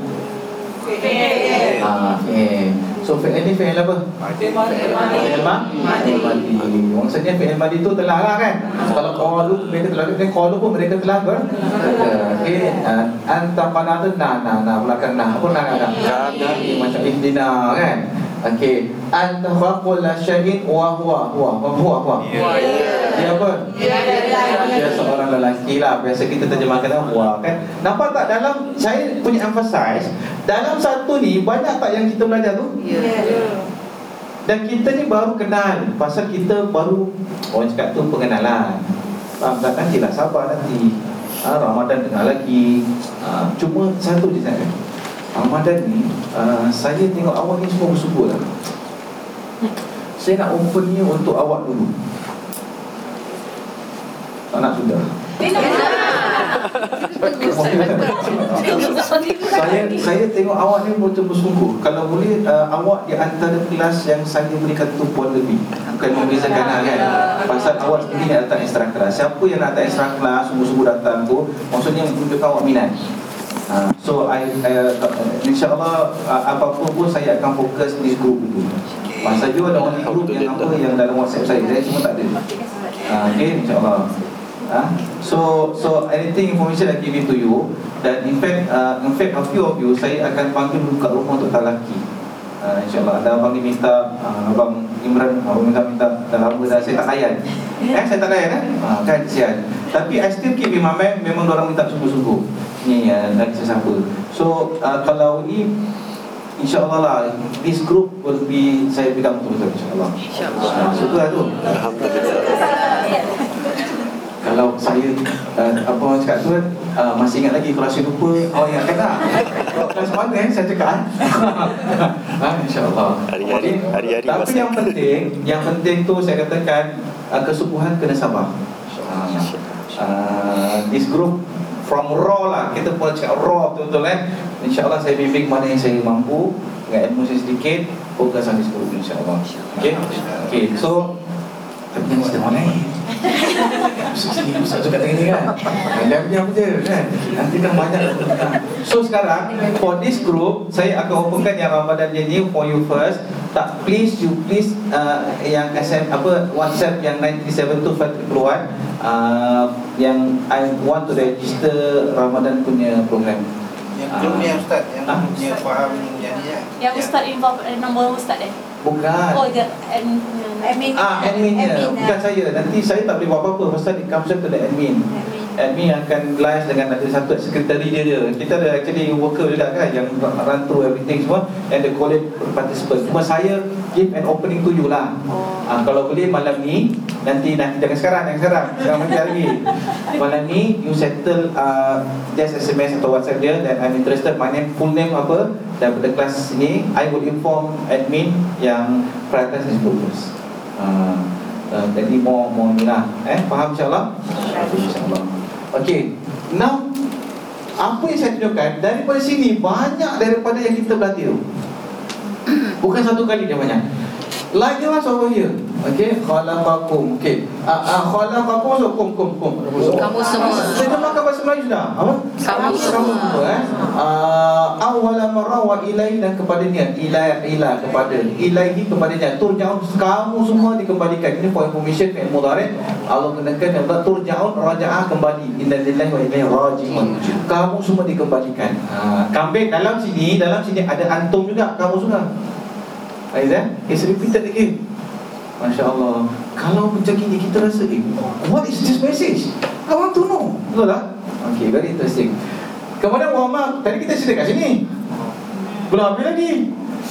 Ah, fi'il So fi'il ni fi'il apa? Fi'il ma? Fi'il madi Maksudnya fi'il madi tu telah lah kan? Kalau qalu mereka telah Kan qalu pun mereka telah ber Okay uh, Anta panatun na na na Belakang na Apa na kakak? Kami Macam ihdina kan Okay Anta faqul la syahid Wa huwa Huwa. Huwa Huwa? Huwa Dia apa? Dia seorang lelaki lah. Biasa kita terjemahkan dalam Wah kan? Nampak tak dalam Saya punya emphasize Dalam satu ni Banyak tak yang kita belajar tu? Dan kita ni baru kenal. Pasal kita baru Orang cakap tu pengenalan. Faham tak? Nantilah sabar nanti. Ha, Ramadan tengah lagi. Ha, Cuma satu je saya Ramadan ni uh, Saya tengok awak ni semua bersyukur lah. Saya nak open ni untuk awak dulu. Tak nak sudah. Saya saya tengok awak ni betul bersungguh Kalau boleh uh, awak di antara kelas yang saya berikan tumpuan lebih. Bukan membezakan lah kan. Pasal awak sendiri nak datang ekstra kelas. Siapa yang nak datang ekstra kelas Sungguh-sungguh datang tu Maksudnya menunjukkan awak minat uh, So I, uh, InsyaAllah uh, Apapun pun saya akan fokus di grup itu Pasal dia ada orang di grup yang apa Yang dalam whatsapp saya Saya semua tak ada. Uh, Okay InsyaAllah. Ah, so so anything information I give it to you dan in fact uh, in fact a few of you saya akan panggil kat rumah untuk talaki. Uh, InsyaAllah. Ada abang ni minta uh, Abang Imran Abang minta minta Dah lama dah saya tak layan. Eh saya tak layan eh? Uh, Kan kesian Tapi I still keep in my mind Memang orang minta sungguh-sungguh Ni uh, lagi sesiapa. So uh, kalau ni InsyaAllah lah This group will be Saya pegang betul-betul InsyaAllah. InsyaAllah. Suka lah tu. Alhamdulillah. Kalau saya uh, apa orang cakap tu uh, masih ingat lagi kalau saya lupa oh ingatkan tak kelas mana eh saya cakap ha, insyaallah. Hari-hari- hari-hari tapi masa. yang penting yang penting tu saya katakan uh, kesubuhan kena sabar. Uh, uh, this group from raw lah. Kita pun cakap raw betul-betul eh. Insyaallah saya bimbing mana yang saya mampu dengan ilmu saya sedikit fokus this group insyaallah. Okey okey so tapi jangan sedang online Ustaz juga tengah ni kan. Diam-diam je kan? Nanti kan banyak. So sekarang For this group Saya akan openkan yang Ramadan ni For you first. Tak please you please uh, Yang SM apa WhatsApp yang 937 Fatih keluar. Uh, Yang I want to register Ramadan punya program Yang belum ni yang Ustaz Yang Ah. punya faham yang ni ya Yang Ustaz involve eh, nombor Ustaz eh? Bukan. Oh, dia and, Admin. Ah, adminnya. Admin, Bukan saya. Nanti saya tak boleh buat apa-apa. Pasal it comes to the admin. Admin akan liaise dengan ada satu sekretari dia dia kita ada actually worker juga kan yang run through everything semua and the collate participants cuma saya give an opening to you lah. Ha, kalau boleh malam ni nanti nanti jangan sekarang jangan sekarang. Sekarang macam lagi malam ni you settle uh, just SMS atau WhatsApp dia dan I'm interested. My name full name apa daripada kelas ni I will inform admin yang prioritas is first uh, uh, jadi more more ni lah. Eh faham insyaAllah. insyaAllah Okay Now Apa yang saya tunjukkan Daripada sini Banyak daripada yang kita berlatih tu Bukan satu kali dia banyak Likewise over here Okay Khalaqakum Okay uh, uh, Khalaqakum so kum kum kum. Kamu semua. Saya terjemahkan bahasa Melayu sudah. Apa? Kamu Kamu semua. eh? Uh, Awala marah wa ilai dan kepadanya Ilai ilah kepada Ilaihi kepadanya Turja'un. Kamu semua dikembalikan. Ini for information Fi'il mudarik Allah menekan yang Allah Turja'un raja'ah kembali. Inna lillahi wa ilaihi raji'un. Kamu semua dikembalikan. Uh, Kambing dalam sini Dalam sini ada antum juga. Kamu semua Aizan It's repeated again Masya Allah Kalau macam gini kita rasa eh, What is this message? I want to know Betul tak? Okay, very interesting Kemudian wama Tadi kita cerita kat sini Belum habis lagi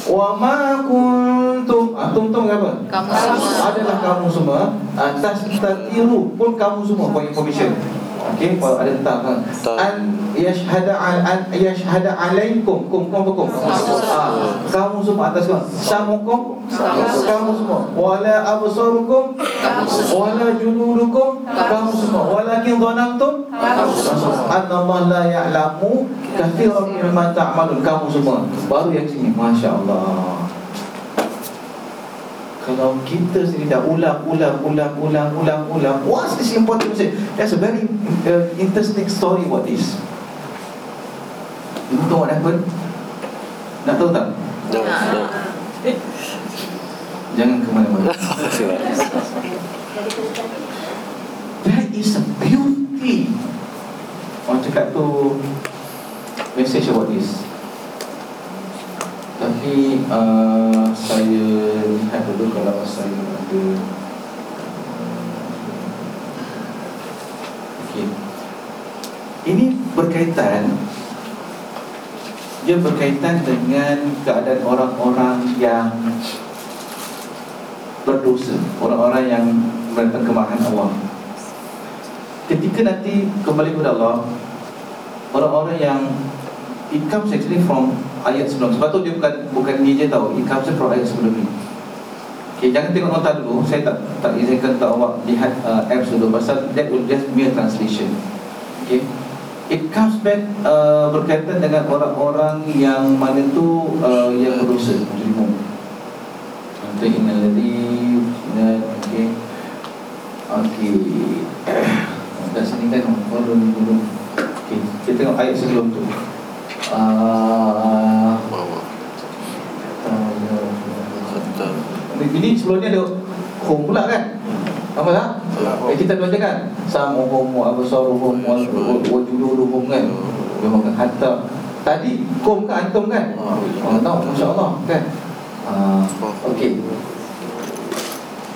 Wama kuntum ah, Tum-tum apa? Kamu semua. Adalah kamu semua Atas tatiru pun kamu semua For information Okay, kalau ada tak kan? An yashhada al an yashhada alaikum kum kum kum. Ah, kamu semua atas kamu. Samukum kamu semua. Wala absarukum wala juludukum kamu semua. Walakin dhanantum anna Allah la ya'lamu katsiran mimma ta'malun kamu semua. Baru yang sini, masya-Allah. Kalau kita sendiri dah ulang, ulang, ulang, ulang, ulang, ulang What's this important message? There's a very uh, interesting story about this You know what happened? Nak tahu tak? Dah, dah. Jangan ke mana-mana There is a beauty Orang cakap tu Message about this Tapi uh, Saya Lihat dulu kalau saya ada Okay Ini berkaitan Dia berkaitan dengan Keadaan orang-orang yang Berdosa Orang-orang yang Berkemahan Allah. Ketika nanti Kembali kepada Allah Orang-orang yang It comes actually from ayat sebelum. Sebab tu dia bukan bukan ni je tahu It comes from ayat sebelum ni. Okay, jangan tengok nota dulu. Saya tak tak izinkan untuk awak lihat uh, apps dulu. Pasal that will just mere translation. Okay. It comes back uh, berkaitan dengan orang-orang yang mana tu uh, yang berdosa. Mujrimun Nanti innaladhi Okay. Okay. Kat sini kan Okay, kita tengok ayat sebelum tu. Ah, Sebelum ni ada home pula kan? Apa tak? Eh, kita belajar kan? Sama home, abasaruhum, wajuluhum kan? Dia makan hatta Tadi kum kan, antum kan? Orang tahu, Masya Allah kan? Ah, okay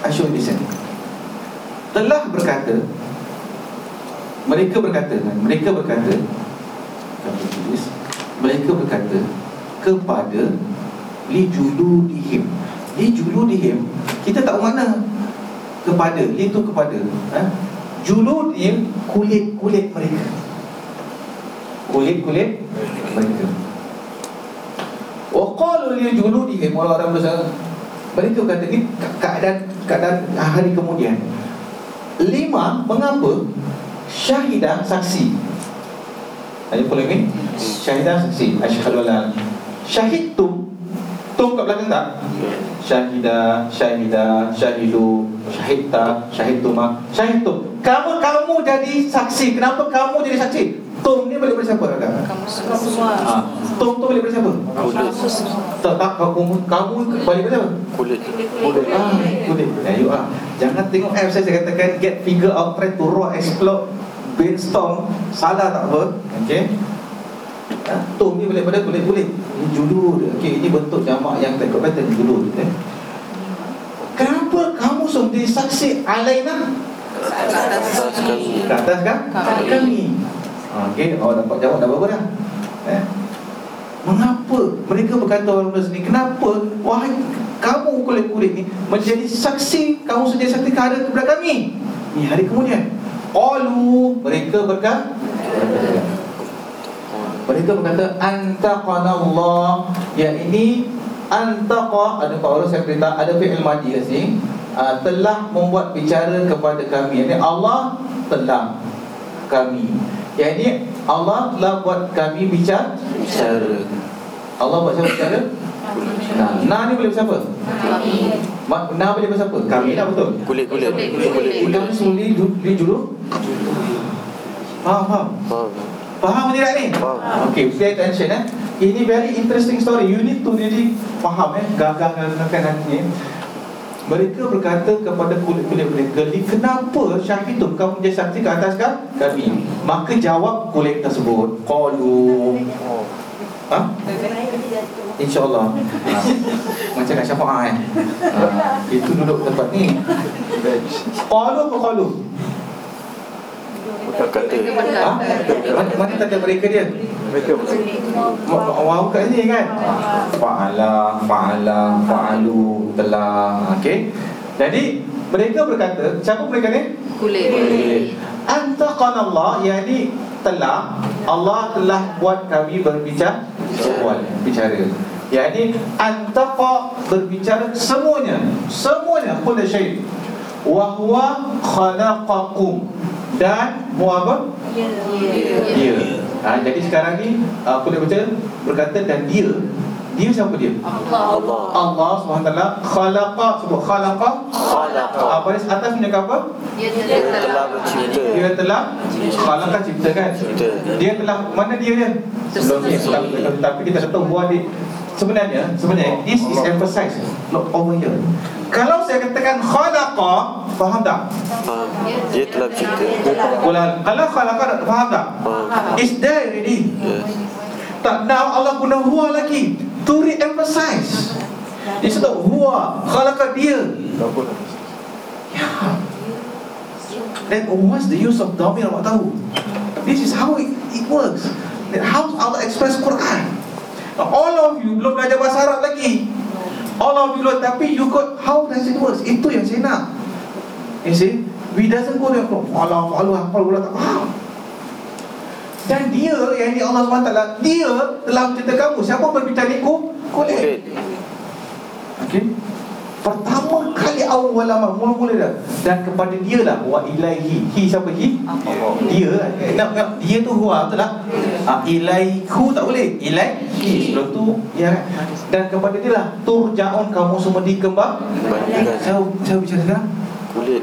I show you this one. Telah berkata Mereka berkata kan? Mereka berkata tulis Mereka berkata Kepada Li juludihim Li juludihim Kita tak mana Kepada Li itu kepada ha? Juludihim Kulit-kulit mereka. Kulit-kulit mereka. Waqalu li juludihim Orang-orang bersama Mereka kata ni keadaan keadaan hari kemudian. Lima Mengapa Syahidah saksi? Ada pula ni? Syahidah saksi. Asyhadu alla Syahid tu Tum kat belakang tak? Syahidah, syahidah, syahidu, syahidta, syahidtuma, syahidtum. Kamu kamu jadi saksi. Kenapa kamu jadi saksi? Tum ni boleh siapa? Kakak? Kamu semua. Ha. Tum tu boleh siapa? Tak tak kamu kamu boleh siapa? Kulit. Kulit. Ah, kulit. Ya, you ah. Jangan tengok saya, saya katakan get figure out try to raw explore brainstorm salah tak apa. Okey. Tum ni boleh pada kulit-kulit. Ini julur. Okey, ini bentuk jamak yang tak pattern julur eh. Kenapa kamu jadi saksi alaina Atas kami Ke atas kan? Kami ha, Okey, oh dapat jawab dah berapa dah? Eh? Mengapa mereka berkata orang sini Kenapa wahai kamu kulit-kulit ni Menjadi saksi Kamu sedia saksi kepada kepada kami Ni hari kemudian Qalu Mereka berkata Mereka berkata Antaqana Allah Ya ini Antaqa Ada Allah saya beritahu Ada fi'il madi kat sini. Uh, Telah membuat bicara kepada kami. Ini Allah telah kami. Yang ini Allah telah buat kami bicara. Bicara. Allah buat siapa bicara? Nah, nah ni boleh siapa? Ma- Nah boleh siapa? Kami lah betul. Kulit-kulit Ulang suli di dulu Faham, faham? Faham Faham tidak ni? Faham. Okay, pay attention eh. Ini very interesting story. You need to really faham eh. Gagang-gagangkan nanti eh. Mereka berkata kepada kulit-kulit mereka "Li, Kenapa syahidun kamu menjadi saksi ke atas kan? kami Maka jawab kulit tersebut Qalu Ha? InsyaAllah ha. Macam nak syafaat eh? ha. Itu duduk tempat ni Qalu apa qalu? Kata Ha? Mana, mana tanda mereka dia? Wow kat sini kan? Fa'ala Fa'ala Fa'alu Telah. Okay Jadi Mereka berkata Siapa mereka ni? Kulit. Antaqan Allah Yani Telah. Allah telah buat kami berbicara Buat Bicara. Yani Antaqa Berbicara semuanya. Semuanya. Kulla syait Wahuwa Khalaqakum Dan Mu apa? Dia ha, Jadi sekarang ni uh, Kulit baca Berkata dan dia Dia siapa dia? Allah Allah SWT Khalaqa Sebut khalaqa Khalaqa. uh, Baris atas punya apa? Dia Dia telah mencipta Dia telah Khalaqa cipta kan? Cipta. Dia telah Mana dia dia? Sebelum ni tapi, kita tak tahu buah dia Sebenarnya Sebenarnya This is emphasized Not over here. Kalau saya katakan khalaqa Faham tak? Faham. Dia telah mencipta Kalau, khalaqa Faham tak? Faham. It's there already. Yes. Tak now Allah guna huwa lagi To re-emphasize. Dia sebut huwa Khalaqa dia. Ya. Then what's the use of dhamir awak tahu. This is how it, it works. Then How Allah express Quran All of you belum belajar bahasa Arab lagi. All of you belum Tapi you got How does it work Itu yang saya nak. You see? We doesn't go there Allah Allah Allah Allah tak faham. Dan dia yang ini Allah SWT Dia telah mencipta kamu Siapa berbicara ni? Ku? Kulit Okey Pertama kali awal lama Mula-mula dah Dan kepada dia lah Wa ilaihi Hi siapa hi? Dia nak, nak, Dia tu huwa betul tak? Ha, ilaiku tak boleh Ilaihi Sebelum tu ya, kan? Dan kepada dia lah Turja'un kamu semua dikembang Saya, saya bicara sekarang Kulit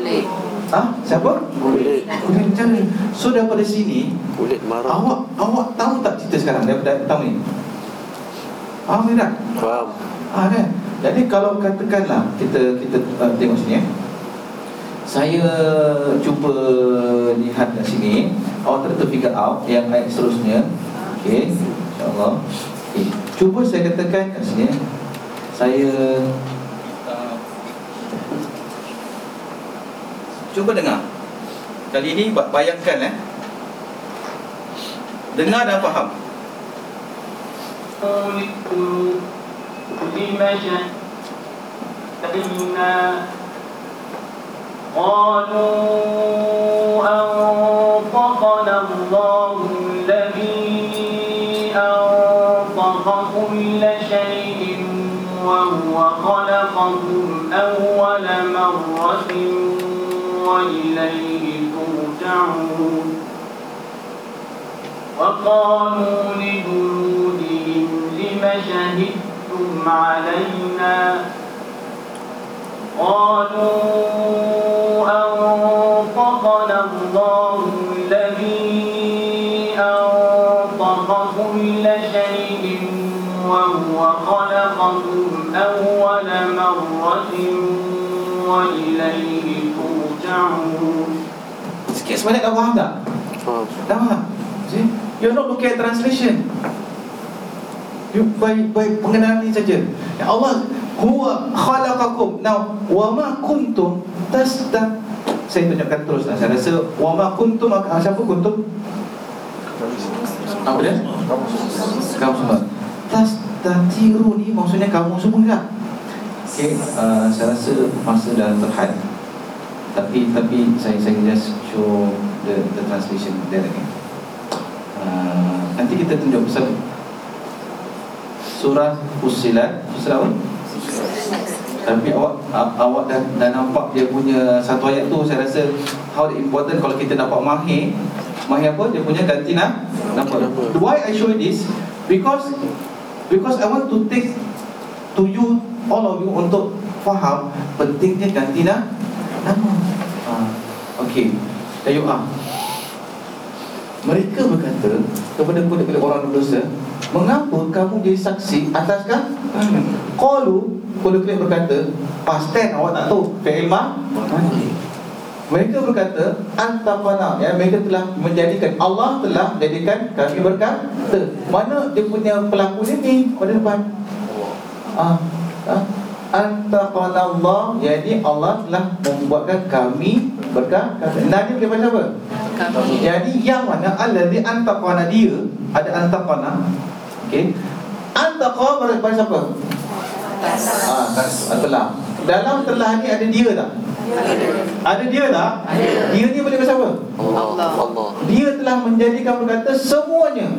Ha? Siapa? Kulit Kulit bicara So daripada sini Kulit marah Awak awak tahu tak cerita sekarang daripada tahu ni? Faham tak? Faham Ah kan? Jadi kalau katakanlah kita kita uh, tengok sini eh. Saya cuba lihat kat sini Awak try to figure out yang ayat seterusnya Okey InsyaAllah okay. Cuba saya katakan kat sini eh. Saya Cuba dengar Kali ini ba- bayangkan eh Dengar dan faham لم شهدنا قالوا أنطقنا الله الذي أنطق كل شيء وهو خلقكم أول مرة وإليه ترجعون. وقالوا لجلودهم لم شهدتم علينا قالوا أنطقنا الله الذي أنطق كل شيء وهو خلقكم أول مرة وإليه ترجعون Sikit sebanyak dah faham tak? Faham Dah faham? See? You're not looking at translation by, by pengenalan ni saja. Allah Huwa khalaqakum. Now Wa ma kuntum Tasda Saya tunjukkan terus lah Saya rasa Wa ma kuntum ah, Siapa kuntum? Apa dia? Kamu semua Tas Tatiru ni maksudnya kamu semua tak? Okay, uh, saya rasa masa dah terhad. Tapi tapi saya saya just show the, the translation there again uh, Nanti kita tunjuk pasal Surah Fusilat Fusilat apa? Tapi awak awak dah, dah nampak dia punya satu ayat tu Saya rasa how important kalau kita dapat mahir Mahir apa? Dia punya ganti nak Nampak Why I show this? Because Because I want to take To you All of you untuk faham Pentingnya ganti nak Nama ha. Okay Tayu A Mereka berkata Kepada kulit-kulit orang berdosa Mengapa kamu jadi saksi atas kan? Qalu Kulit-kulit berkata Past tense awak tak tahu Fi'il ma mereka berkata antaqana ya mereka telah menjadikan Allah telah menjadikan kami berkata. Mana dia punya pelaku ni ni pada depan? Ah ah. Antaqana Allah. Jadi Allah telah membuatkan kami berkata. Nabi dia baca apa Kami. jadi yang mana allazi antaqana dia ada antaqana okey. Antaqa berapa siapa? Ah telah. Dalam telah ni ada dia tak? Ada dia tak? Ada. Dia ni boleh bersama Allah. Allah. Dia telah menjadikan berkata semuanya.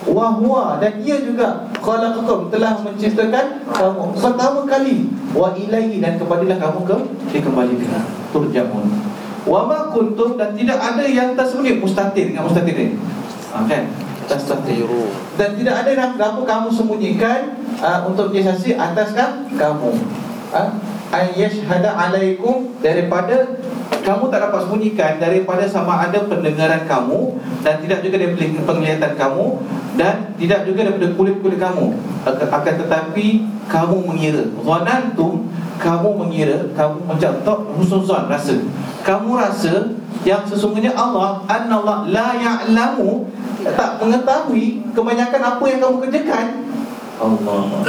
Wahwa dan ia juga Khalaqakum telah menciptakan kamu Pertama kali. Wa ilaihi. Dan kepadalah kamu ke Dikembalikan. Turjamun. Wa ma kuntum. Dan tidak ada yang tersembunyi. Mustatir. Dengan mustatir ni? Ha, Kan? Tastatir Tiru. dan tidak ada yang apa kamu sembunyikan uh, untuk menjadi atas kan kamu. Ha? Ayyashhada alaikum daripada kamu tak dapat sembunyikan daripada sama ada pendengaran kamu dan tidak juga daripada penglihatan kamu dan tidak juga daripada kulit-kulit kamu akan, tetapi kamu mengira ghanantum kamu mengira kamu macam tak husnuzan rasa kamu rasa yang sesungguhnya Allah annallah la ya'lamu tak mengetahui kebanyakan apa yang kamu kerjakan Allah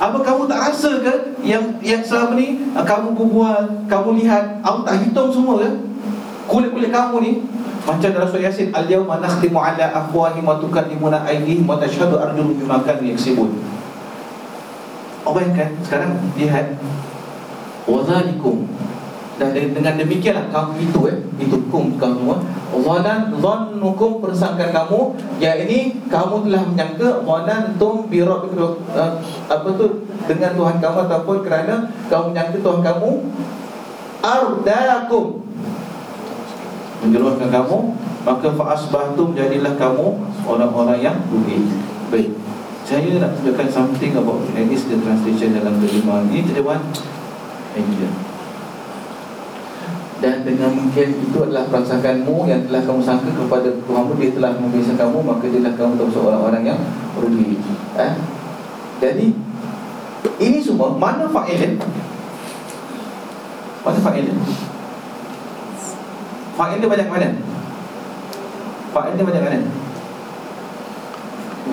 apa kamu tak rasa ke yang yang selama ni ah, kamu berbual, kamu lihat, Allah tak hitung semua ke? Kulit-kulit kamu ni macam dalam surah Yasin al-yawma nakhtimu ala afwahihim wa tukallimuna aydihim wa tashhadu arjuluhum bima kanu yaksibun. Oh bayangkan sekarang lihat wadzalikum dan de- dengan demikianlah kamu itu eh itu kum kamu semua. Zanan zannukum persangkaan kamu ya ini kamu telah menyangka zanantum bi rabbikum uh, apa tu dengan Tuhan kamu ataupun kerana kamu menyangka Tuhan kamu ardakum. Menjerumuskan kamu maka fa asbahtum jadilah kamu orang-orang yang rugi. Baik. Saya nak tunjukkan something about least the translation dalam terjemahan ini terjemahan Angel dan dengan mungkin itu adalah perasangkaanmu yang telah kamu sangka kepada Tuhanmu dia telah membisa kamu maka dia telah kamu termasuk orang-orang yang rugi eh? jadi ini semua mana fa'ilin? Mana fa'ilin? Fa'il dia banyak mana? Fa'il dia banyak mana?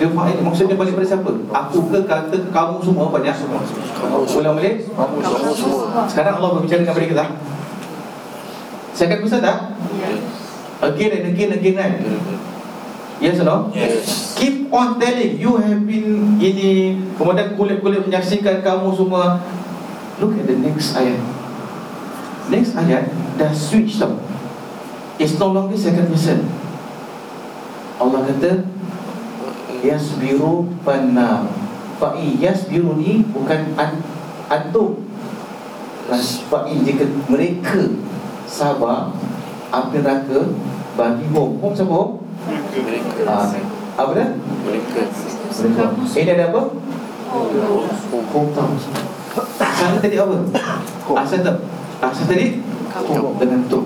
Dia fa'il maksudnya balik pada siapa? Aku ke kata kamu semua banyak? Semua. Ulang balik. Sekarang Allah berbicara dengan mereka tak saya akan bisa tak again and again and again kan Yes or no? Yes. Keep on telling You have been ini Kemudian kulit-kulit menyaksikan kamu semua. Look at the next ayat. Next ayat Dah switch tau. It's no longer second person. Allah kata Yasbiru panna Fa'i yasbiru ni Bukan an, antum. Fa'i jika mereka Sabar Api neraka Bagi home Home siapa home? Mereka. Ah, apa dah? Mereka. Mereka. Ini ada apa? Home tau Asal tadi apa? Asal tak? Asal tadi? Home dengan tu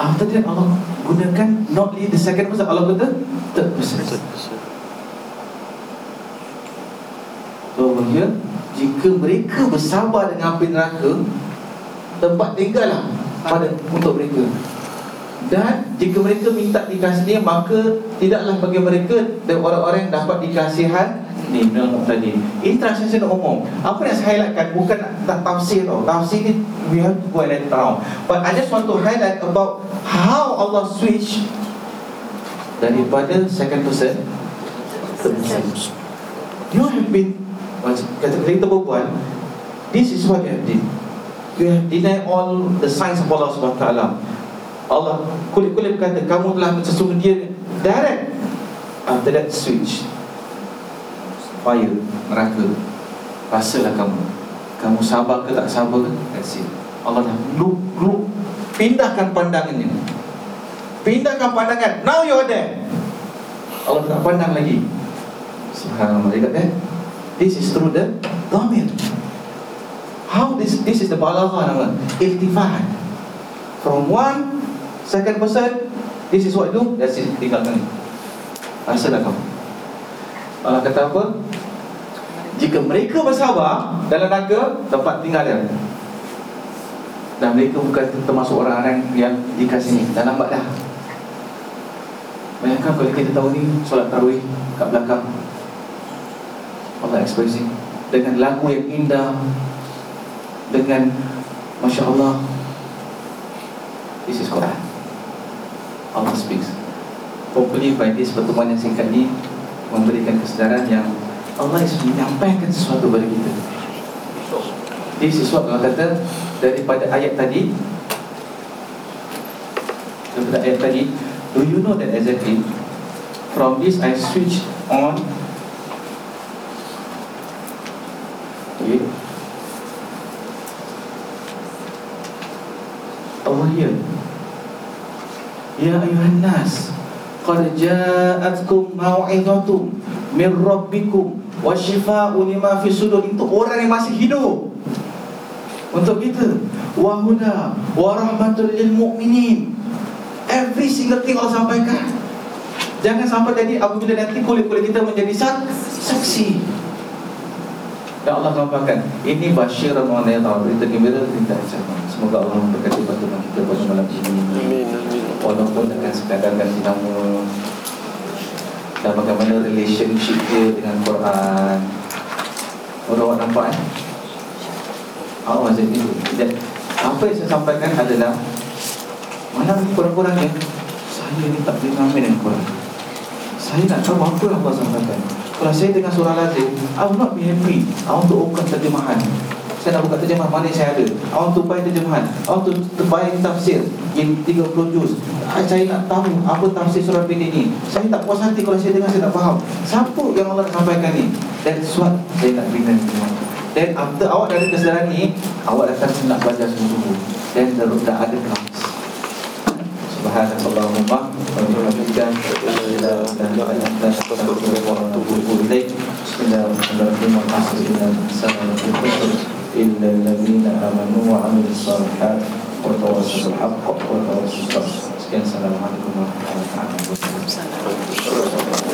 After that Allah gunakan Not only the second person Allah kata Third person So here Jika mereka bersabar dengan api neraka Tempat tinggal lah pada untuk mereka dan jika mereka minta dikasih dia maka tidaklah bagi mereka dan orang-orang yang dapat dikasihan ni minal muqtadin. Ini translation umum. Apa yang saya highlightkan bukan nak tafsir tau. Tafsir ni we have to go and around. But I just want to highlight about how Allah switch daripada second person person. You have been kata kita berbual this is what you have did. You have denied all the signs of Allah Subhanahu Taala. Allah kulit-kulit berkata kamu telah sesungguhnya dia direct. After that switch. Fire neraka. Rasalah kamu. Kamu sabar ke tak sabar ke? That's it Allah dah look look pindahkan pandangannya pindahkan pandangan. Now you are there. Allah tak pandang lagi. Subhanallah. Got that this is through the dhamir how this this is the balaghah nama iltifat. From one second person this is what do that's it tinggalkan. Rasalah kamu Allah kata apa? Jika mereka bersabar dalam neraka tempat tinggal dia. Dan mereka bukan termasuk orang-orang yang dikasih ni dah lambat dah. Bayangkan kalau kita tahu ni solat tarawih kat belakang. Allah expressing. Dengan lagu yang indah dengan Masya Allah this is Quran. Allah speaks. Hopefully by this pertemuan yang singkat ni memberikan kesedaran yang Allah is menyampaikan sesuatu kepada kita. This is what Allah kata Daripada ayat tadi. Daripada ayat tadi Do you know that exactly? From this I switch on Okay Allah here Ya ayuhan nas Qad ja'atkum mau'izatum min rabbikum wa shifa'u lima fi sudur. Untuk orang yang masih hidup. Untuk kita wa huda wa rahmatul lil mu'minin. Every single thing Allah sampaikan. Jangan sampai tadi apabila nanti kulit-kulit kita menjadi sak saksi dan Allah sampaikan ini basyiran wa nadhir berita gembira berita ancaman semoga Allah memberkati pertemuan kita pada malam ini. Amin. Walaupun dengan sekadar ganti nama dan bagaimana relationship dia dengan Quran. Orang awak nampak eh? Awak masih itu Dan apa yang saya sampaikan adalah Mana kurang-kurangnya Saya ni tak boleh ngamen dengan Quran Saya nak tahu apa yang Allah Kalau saya dengan surah lazim I will not be happy. I want to open terjemahan. Saya nak buka terjemahan mana yang saya ada? I want to buy terjemahan. I want to, buy tafsir In 30 juz. Ah, Saya nak tahu apa tafsir surah pendek ni Saya tak puas hati kalau saya dengar saya tak faham. Siapa yang Allah sampaikan ni? That's what saya nak bina Then after awak dah ada kesedaran ni Awak akan nak belajar sungguh-sungguh. Then dah ada kelas سبحانك اللهم وبحمدك اشهد ان لا اله الا انت استغفرك واتوب اليك الا الذين امنوا وعملوا الصالحات وتواصوا بالحق وتواصوا بالصبر. Sekian, Assalamualaikum warahmatullahi وبركاته.